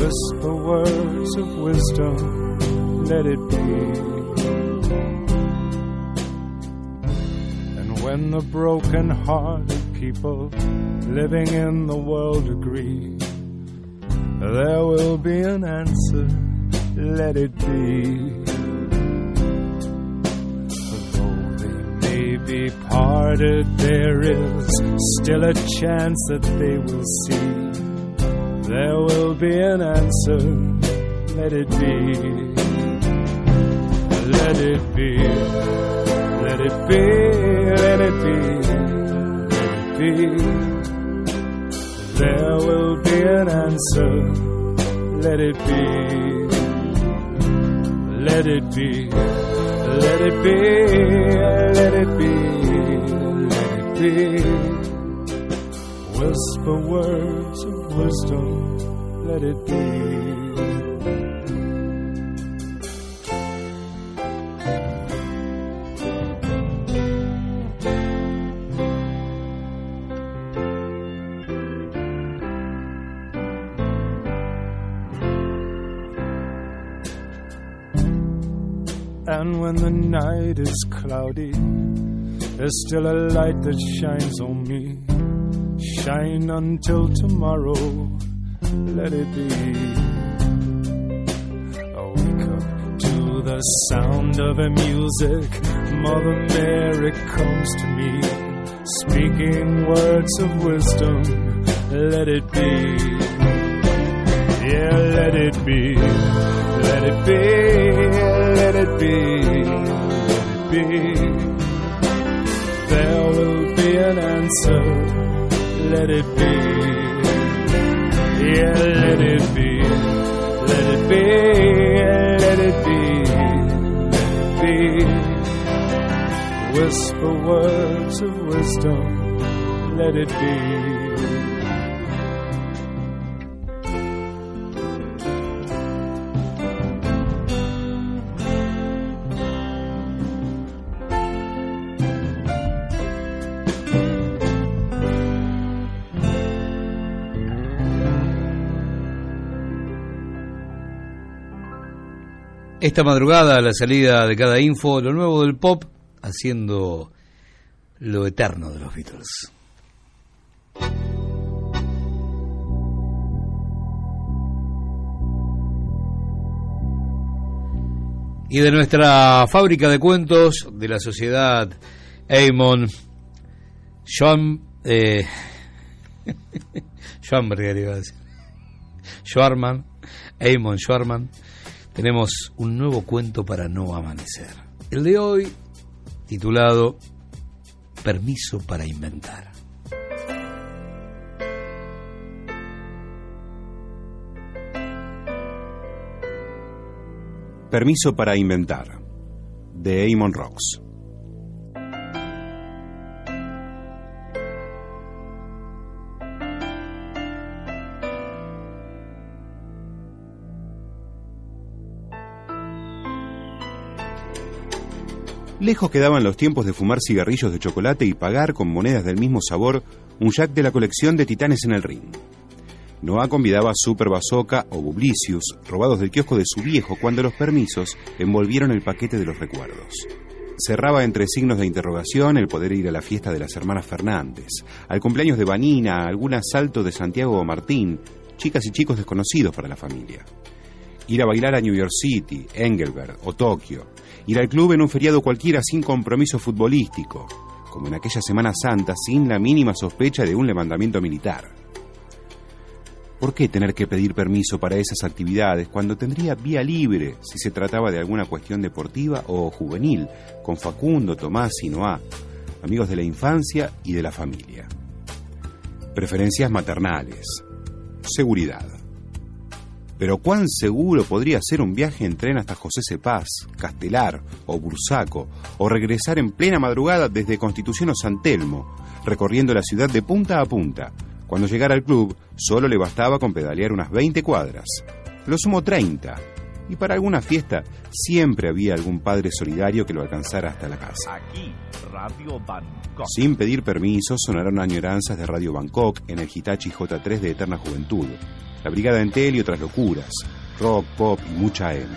Whisper words of wisdom, let it be. And when the broken hearted people living in the world agree, there will be an answer, let it be. Be parted, there is still a chance that they will see. There will be an answer, let it be. Let it be, let it be, let it be, let it be. There will be an answer, let it be. Let it be. Let it be, let it be, let it be. Whisper words of wisdom, let it be. Cloudy, there's still a light that shines on me. Shine until tomorrow, let it be. I wake up to the sound of a music. Mother Mary comes to me, speaking words of wisdom. Let it be. Yeah, let it be. Let it be. Let it be. Be. There will be an answer. Let it be. Yeah, let it be. Let it be. Let it be. Let it be. Whisper words of wisdom. Let it be. Esta madrugada, la salida de cada info, lo nuevo del pop, haciendo lo eterno de los Beatles. Y de nuestra fábrica de cuentos de la sociedad Amon, John... Eh, John Berger iba a decir. Schwarman, Amon Schwarman tenemos un nuevo cuento para no amanecer. El de hoy, titulado Permiso para inventar. Permiso para inventar, de Amon Rocks. Lejos quedaban los tiempos de fumar cigarrillos de chocolate y pagar con monedas del mismo sabor un jack de la colección de titanes en el ring. Noah convidaba a Super Bazooka o Bublicius, robados del kiosco de su viejo, cuando los permisos envolvieron el paquete de los recuerdos. Cerraba entre signos de interrogación el poder ir a la fiesta de las hermanas Fernández, al cumpleaños de Vanina, algún asalto de Santiago o Martín, chicas y chicos desconocidos para la familia. Ir a bailar a New York City, Engelbert o Tokio, ir al club en un feriado cualquiera sin compromiso futbolístico, como en aquella Semana Santa sin la mínima sospecha de un levantamiento militar. ¿Por qué tener que pedir permiso para esas actividades cuando tendría vía libre si se trataba de alguna cuestión deportiva o juvenil, con Facundo, Tomás y Noá, amigos de la infancia y de la familia? Preferencias maternales. Seguridad. Pero cuán seguro podría ser un viaje en tren hasta José Cepaz, Castelar o Bursaco, o regresar en plena madrugada desde Constitución o San Telmo, recorriendo la ciudad de punta a punta. Cuando llegara al club, solo le bastaba con pedalear unas 20 cuadras, lo sumo 30, y para alguna fiesta siempre había algún padre solidario que lo alcanzara hasta la casa. Aquí, Radio Bangkok. Sin pedir permiso, sonaron añoranzas de Radio Bangkok en el Hitachi J3 de Eterna Juventud, la Brigada Entel y otras locuras, rock, pop y mucha M.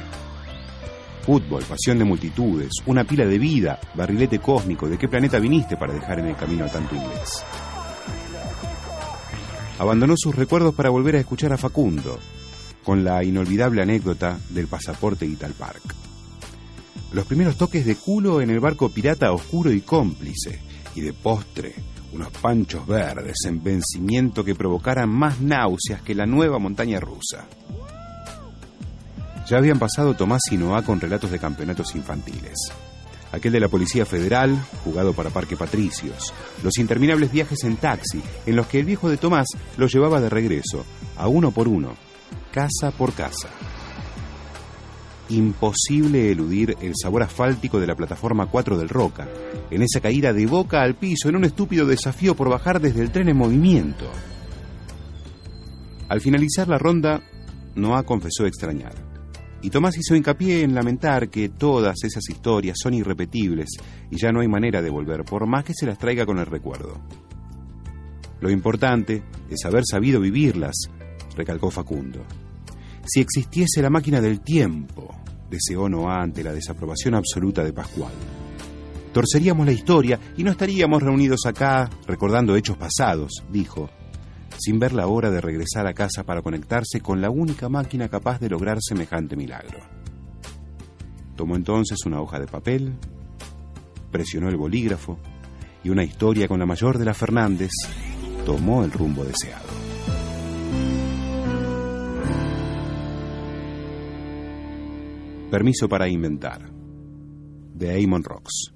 Fútbol, pasión de multitudes, una pila de vida, barrilete cósmico, ¿de qué planeta viniste para dejar en el camino a tanto inglés? Abandonó sus recuerdos para volver a escuchar a Facundo, con la inolvidable anécdota del pasaporte Ital Park. Los primeros toques de culo en el barco pirata oscuro y cómplice, y de postre, unos panchos verdes en vencimiento que provocaran más náuseas que la nueva montaña rusa. Ya habían pasado Tomás y Noah con relatos de campeonatos infantiles. Aquel de la Policía Federal, jugado para Parque Patricios. Los interminables viajes en taxi, en los que el viejo de Tomás los llevaba de regreso, a uno por uno, casa por casa. Imposible eludir el sabor asfáltico de la plataforma 4 del Roca, en esa caída de boca al piso, en un estúpido desafío por bajar desde el tren en movimiento. Al finalizar la ronda, Noah confesó extrañar. Y Tomás hizo hincapié en lamentar que todas esas historias son irrepetibles y ya no hay manera de volver, por más que se las traiga con el recuerdo. Lo importante es haber sabido vivirlas, recalcó Facundo. Si existiese la máquina del tiempo, deseó Noah ante la desaprobación absoluta de Pascual. Torceríamos la historia y no estaríamos reunidos acá recordando hechos pasados, dijo, sin ver la hora de regresar a casa para conectarse con la única máquina capaz de lograr semejante milagro. Tomó entonces una hoja de papel, presionó el bolígrafo y una historia con la mayor de las Fernández tomó el rumbo deseado. Permiso para inventar. De Amon Rocks.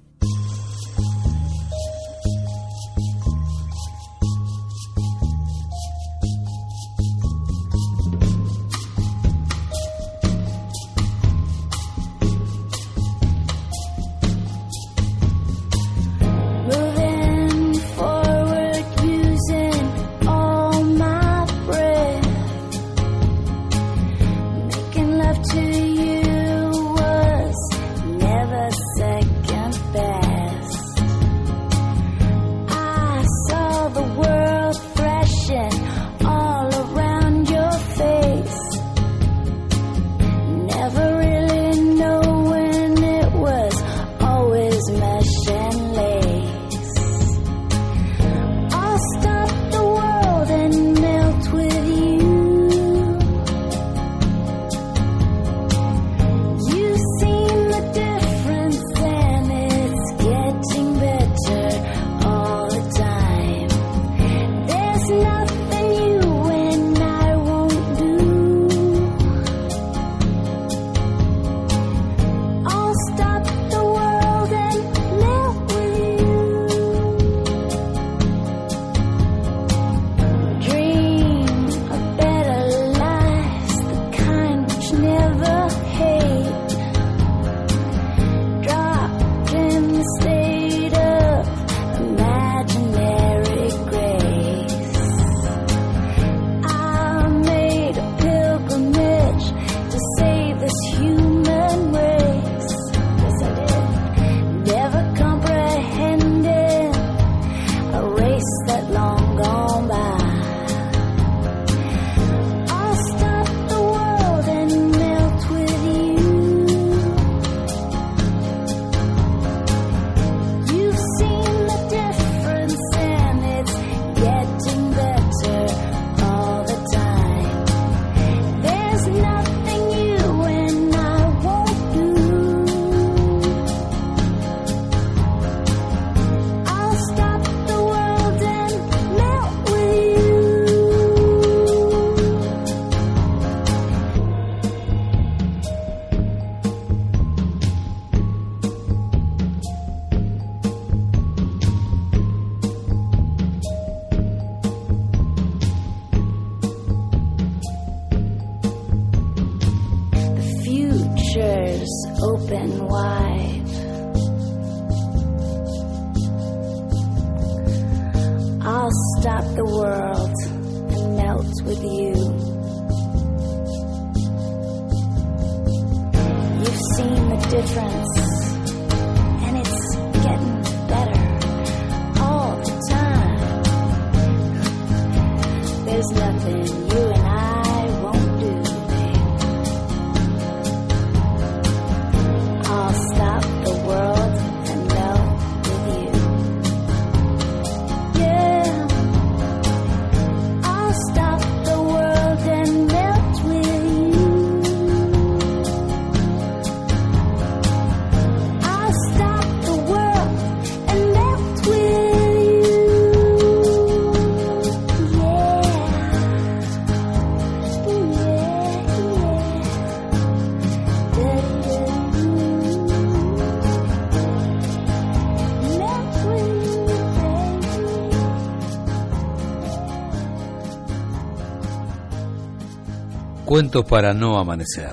Cuentos para no amanecer.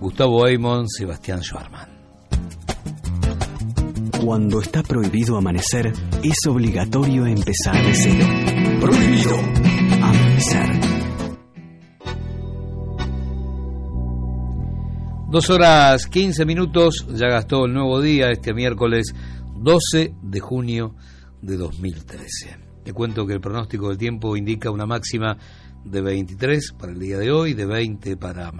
Gustavo Aymon, Sebastián Schwarman. Cuando está prohibido amanecer, es obligatorio empezar de cero. Prohibido amanecer. Dos horas 15 minutos, ya gastó el nuevo día este miércoles 12 de junio de 2013. Te cuento que el pronóstico del tiempo indica una máxima de 23 para el día de hoy, de 20 para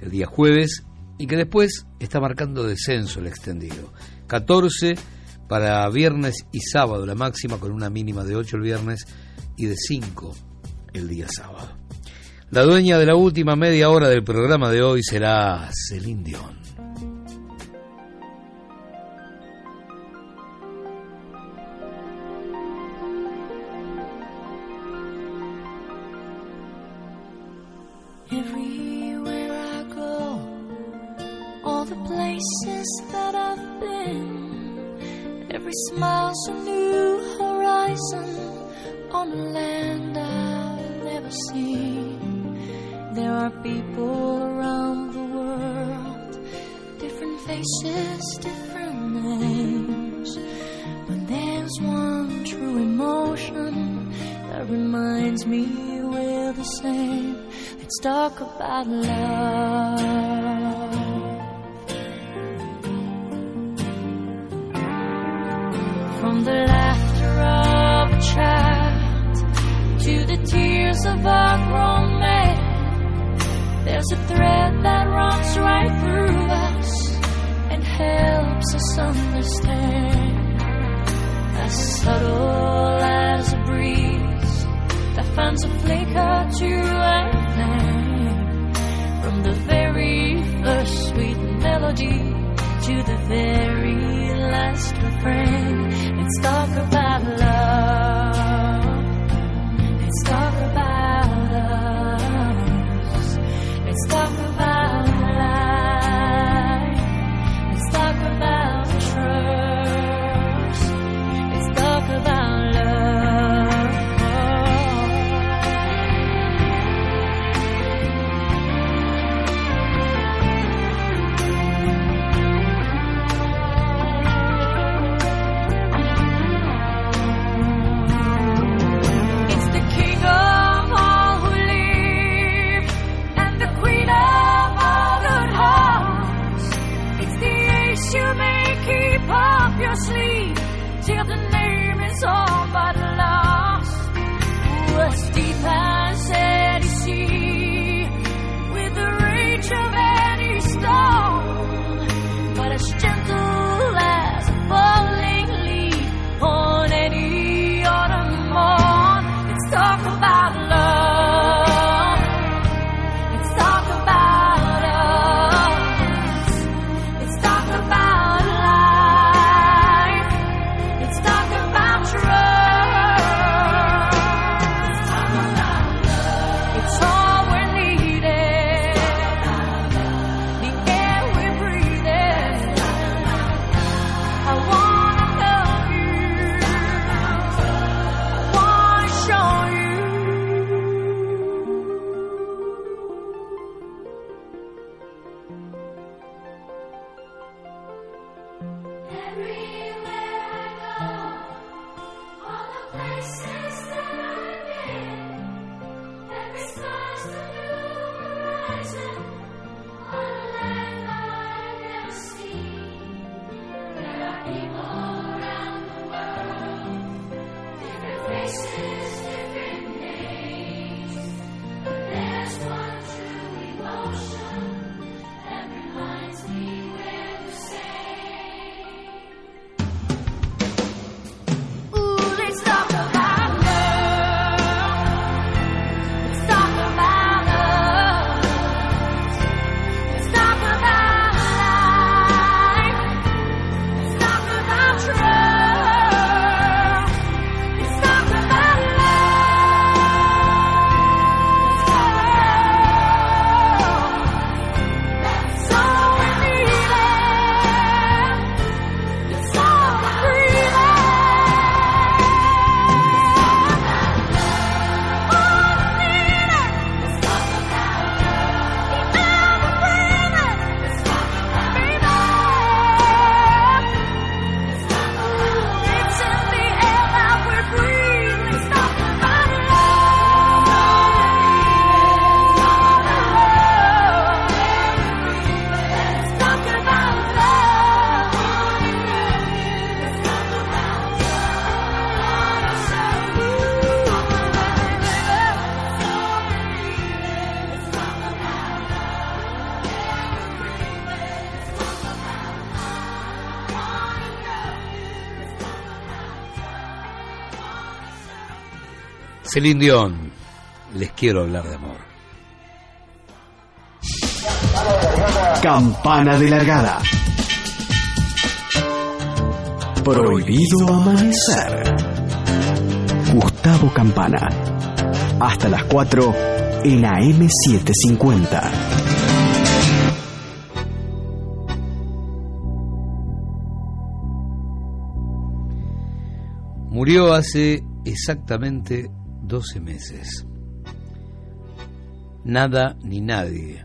el día jueves, y que después está marcando descenso el extendido. 14 para viernes y sábado la máxima, con una mínima de 8 el viernes y de 5 el día sábado. La dueña de la última media hora del programa de hoy será Celine Dion. up your sleeve till the name is all but lost. What's deep Celine Dion, les quiero hablar de amor. Campana de largada. Prohibido amanecer. Gustavo Campana. Hasta las 4 en AM750. Murió hace exactamente 12 meses. Nada ni nadie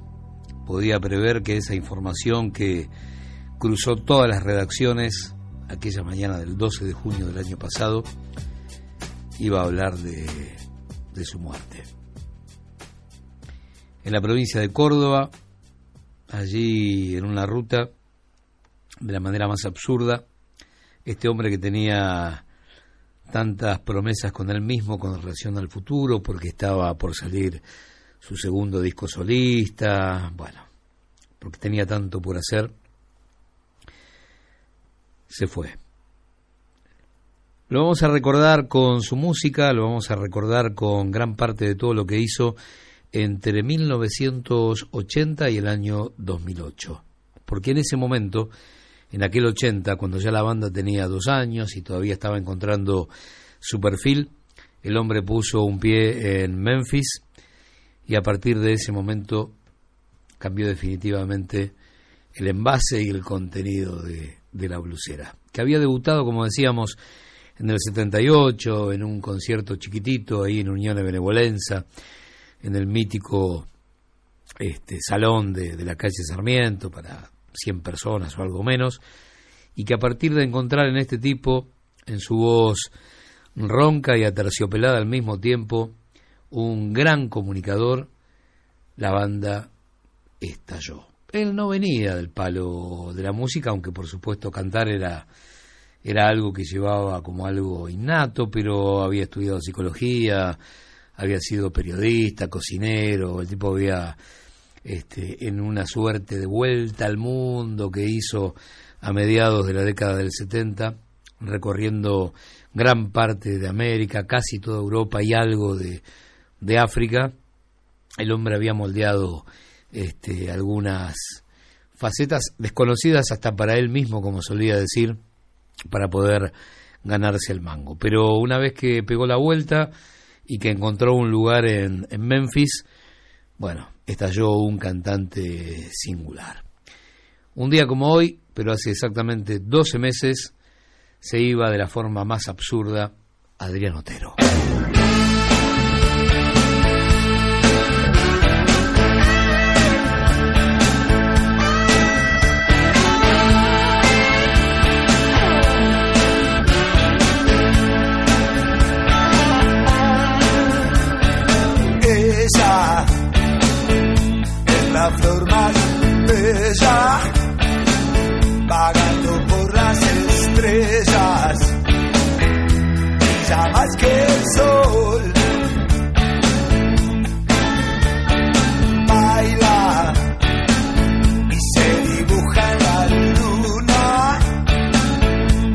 podía prever que esa información que cruzó todas las redacciones aquella mañana del 12 de junio del año pasado iba a hablar de, de su muerte. En la provincia de Córdoba, allí en una ruta, de la manera más absurda, este hombre que tenía tantas promesas con él mismo con relación al futuro, porque estaba por salir su segundo disco solista, bueno, porque tenía tanto por hacer, se fue. Lo vamos a recordar con su música, lo vamos a recordar con gran parte de todo lo que hizo entre 1980 y el año 2008. Porque en ese momento, en aquel 80, cuando ya la banda tenía dos años y todavía estaba encontrando su perfil, el hombre puso un pie en Memphis y a partir de ese momento cambió definitivamente el envase y el contenido de, la blusera, que había debutado, como decíamos, en el 78, en un concierto chiquitito ahí en Unión de Benevolenza, en el mítico este, salón de, de la calle Sarmiento para 100 personas o algo menos, y que a partir de encontrar en este tipo, en su voz ronca y aterciopelada al mismo tiempo, un gran comunicador, la banda estalló. Él no venía del palo de la música, aunque por supuesto cantar era, era algo que llevaba como algo innato, pero había estudiado psicología, había sido periodista, cocinero, el tipo había este, en una suerte de vuelta al mundo que hizo a mediados de la década del 70, recorriendo gran parte de América, casi toda Europa y algo de, de África. El hombre había moldeado este, algunas facetas desconocidas hasta para él mismo, como solía decir, para poder ganarse el mango. Pero una vez que pegó la vuelta y que encontró un lugar en, en Memphis, bueno, estalló un cantante singular. Un día como hoy, pero hace exactamente 12 meses, se iba de la forma más absurda Adrián Otero. Flor más bella, vagando por las estrellas, brilla más que el sol. Baila y se dibuja en la luna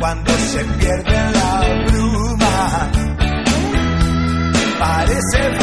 cuando se pierde la bruma parece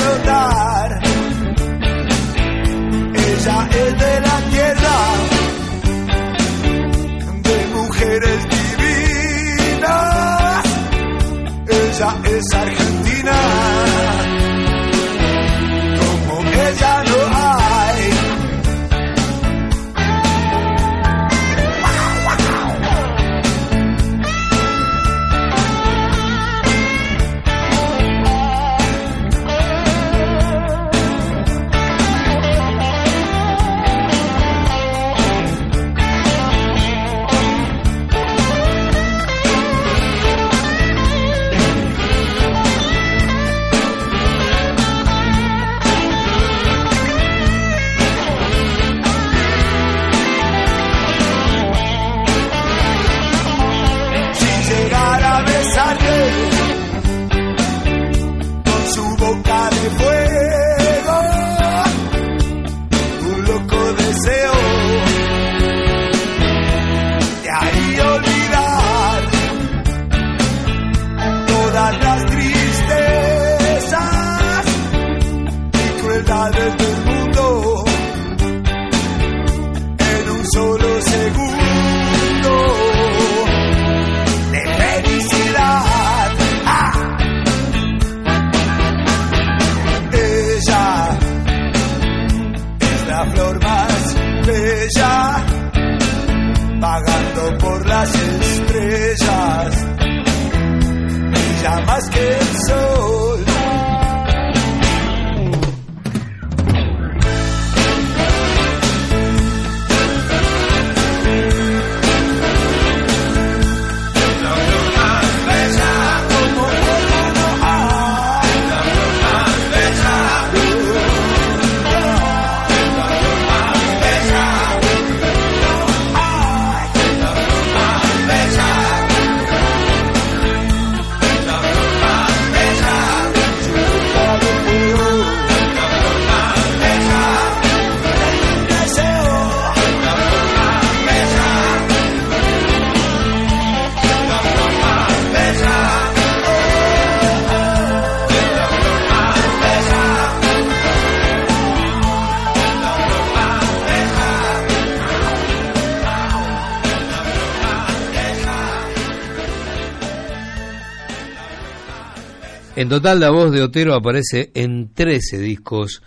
En total, la voz de Otero aparece en 13 discos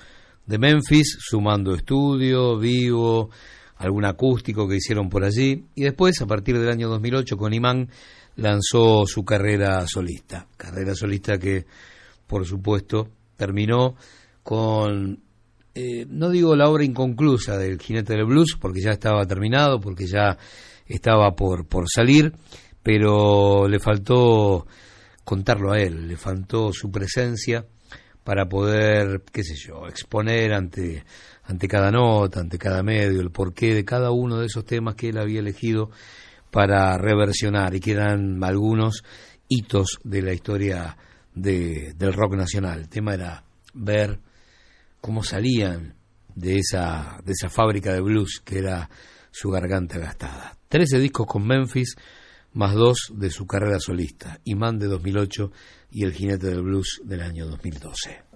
de Memphis, sumando estudio, vivo, algún acústico que hicieron por allí. Y después, a partir del año 2008, con Imán, lanzó su carrera solista. Carrera solista que, por supuesto, terminó con, eh, no digo la obra inconclusa del Jinete del Blues, porque ya estaba terminado, porque ya estaba por, por salir, pero le faltó contarlo a él, le faltó su presencia para poder, qué sé yo, exponer ante, ante cada nota, ante cada medio, el porqué de cada uno de esos temas que él había elegido para reversionar y quedan algunos hitos de la historia de, del rock nacional. El tema era ver cómo salían de esa, de esa fábrica de blues que era su garganta gastada. Trece discos con Memphis, más dos de su carrera solista, Imán de 2008 y El jinete del blues del año 2012.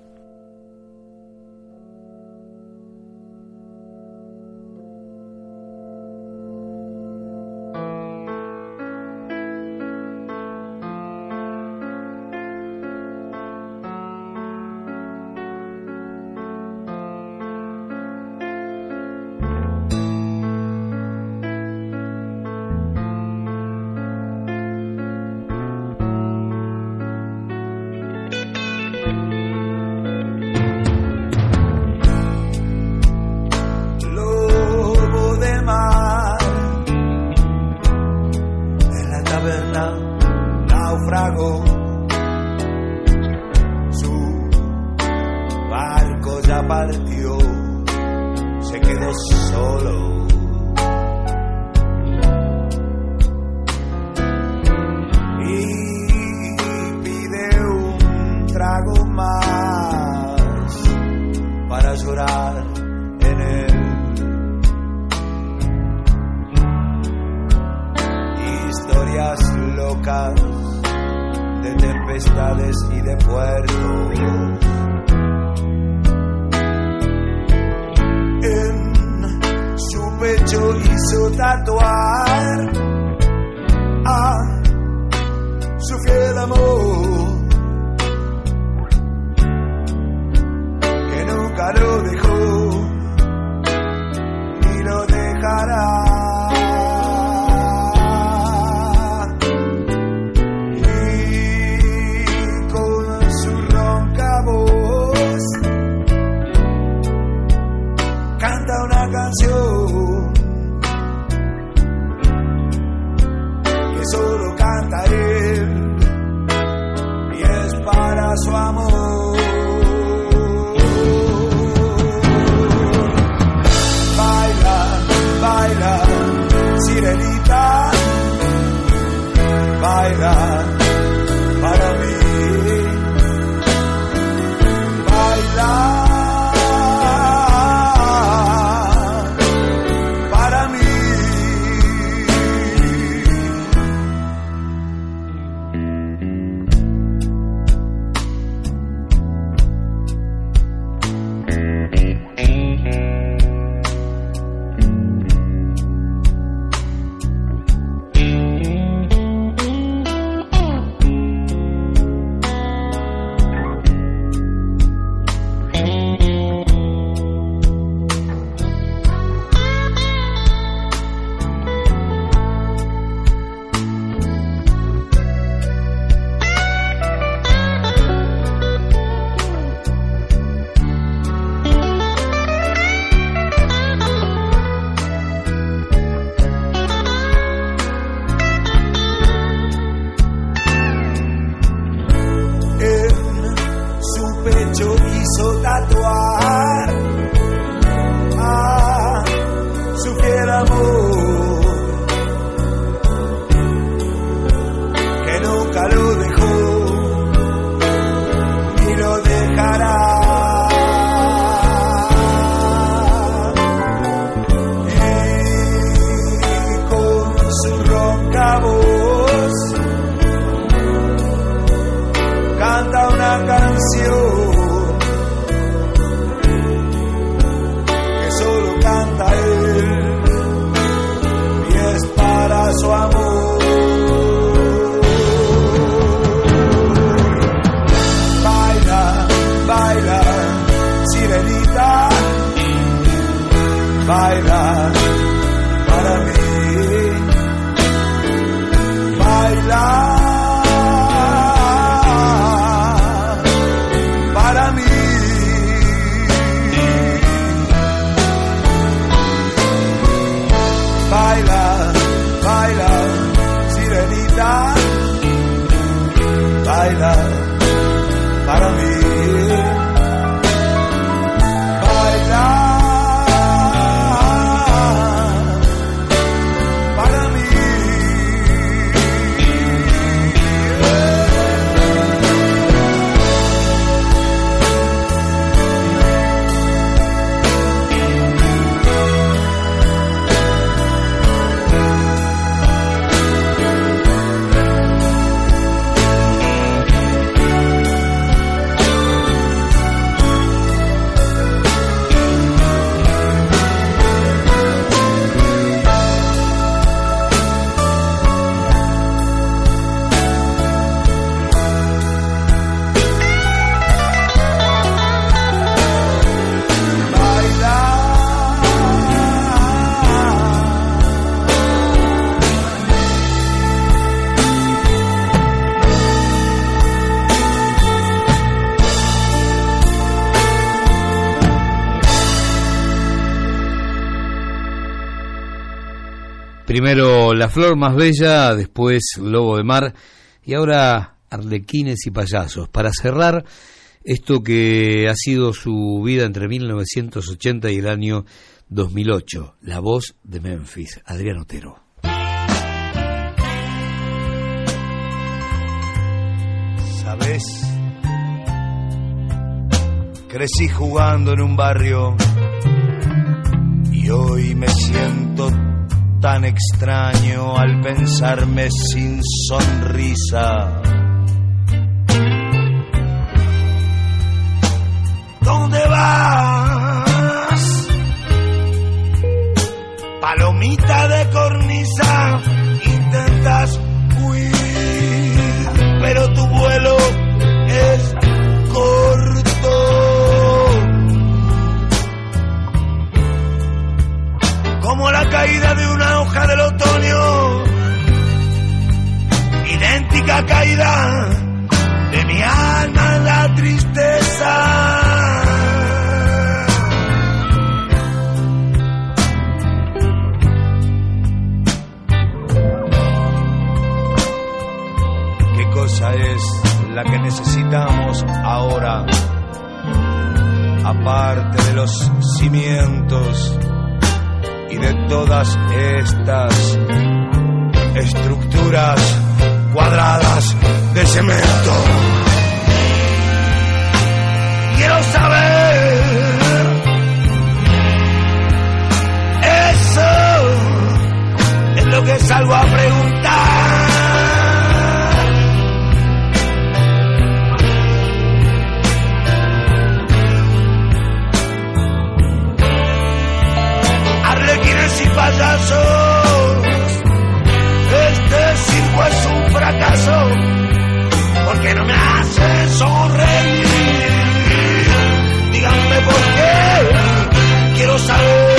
Canta una canción Primero La Flor Más Bella, después Lobo de Mar y ahora Arlequines y Payasos. Para cerrar esto que ha sido su vida entre 1980 y el año 2008, La Voz de Memphis, Adrián Otero. ¿Sabes? Crecí jugando en un barrio y hoy me siento tan extraño al pensarme sin sonrisa. ¿Dónde vas? Palomita de cornisa, intentas huir, pero tu vuelo como la caída de una hoja del otoño, idéntica caída de mi alma en la tristeza. ¿Qué cosa es la que necesitamos ahora? Aparte de los cimientos y de todas estas estructuras cuadradas de cemento. Quiero saber eso es lo que salgo a preguntar. y payasos. Este circo es un fracaso porque no me hace sonreír. Díganme por qué, quiero saber.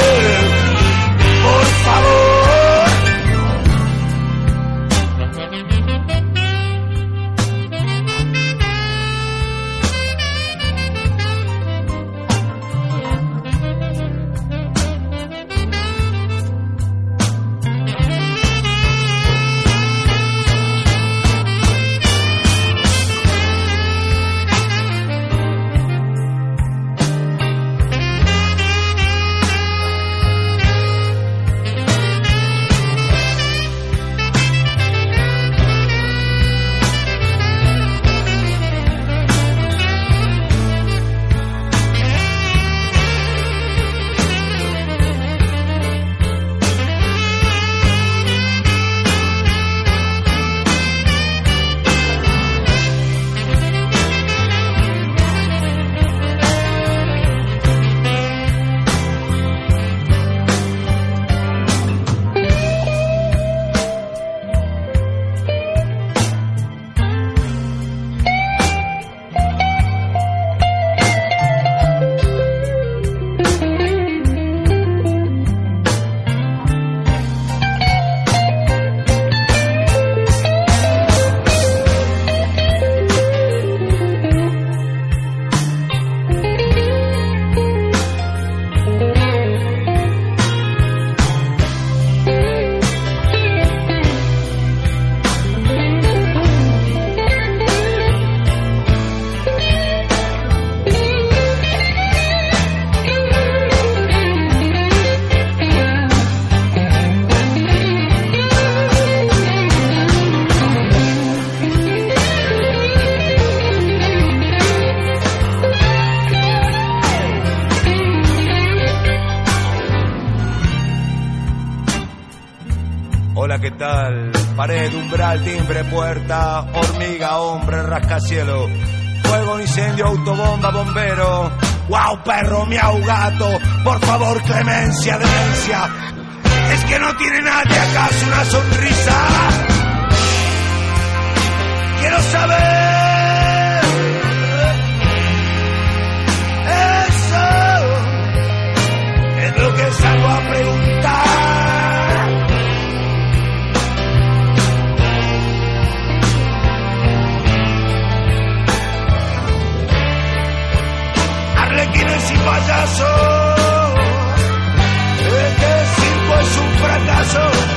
Fuego, incendio, autobomba, bombero. ¡Wow, perro, miau, gato! Por favor, clemencia, demencia. ¿Es que no tiene nadie acaso una sonrisa? Quiero saber. Payasos. Este circo es un fracaso.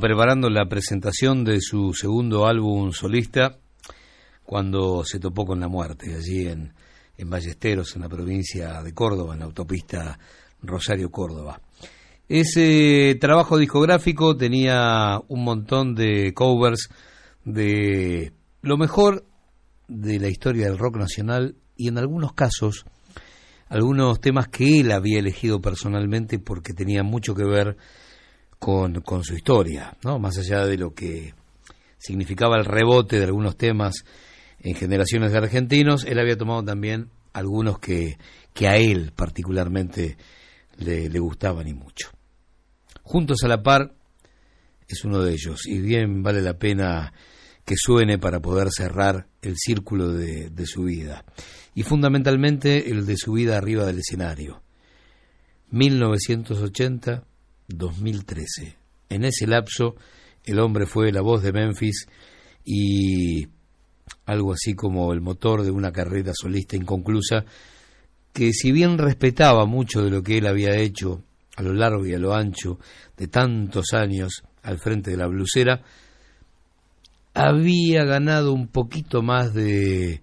Preparando la presentación de su segundo álbum solista cuando se topó con la muerte, allí en, en Ballesteros, en la provincia de Córdoba, en la autopista Rosario-Córdoba. Ese trabajo discográfico tenía un montón de covers de lo mejor de la historia del rock nacional y en algunos casos algunos temas que él había elegido personalmente porque tenían mucho que ver con, con su historia, ¿no? más allá de lo que significaba el rebote de algunos temas en generaciones de argentinos, él había tomado también algunos que, que a él particularmente le, le gustaban y mucho. Juntos a la par es uno de ellos, y bien vale la pena que suene para poder cerrar el círculo de, de su vida, y fundamentalmente el de su vida arriba del escenario. 1980 2013. En ese lapso, el hombre fue la voz de Memphis y algo así como el motor de una carrera solista inconclusa que si bien respetaba mucho de lo que él había hecho a lo largo y a lo ancho de tantos años al frente de la blusera, había ganado un poquito más de,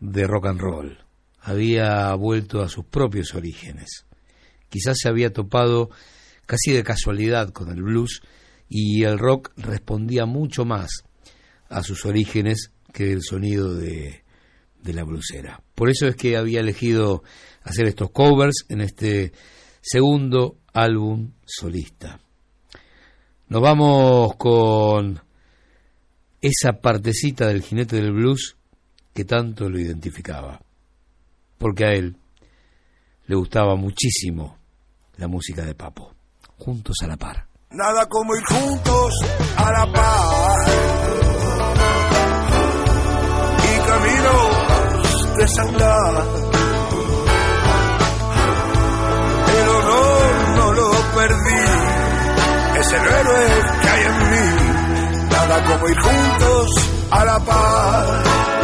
de rock and roll, había vuelto a sus propios orígenes. Quizás se había topado casi de casualidad con el blues y el rock respondía mucho más a sus orígenes que el sonido de, de la blusera. Por eso es que había elegido hacer estos covers en este segundo álbum solista. Nos vamos con esa partecita del jinete del blues que tanto lo identificaba, porque a él le gustaba muchísimo la música de Papo juntos a la par. Nada como ir juntos a la par. Y caminos desandar. El honor no lo perdí. Es el héroe que hay en mí. Nada como ir juntos a la par.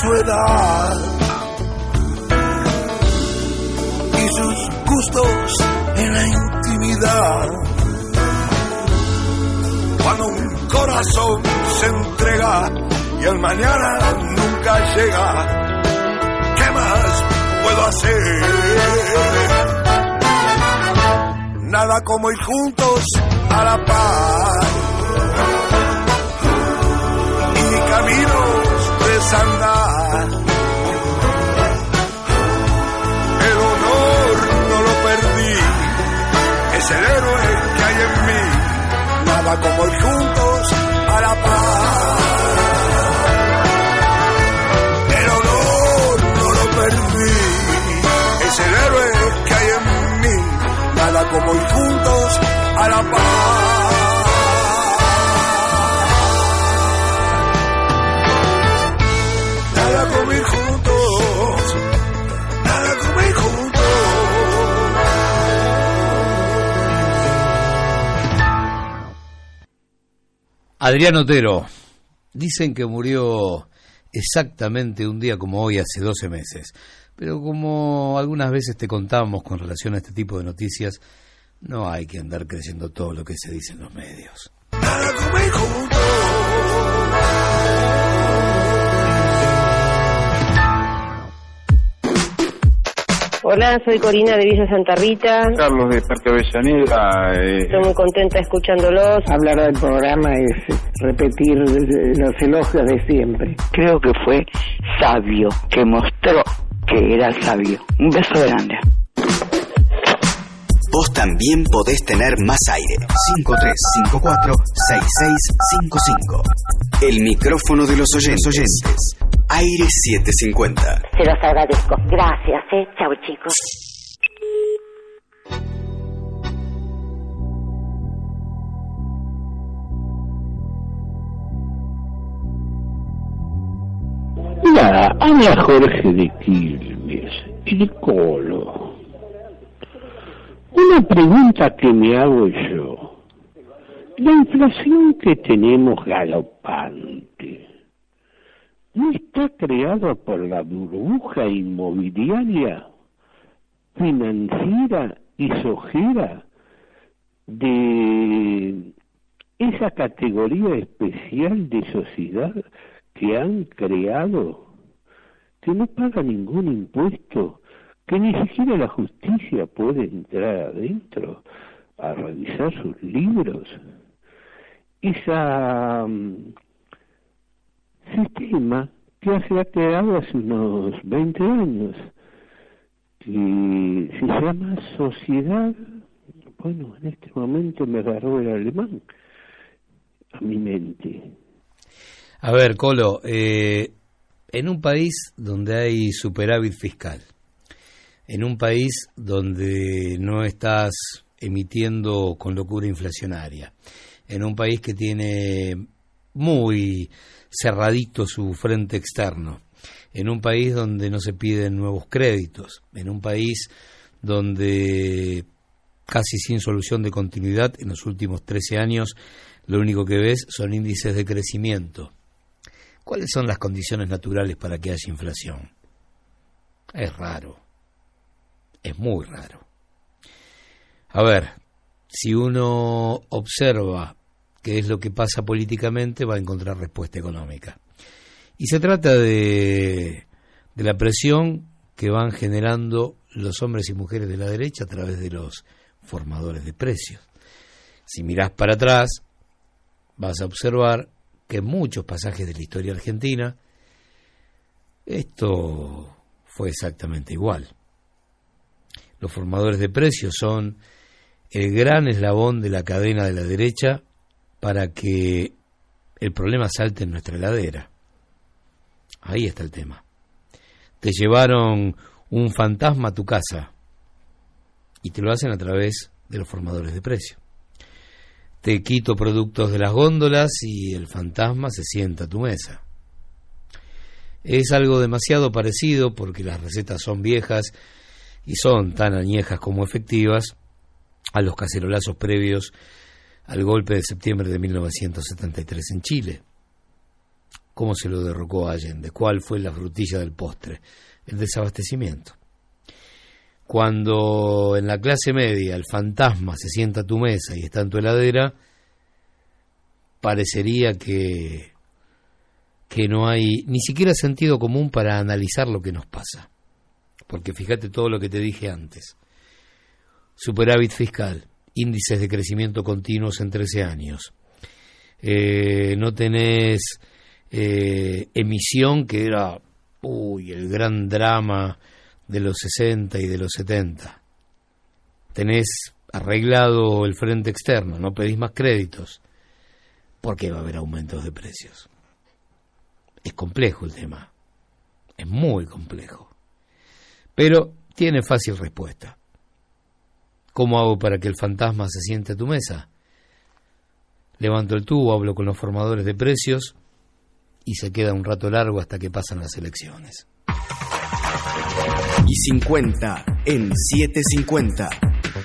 Su edad y sus gustos en la intimidad. cuando un corazón se entrega y el mañana nunca llega. ¿Qué más puedo hacer? Nada como ir juntos a la paz y caminos desandar. Es el héroe que hay en mí. Nada como ir juntos a la paz. El honor no lo perdí, es el héroe que hay en mí. Nada como ir juntos a la paz. Adrián Otero, dicen que murió exactamente un día como hoy, hace 12 meses. Pero como algunas veces te contamos con relación a este tipo de noticias, no hay que andar creyendo todo lo que se dice en los medios. Hola, soy Corina de Villa Santa Rita. Carlos de Parque Avellaneda. eh, Estoy muy contenta escuchándolos. Hablar del programa es repetir los elogios de siempre. Creo que fue sabio, que mostró que era sabio. Un beso grande. Vos también podés tener más aire. 5354-6655. El micrófono de los oyentes. oyentes. Aire 750. Se los agradezco. Gracias, ¿eh? Chao, chicos. Mira, habla Jorge de Quilmes, el colo. Una pregunta que me hago yo. La inflación que tenemos galopante, ¿no está creada por la burbuja inmobiliaria, financiera y sojera de esa categoría especial de sociedad que han creado, que no paga ningún impuesto, que ni siquiera la justicia puede entrar adentro a revisar sus libros. Esa mm, sistema que se ha creado hace unos 20 años, que se llama sociedad, bueno, en este momento me agarró el alemán a mi mente. A ver, Colo, eh, en un país donde hay superávit fiscal, en un país donde no estás emitiendo con locura inflacionaria, en un país que tiene muy cerradito su frente externo, en un país donde no se piden nuevos créditos, en un país donde casi sin solución de continuidad en los últimos 13 años lo único que ves son índices de crecimiento. ¿Cuáles son las condiciones naturales para que haya inflación? Es raro. Es muy raro. A ver, si uno observa qué es lo que pasa políticamente, va a encontrar respuesta económica. Y se trata de, de la presión que van generando los hombres y mujeres de la derecha a través de los formadores de precios. Si mirás para atrás, vas a observar que en muchos pasajes de la historia argentina esto fue exactamente igual. Los formadores de precios son el gran eslabón de la cadena de la derecha para que el problema salte en nuestra heladera. Ahí está el tema. Te llevaron un fantasma a tu casa y te lo hacen a través de los formadores de precios te quito productos de las góndolas y el fantasma se sienta a tu mesa. Es algo demasiado parecido porque las recetas son viejas y son tan añejas como efectivas a los cacerolazos previos al golpe de septiembre de 1973 en Chile. ¿Cómo se lo derrocó Allende? ¿Cuál fue la frutilla del postre? El desabastecimiento. Cuando en la clase media el fantasma se sienta a tu mesa y está en tu heladera, parecería que, que no hay ni siquiera sentido común para analizar lo que nos pasa. Porque fíjate todo lo que te dije antes. Superávit fiscal, índices de crecimiento continuos en 13 años. Eh, no tenés eh, emisión, que era uy, el gran drama de los 60 y de los 70. Tenés arreglado el frente externo, no pedís más créditos. ¿Por qué va a haber aumentos de precios? Es complejo el tema. Es muy complejo. Pero tiene fácil respuesta. ¿Cómo hago para que el fantasma se siente a tu mesa? Levanto el tubo, hablo con los formadores de precios y se queda un rato largo hasta que pasan las elecciones. Y 50 en 750.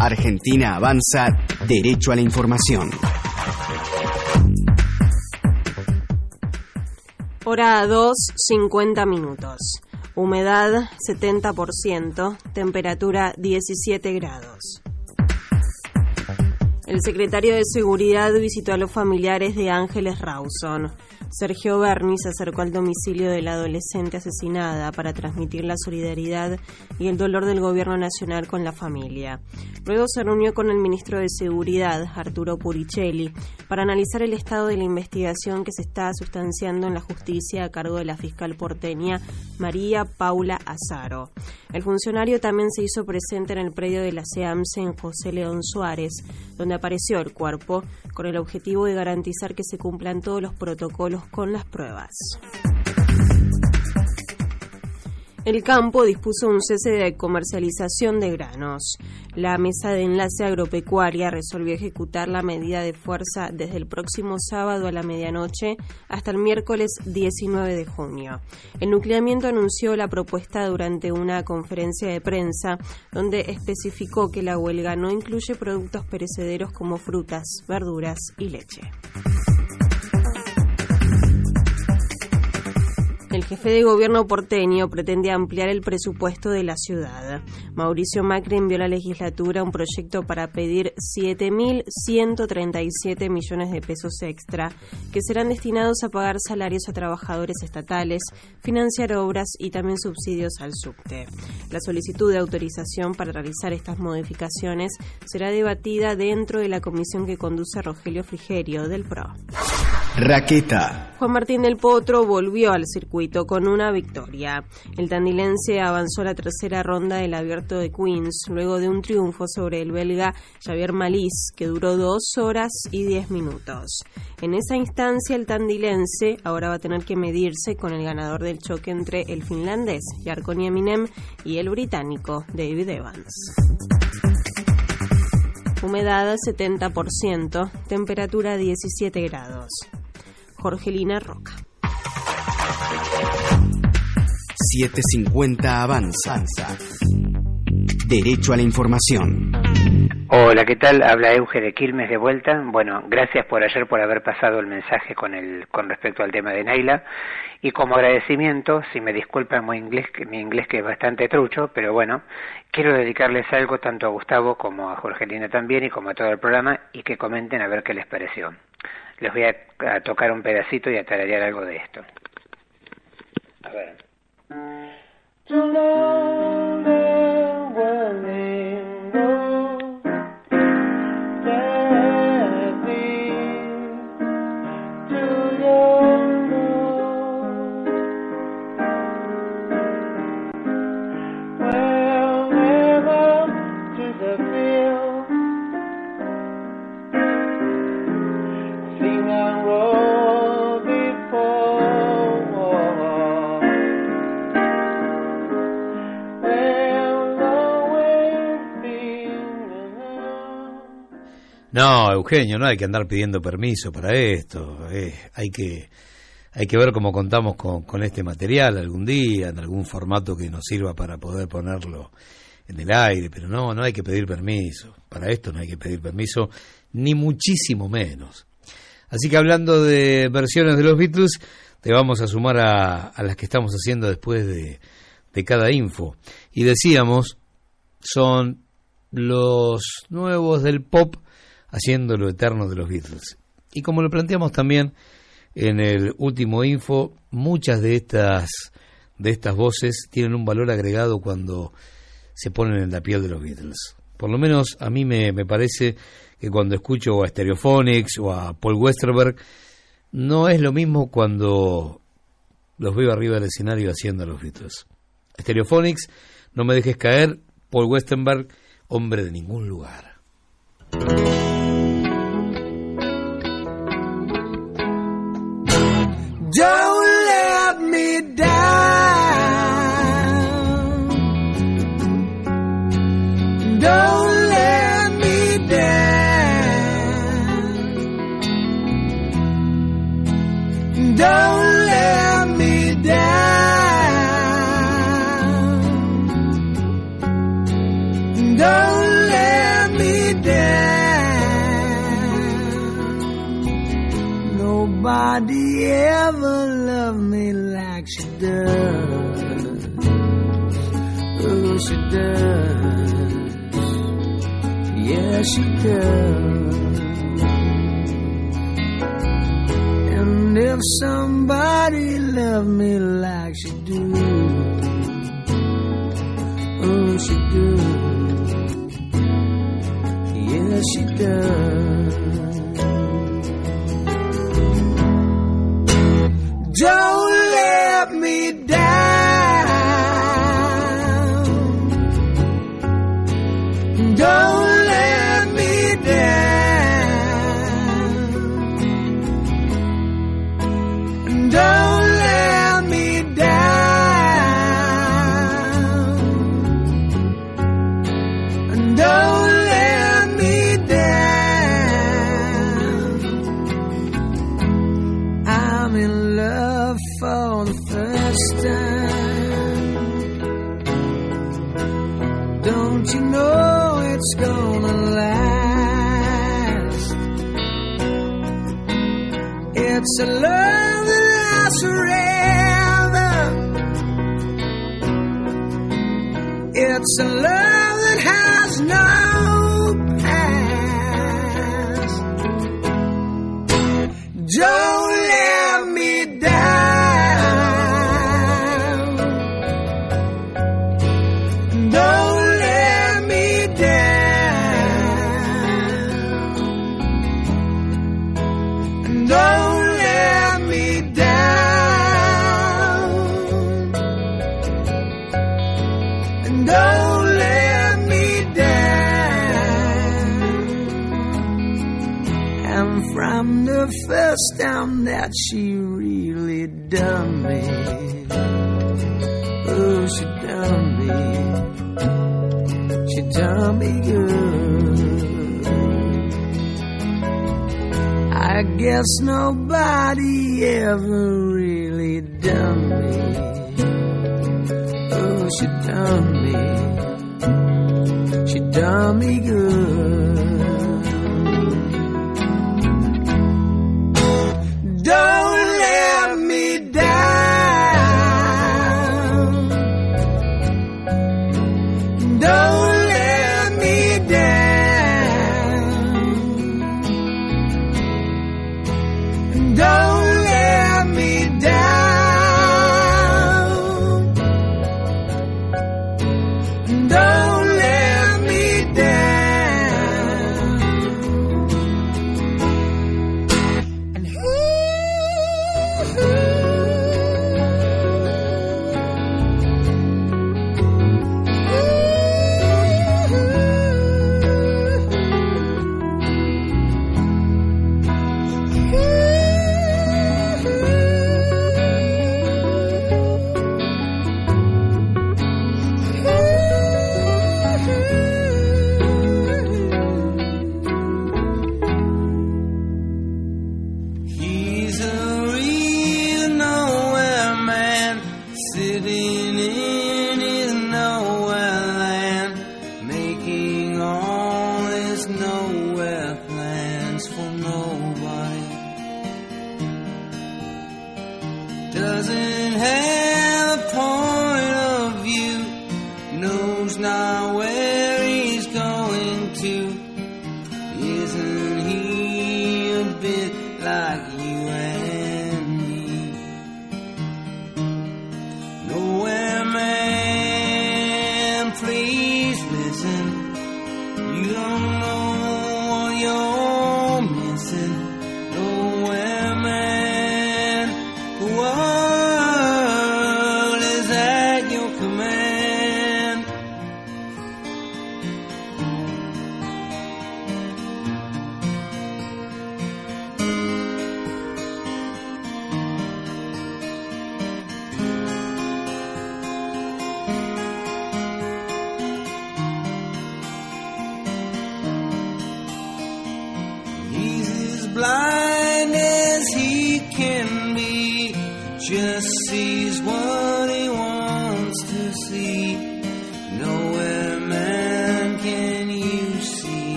Argentina avanza derecho a la información. Hora 2, 50 minutos. Humedad 70%, temperatura 17 grados. El secretario de Seguridad visitó a los familiares de Ángeles Rawson. Sergio Berni se acercó al domicilio de la adolescente asesinada para transmitir la solidaridad y el dolor del gobierno nacional con la familia. Luego se reunió con el ministro de Seguridad, Arturo Puricelli, para analizar el estado de la investigación que se está sustanciando en la justicia a cargo de la fiscal porteña María Paula Azaro. El funcionario también se hizo presente en el predio de la SEAMSE en José León Suárez, donde apareció el cuerpo con el objetivo de garantizar que se cumplan todos los protocolos con las pruebas. El campo dispuso un cese de comercialización de granos. La mesa de enlace agropecuaria resolvió ejecutar la medida de fuerza desde el próximo sábado a la medianoche hasta el miércoles 19 de junio. El nucleamiento anunció la propuesta durante una conferencia de prensa donde especificó que la huelga no incluye productos perecederos como frutas, verduras y leche. Jefe de gobierno porteño pretende ampliar el presupuesto de la ciudad. Mauricio Macri envió a la legislatura un proyecto para pedir 7.137 millones de pesos extra, que serán destinados a pagar salarios a trabajadores estatales, financiar obras y también subsidios al subte. La solicitud de autorización para realizar estas modificaciones será debatida dentro de la comisión que conduce Rogelio Frigerio del PRO. Raqueta. Juan Martín del Potro volvió al circuito con una victoria. El tandilense avanzó la tercera ronda del abierto de Queens luego de un triunfo sobre el belga Javier Malís que duró dos horas y diez minutos. En esa instancia el tandilense ahora va a tener que medirse con el ganador del choque entre el finlandés Jarkko Nieminen y el británico David Evans. Humedad 70%, temperatura 17 grados. Jorgelina Roca. 750 avanza. Derecho a la información. Hola, ¿qué tal? Habla Euge de Quilmes de vuelta. Bueno, gracias por ayer por haber pasado el mensaje con el con respecto al tema de Naila y como agradecimiento, si me disculpan mi inglés, mi inglés que es bastante trucho, pero bueno, quiero dedicarles algo tanto a Gustavo como a Jorgelina también y como a todo el programa y que comenten a ver qué les pareció. Les voy a, tocar un pedacito y a algo de esto. A ver. to love the world in No, Eugenio, no hay que andar pidiendo permiso para esto. eh, hay que hay que ver cómo contamos con, este material algún día, en algún formato que nos sirva para poder ponerlo en el aire, pero no, no hay que pedir permiso. Para esto no hay que pedir permiso, ni muchísimo menos. Así que hablando de versiones de los Beatles, te vamos a sumar a, las que estamos haciendo después de, de cada info. Y decíamos, son los nuevos del pop haciendo lo eterno de los Beatles. Y como lo planteamos también en el último info, muchas de estas de estas voces tienen un valor agregado cuando se ponen en la piel de los Beatles. Por lo menos a mí me, me parece que cuando escucho a Stereophonics o a Paul Westerberg, no es lo mismo cuando los veo arriba del escenario haciendo a los Beatles. Stereophonics, no me dejes caer, Paul Westerberg, hombre de ningún lugar. Don't let me down. Don't let me down. Don't let me down. Don't let me down. Nobody ever loved me like she does. Oh, she does. Yeah, she does. And if somebody loved me like she do, oh, she do. Yeah, she does. Don't It's a love that lasts forever. It's a love that has no past. Don't that she really done me, oh, she done me, she done me good. I guess nobody ever really done me, oh, she done me, she done me good.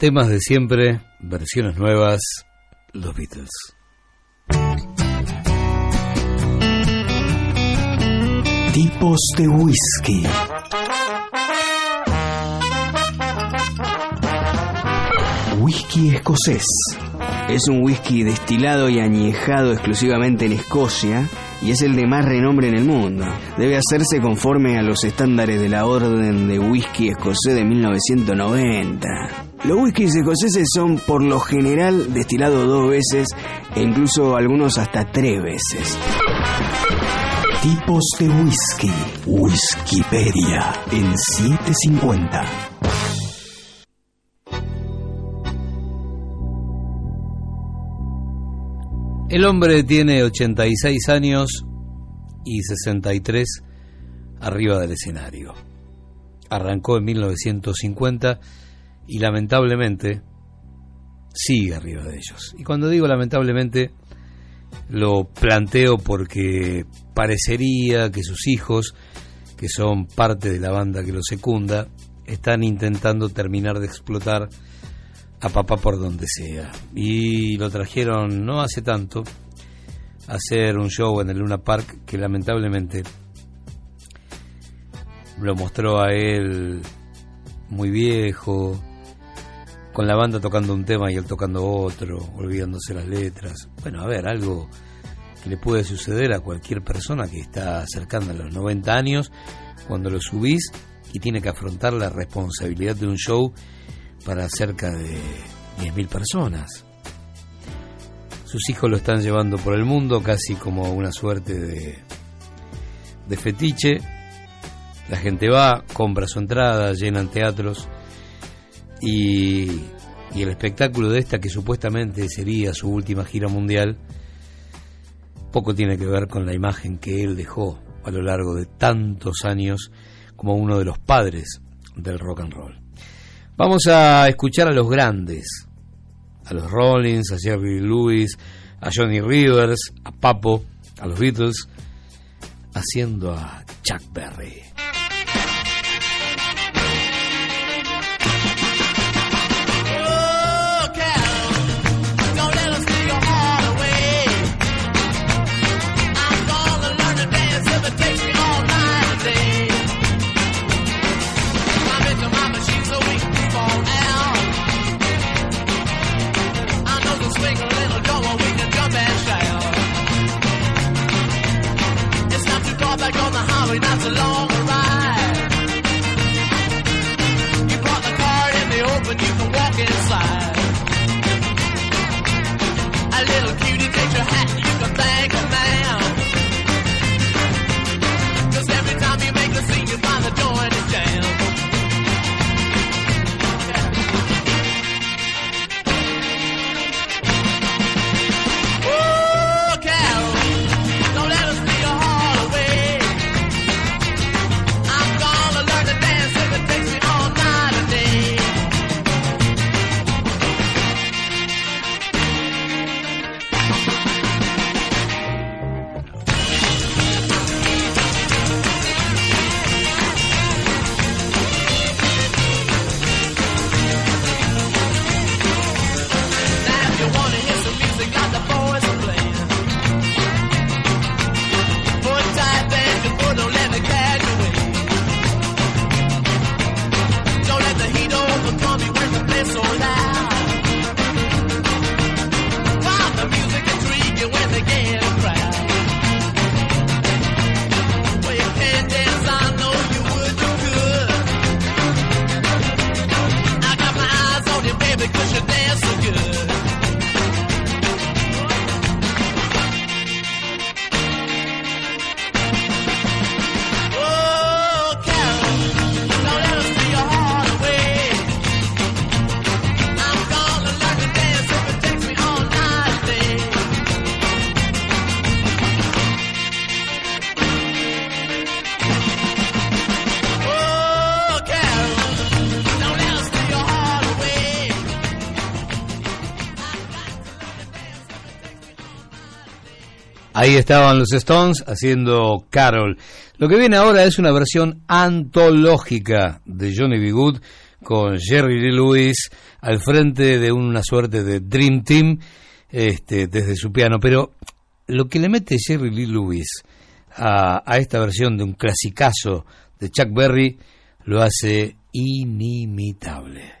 Temas de siempre, versiones nuevas, los Beatles. Tipos de whisky. Whisky escocés. Es un whisky destilado y añejado exclusivamente en Escocia y es el de más renombre en el mundo. Debe hacerse conforme a los estándares de la Orden de Whisky Escocés de 1990. Los whiskies escoceses son por lo general destilados dos veces e incluso algunos hasta tres veces. Tipos de whisky. Whiskypedia en 750. El hombre tiene 86 años y 63 arriba del escenario. Arrancó en 1950 y lamentablemente sigue arriba de ellos. Y cuando digo lamentablemente, lo planteo porque parecería que sus hijos, que son parte de la banda que lo secunda, están intentando terminar de explotar a papá por donde sea. Y lo trajeron no hace tanto a hacer un show en el Luna Park que lamentablemente lo mostró a él muy viejo, con la banda tocando un tema y él tocando otro, olvidándose las letras. Bueno, a ver, algo que le puede suceder a cualquier persona que está acercando a los 90 años cuando lo subís y tiene que afrontar la responsabilidad de un show para cerca de 10.000 personas. Sus hijos lo están llevando por el mundo casi como una suerte de, de fetiche. La gente va, compra su entrada, llenan teatros y, el espectáculo de esta que supuestamente sería su última gira mundial poco tiene que ver con la imagen que él dejó a lo largo de tantos años como uno de los padres del rock and roll. Vamos a escuchar a los grandes, a los Rollins, a Jerry Lewis, a Johnny Rivers, a Papo, a los Beatles, haciendo a Chuck Berry. Ahí estaban los Stones haciendo Carol. Lo que viene ahora es una versión antológica de Johnny B. Good con Jerry Lee Lewis al frente de una suerte de Dream Team este, desde su piano. Pero lo que le mete Jerry Lee Lewis a, esta versión de un clasicazo de Chuck Berry lo hace inimitable.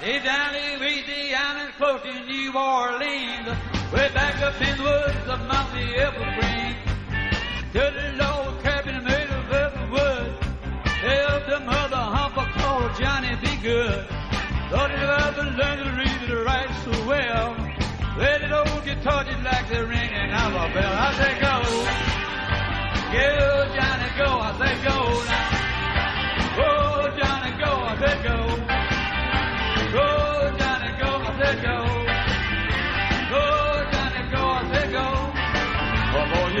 Down way back up in the woods of Mount the Evergreen. The old cabin made of everwood, held the mother humper called Johnny B. Good. Thought it was the learn to read it right so well. Let it old guitar just like the ringing of a bell. I say go, go Johnny go. I say go now.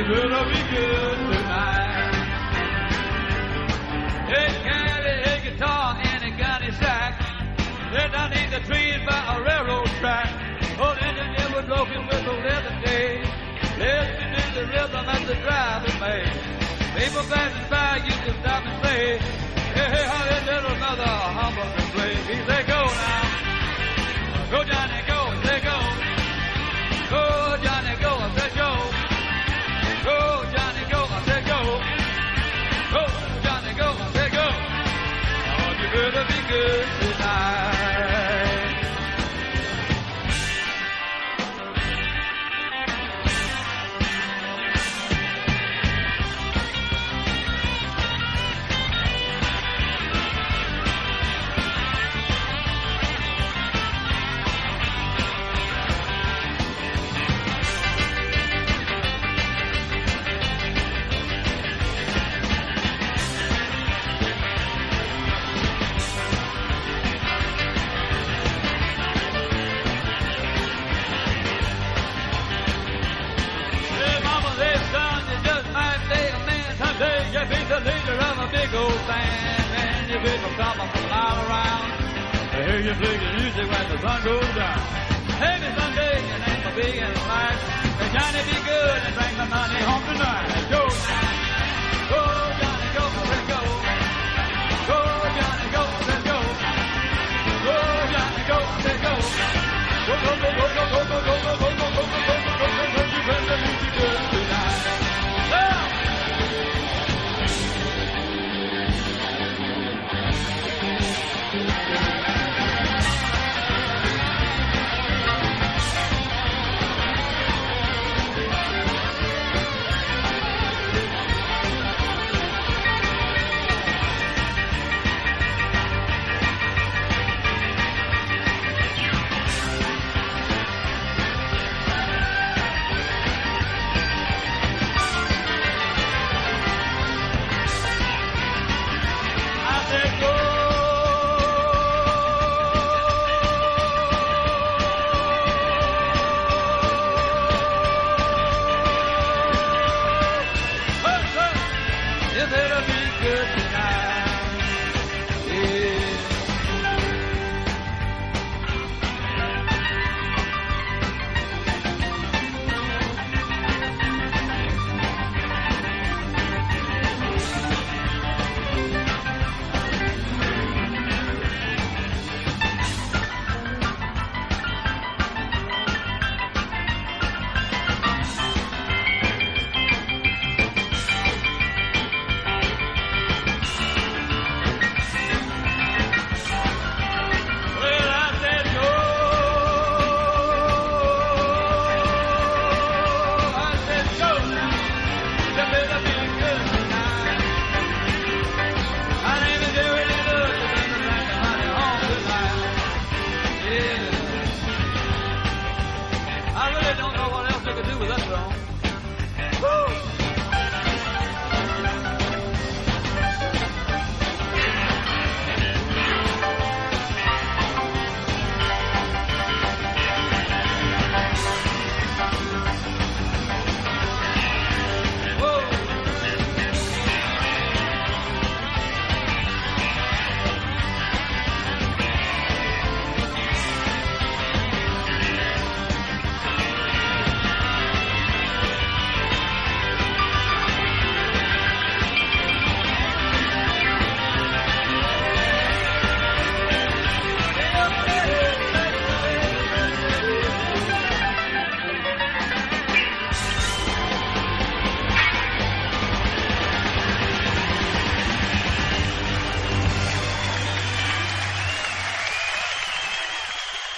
You better be good tonight. Hey, guitar, and a gunny sack. The trees by a railroad track. Oh, whistle every day. Listen to the rhythm the made. People passing by, you can stop and say, Hey, hey, how that little mother humble can play. He say, go now. Go, Johnny.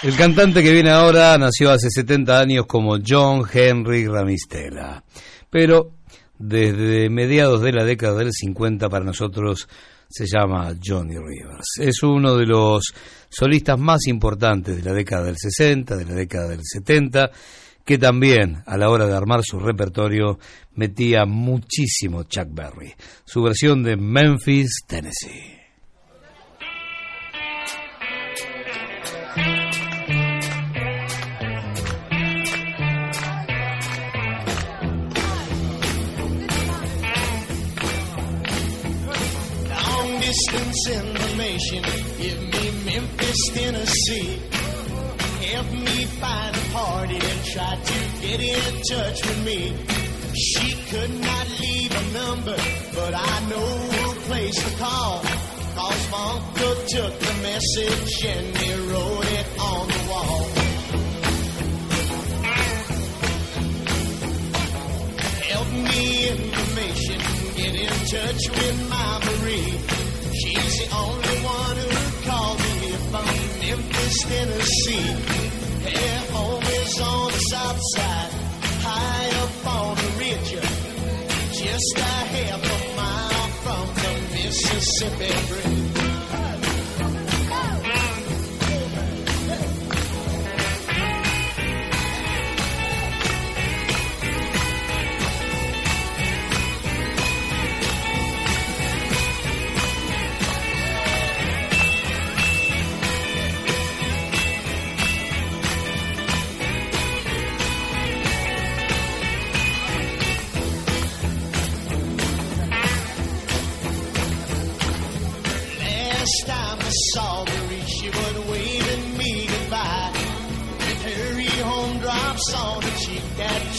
El cantante que viene ahora nació hace 70 años como John Henry Ramistela, pero desde mediados de la década del 50 para nosotros se llama Johnny Rivers. Es uno de los solistas más importantes de la década del 60, de la década del 70, que también a la hora de armar su repertorio metía muchísimo Chuck Berry. Su versión de Memphis, Tennessee. Distance information, give me Memphis, Tennessee. Help me find a party that tried to get in touch with me. She could not leave a number, but I know a place to call. Cause uncle took the message and he wrote it on the wall. Help me information, get in touch with my Marie. She's the only one who called me from Memphis, Tennessee. Her home is on the south side, high up on the ridge, just a half a mile from the Mississippi Bridge.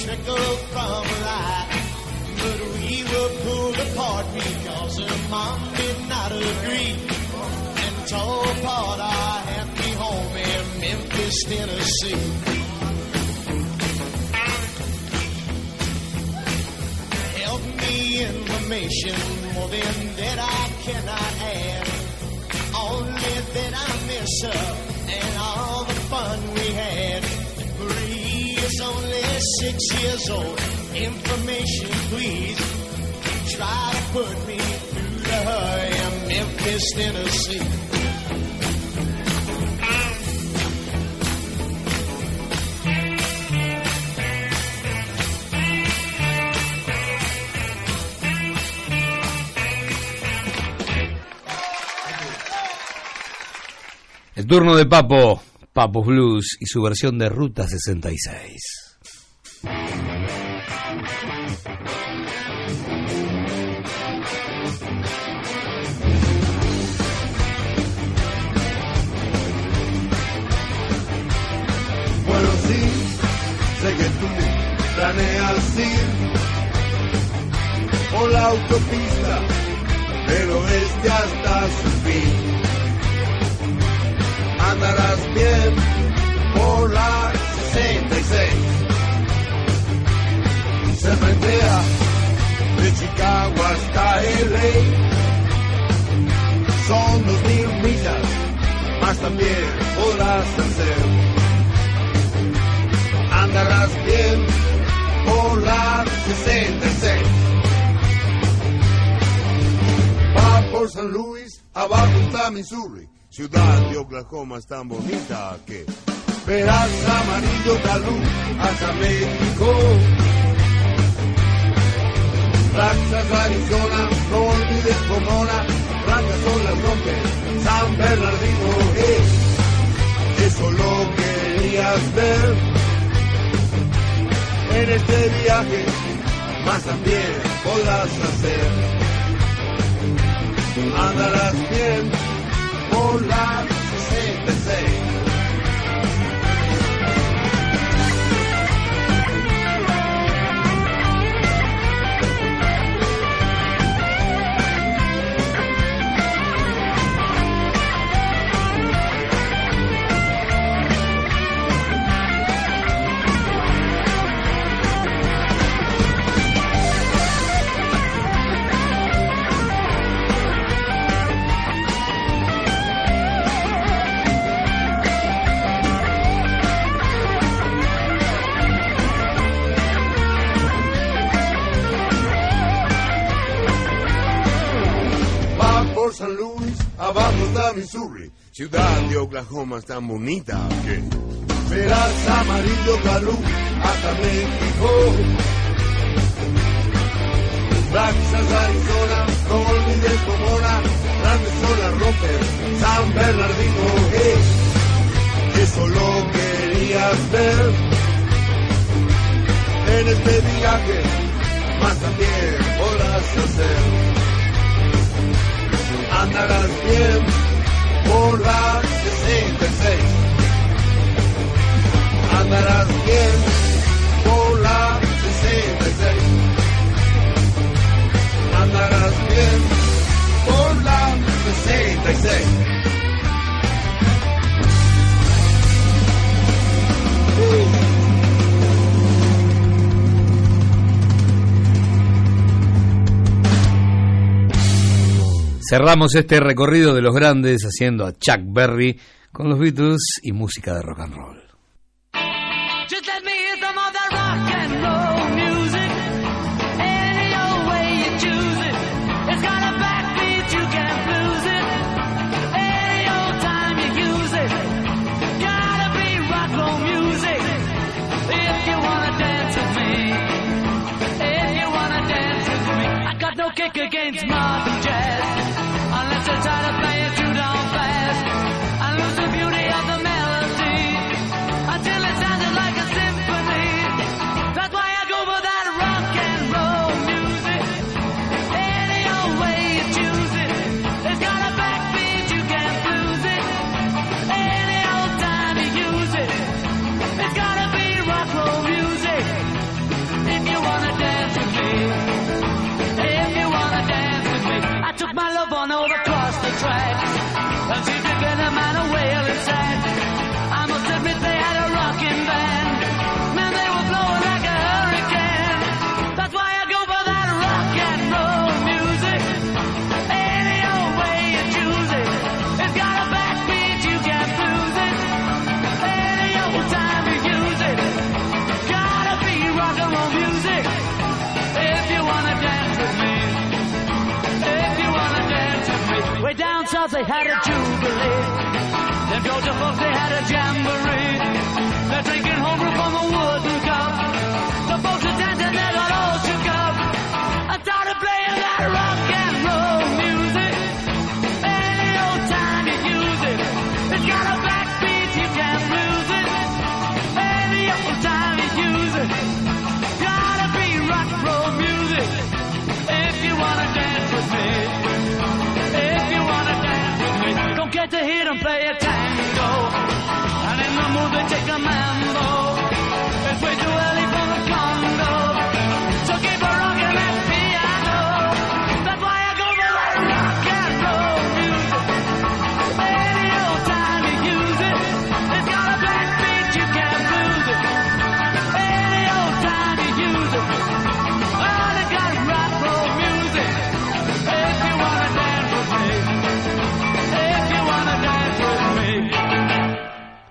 That trickled from her eye. But we were pulled apart because her mom did not agree. And tore apart our happy home in Memphis, Tennessee. Help me information more than that I cannot add. Only that I miss her and all the fun we had. Marie is only six years old. Information, please. El turno de Papo, Papo Blues y su versión de Ruta 66. Bueno, sí, sé que tú planeas ir por la autopista del oeste hasta su fin. Andarás bien por la 66. De Chicago hasta LA. Son dos mil millas, más también podrás hacer andarás bien por la 66. Va por San Luis, abajo está Missouri, ciudad de Oklahoma es tan bonita que verás amarillo talú hasta México. Texas, Arizona, no olvides Pomona, blancas son las rompes, San Bernardino, eh, eso lo querías ver en este viaje, más también podrás hacer. Andarás bien por la 66. Missouri, ciudad de Oklahoma es tan bonita que verás amarillo calú hasta México. Blacksas, Arizona, no olvides Pomona, Grandes Olas Roper, San Bernardino, hey, eso lo querías ver en este viaje, más también podrás hacer. Andarás bien. burla de seis. Andarás bien, bola de seis. Andarás bien, bola de seis. Cerramos este recorrido de los grandes haciendo a Chuck Berry con los Beatles y música de rock and roll. against modern jazz. such a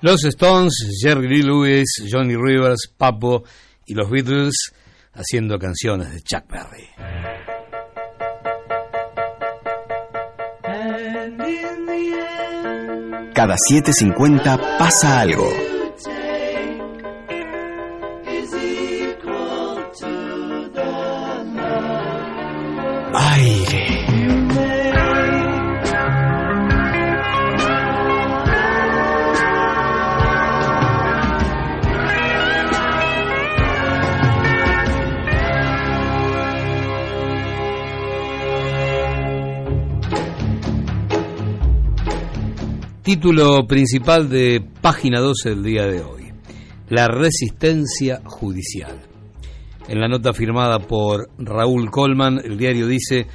Los Stones, Jerry Lee Lewis, Johnny Rivers, Papo y los Beatles haciendo canciones de Chuck Berry. Cada 7.50 pasa algo. Título principal de página 12 del día de hoy. La resistencia judicial. En la nota firmada por Raúl Colman, el diario dice,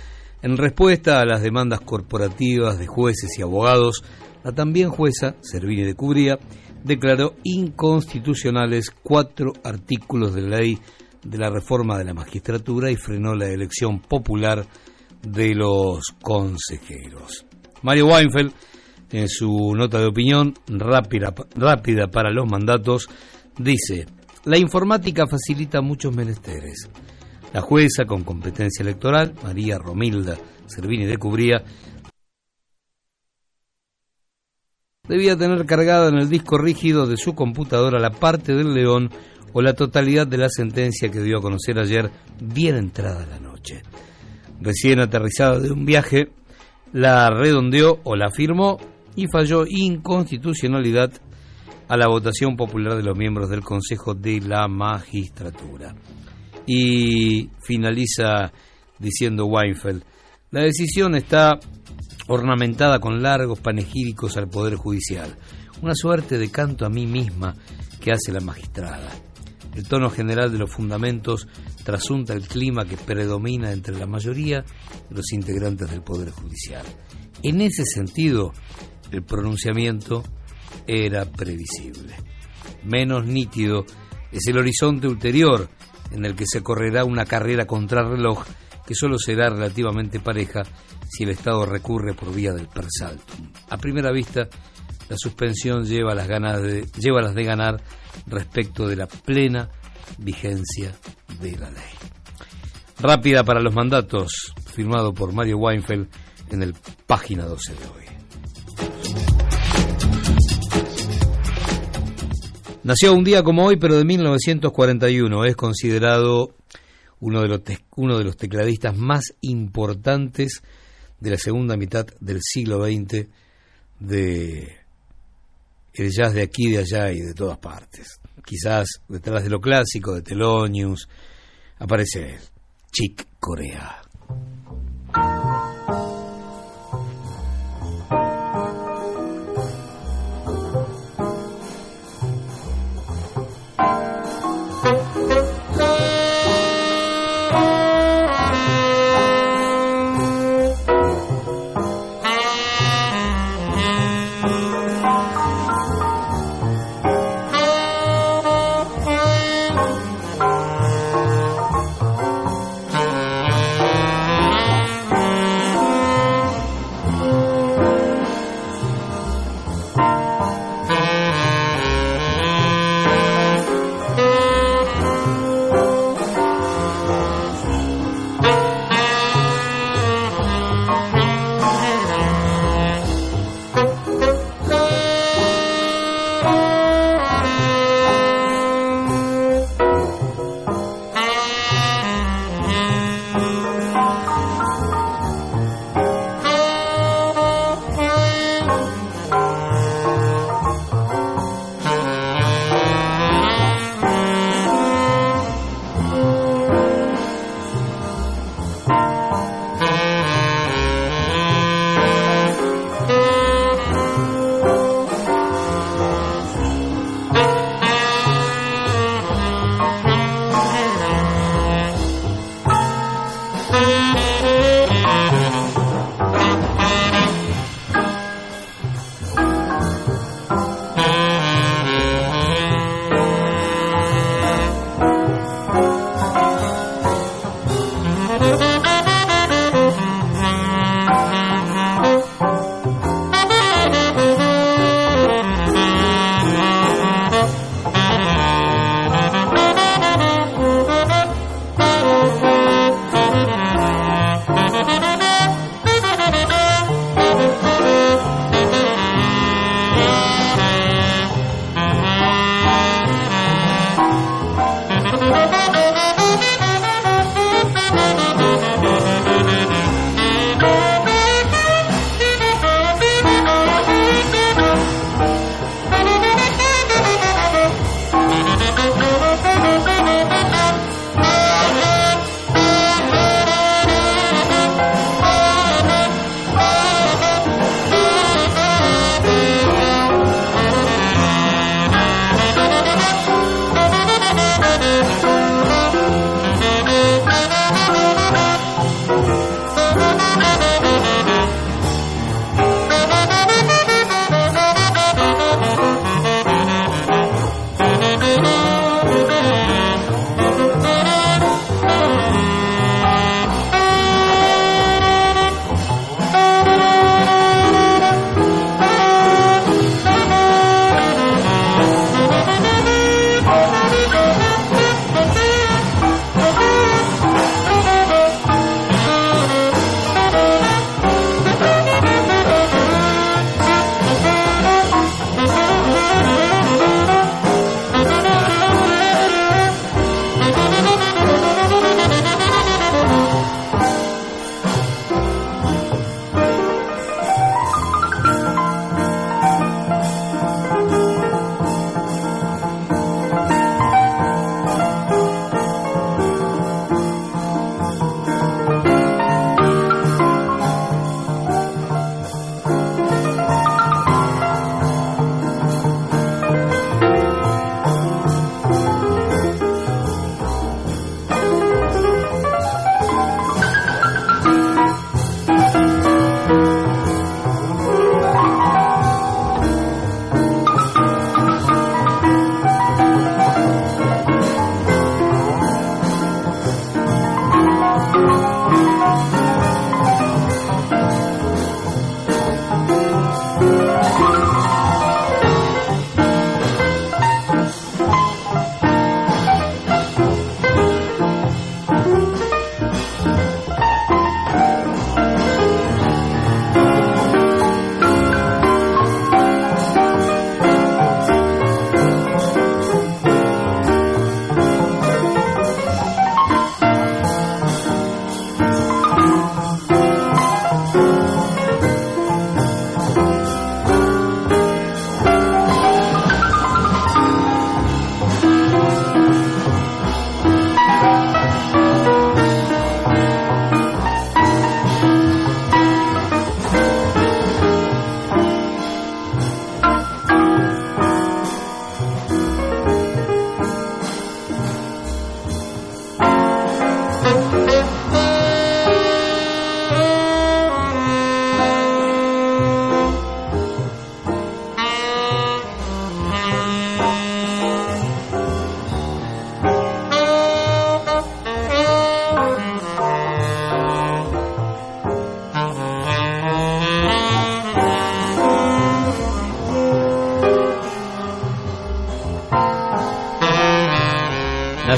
en respuesta a las demandas corporativas de jueces y abogados, la también jueza, Servini de Cubría, declaró inconstitucionales cuatro artículos de la ley de la reforma de la magistratura y frenó la elección popular de los consejeros. Mario Weinfeld en su nota de opinión rápida, rápida para los mandatos, dice, la informática facilita muchos menesteres. La jueza con competencia electoral, María Romilda Servini de Cubría, debía tener cargada en el disco rígido de su computadora la parte del león o la totalidad de la sentencia que dio a conocer ayer bien entrada la noche. Recién aterrizada de un viaje, la redondeó o la firmó y falló inconstitucionalidad a la votación popular de los miembros del Consejo de la Magistratura. Y finaliza diciendo Weinfeld, la decisión está ornamentada con largos panegíricos al Poder Judicial, una suerte de canto a mí misma que hace la magistrada. El tono general de los fundamentos trasunta el clima que predomina entre la mayoría de los integrantes del Poder Judicial. En ese sentido, el pronunciamiento era previsible. Menos nítido es el horizonte ulterior en el que se correrá una carrera contrarreloj que solo será relativamente pareja si el Estado recurre por vía del persaltum. A primera vista, la suspensión lleva las, ganas de, lleva las de ganar respecto de la plena vigencia de la ley. Rápida para los mandatos, firmado por Mario Weinfeld en el página 12 de hoy. Nació un día como hoy, pero de 1941. Es considerado uno de los, uno de los tecladistas más importantes de la segunda mitad del siglo XX de el jazz de aquí, de allá y de todas partes. Quizás detrás de lo clásico, de Thelonious, aparece Chick Corea.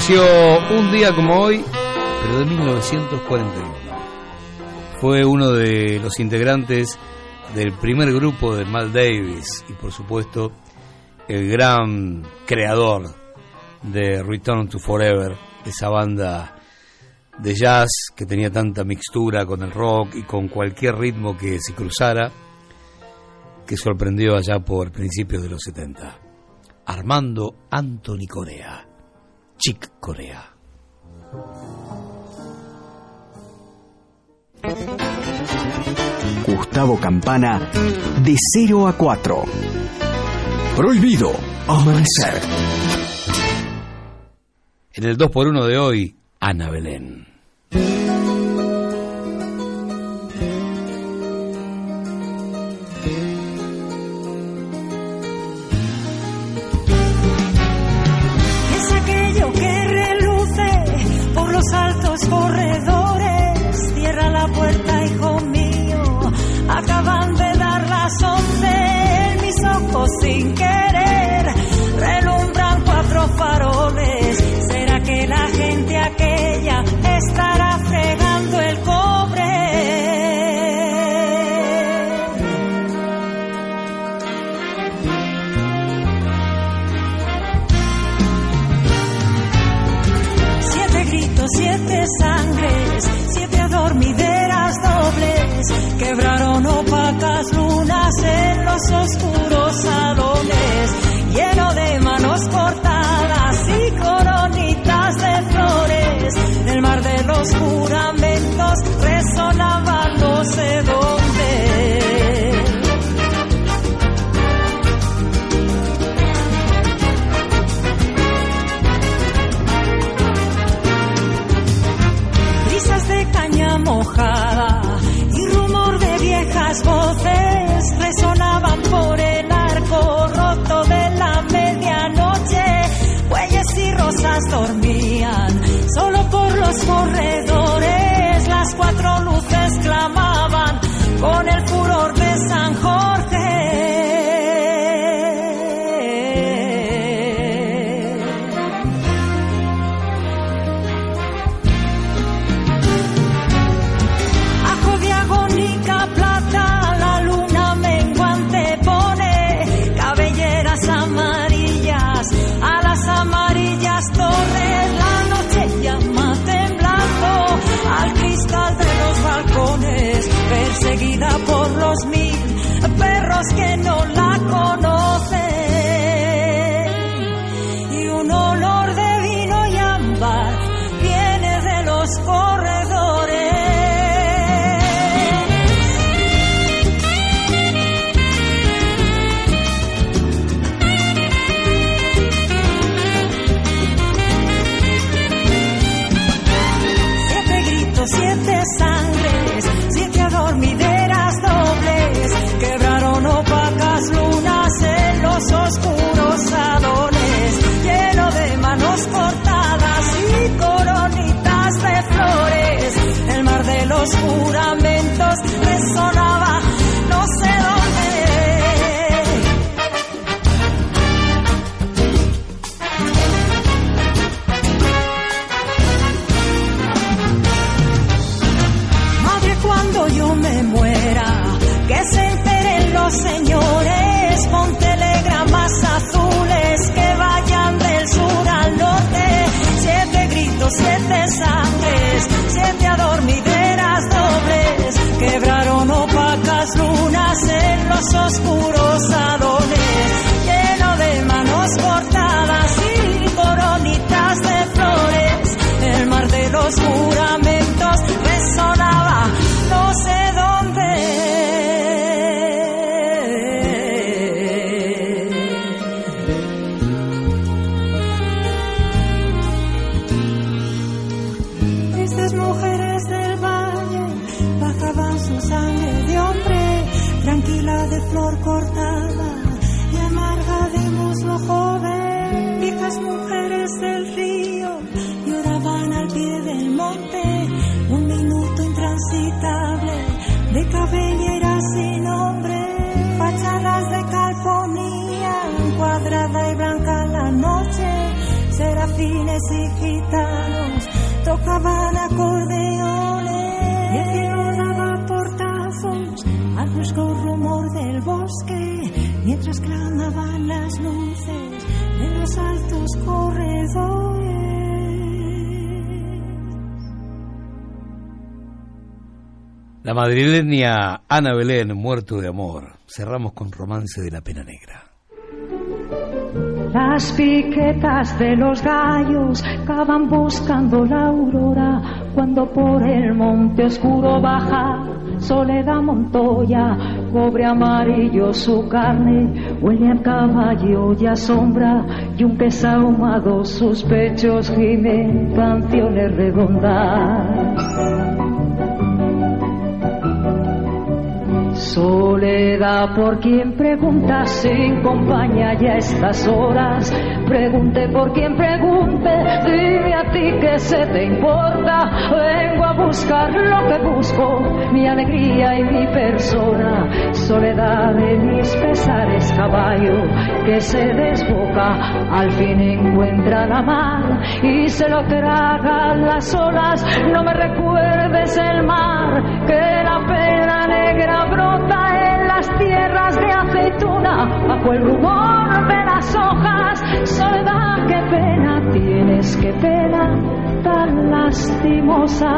Un día como hoy, pero de 1941. Fue uno de los integrantes del primer grupo de Mal Davis y por supuesto el gran creador de Return to Forever, esa banda de jazz que tenía tanta mixtura con el rock y con cualquier ritmo que se cruzara, que sorprendió allá por principios de los 70. Armando Anthony Corea, Chick Corea. Gustavo Campana, de 0 a 4. Prohibido amanecer. En el 2x1 de hoy, Ana Belén. Sin querer relumbran cuatro faroles. ¿Será que la gente aquella estará fregando el cobre? Siete gritos, siete sangres, siete adormideras dobles, quebraron opacas lunas en los oscuros los juramentos resonaba no sé dónde. brisas de caña mojada y rumor de viejas voces resonaban por el arco roto de la medianoche. Bueyes y rosas dormían solo por los corredores. La madrileña Ana Belén, Muerto de Amor. Cerramos con Romance de la Pena Negra. Las piquetas de los gallos cavan buscando la aurora cuando por el monte oscuro baja Soledad Montoya, cobre amarillo su carne, huele a caballo y a sombra y un queso ahumado sus pechos gimen canciones redondas. Soledad por quien pregunta sin compañía ya a estas horas. Pregunte por quien pregunte, dime a ti que se te importa. Vengo a buscar lo que busco, mi alegría y mi persona. Soledad de mis pesares, caballo que se desboca, al fin encuentra la mar y se lo tragan las olas. No me recuerdes el mar, que la pena negra brota en las tierras de aceituna, bajo el rumor de las hojas. Soledad, qué pena tienes, qué pena tan lastimosa.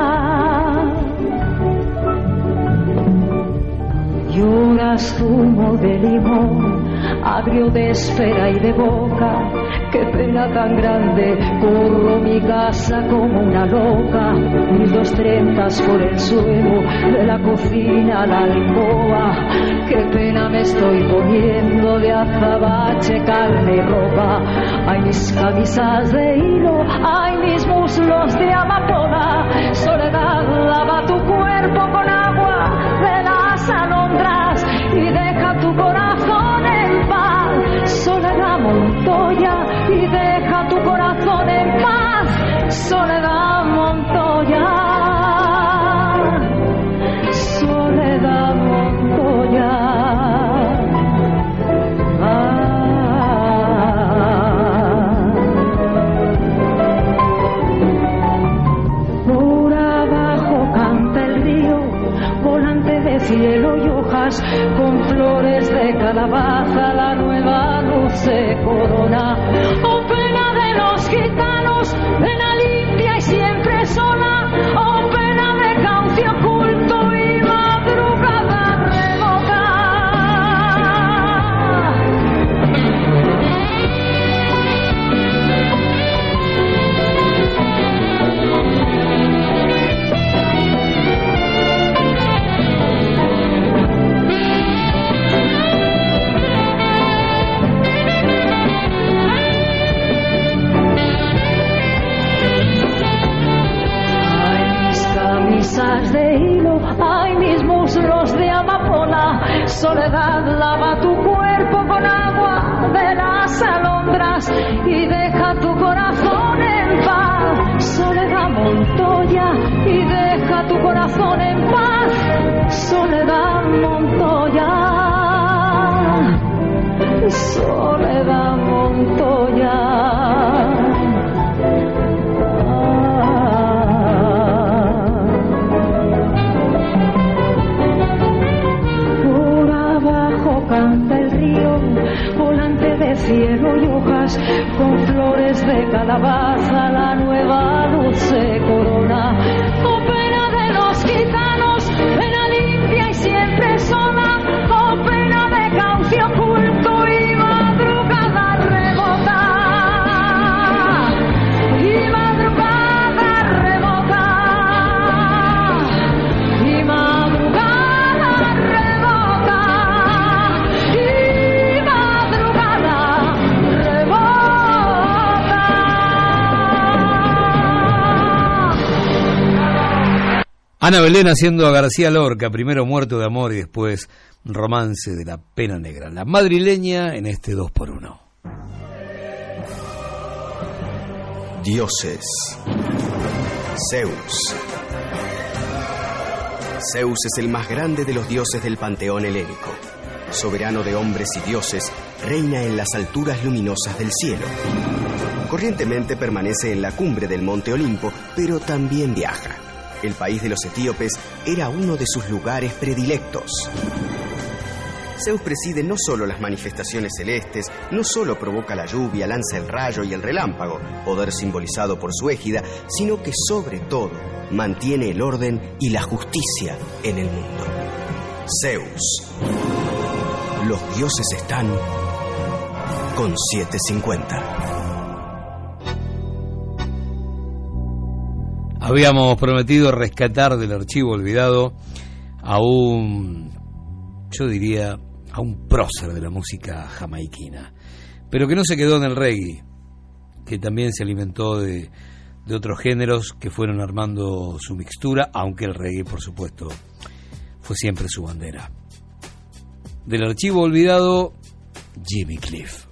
Lloras zumo de limón, agrio de espera y de boca. Qué pena tan grande, corro mi casa como una loca. Mis dos treintas por el suelo, de la cocina a la alcoba. Qué pena me estoy poniendo de azabache, carne y ropa. Hay mis camisas de hilo, hay mis muslos de amapola. Soledad, lava tu cuerpo con agua calabaza, la nueva luz se corona. Y deja tu corazón en paz. Soledad Montoya y deja tu corazón en paz. Soledad Montoya. Soledad Montoya. Abajo canta el río, volante de cielo y hojas, con flores de calabaza, la nueva se corona. Ana Belén haciendo a García Lorca, primero Muerto de Amor y después Romance de la Pena Negra. La madrileña en este 2 por 1 Dioses. Zeus. Zeus es el más grande de los dioses del panteón helénico. Soberano de hombres y dioses, reina en las alturas luminosas del cielo. Corrientemente permanece en la cumbre del Monte Olimpo, pero también viaja. El país de los etíopes era uno de sus lugares predilectos. Zeus preside no solo las manifestaciones celestes, no solo provoca la lluvia, lanza el rayo y el relámpago, poder simbolizado por su égida, sino que sobre todo mantiene el orden y la justicia en el mundo. Zeus. Los dioses están con 750. Habíamos prometido rescatar del archivo olvidado a un, yo diría, a un prócer de la música jamaiquina, pero que no se quedó en el reggae, que también se alimentó de, de otros géneros que fueron armando su mixtura, aunque el reggae, por supuesto, fue siempre su bandera. Del archivo olvidado, Jimmy Cliff.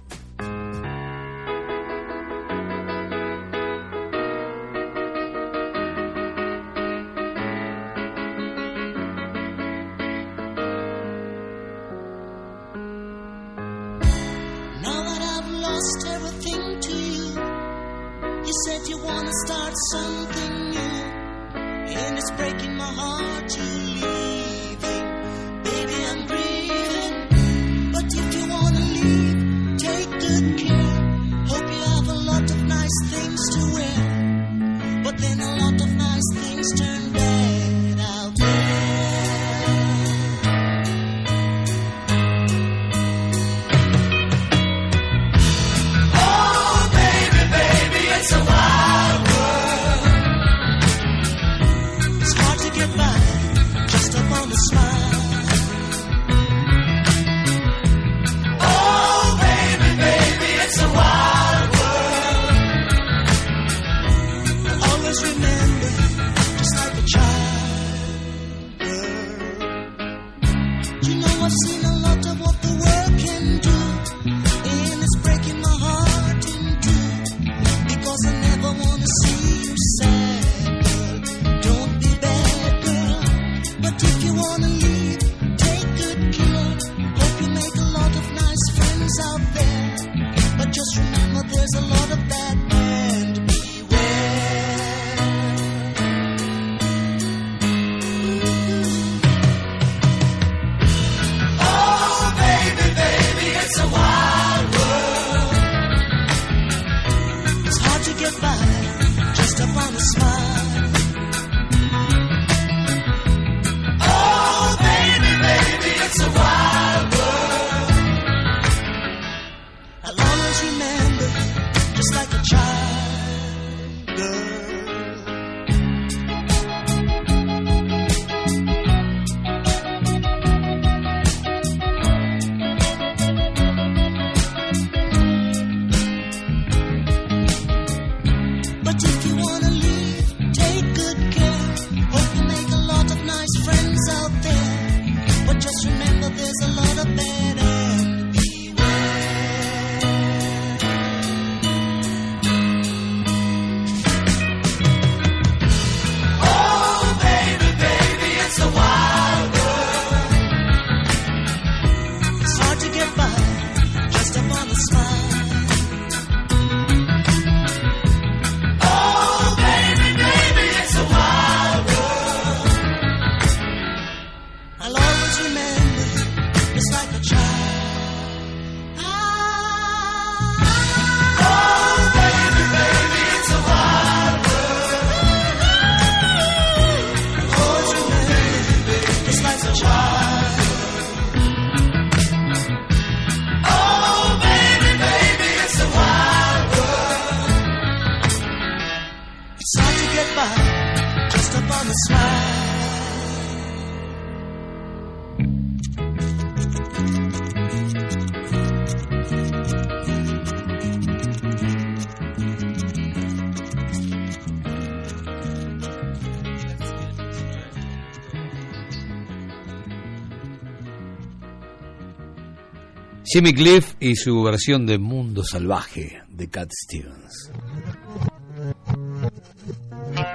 Jimmy Cliff y su versión de Mundo Salvaje de Cat Stevens.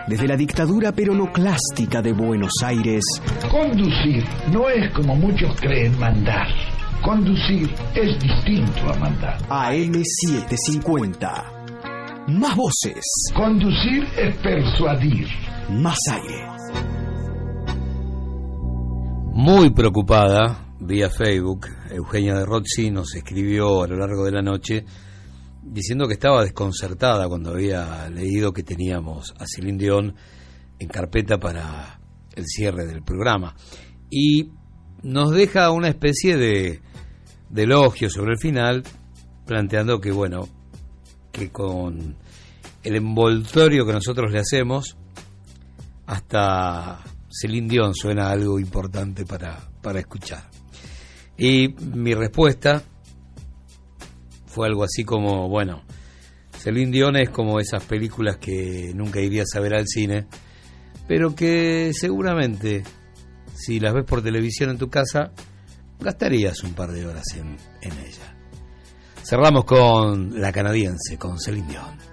Desde la dictadura peronoclástica de Buenos Aires, Conducir no es como muchos creen mandar. Conducir es distinto a mandar. AM750. Más voces. Conducir es persuadir. Más aire. Muy preocupada, vía Facebook, Eugenia de Rozzi nos escribió a lo largo de la noche diciendo que estaba desconcertada cuando había leído que teníamos a Celine Dion en carpeta para el cierre del programa. Y nos deja una especie de, elogio sobre el final, planteando que, bueno, que con el envoltorio que nosotros le hacemos, hasta Celine Dion suena algo importante para, para escuchar. Y mi respuesta fue algo así como, bueno, Celine Dion es como esas películas que nunca irías a ver al cine, pero que seguramente si las ves por televisión en tu casa, gastarías un par de horas en, en ella. Cerramos con la canadiense, con Celine Dion.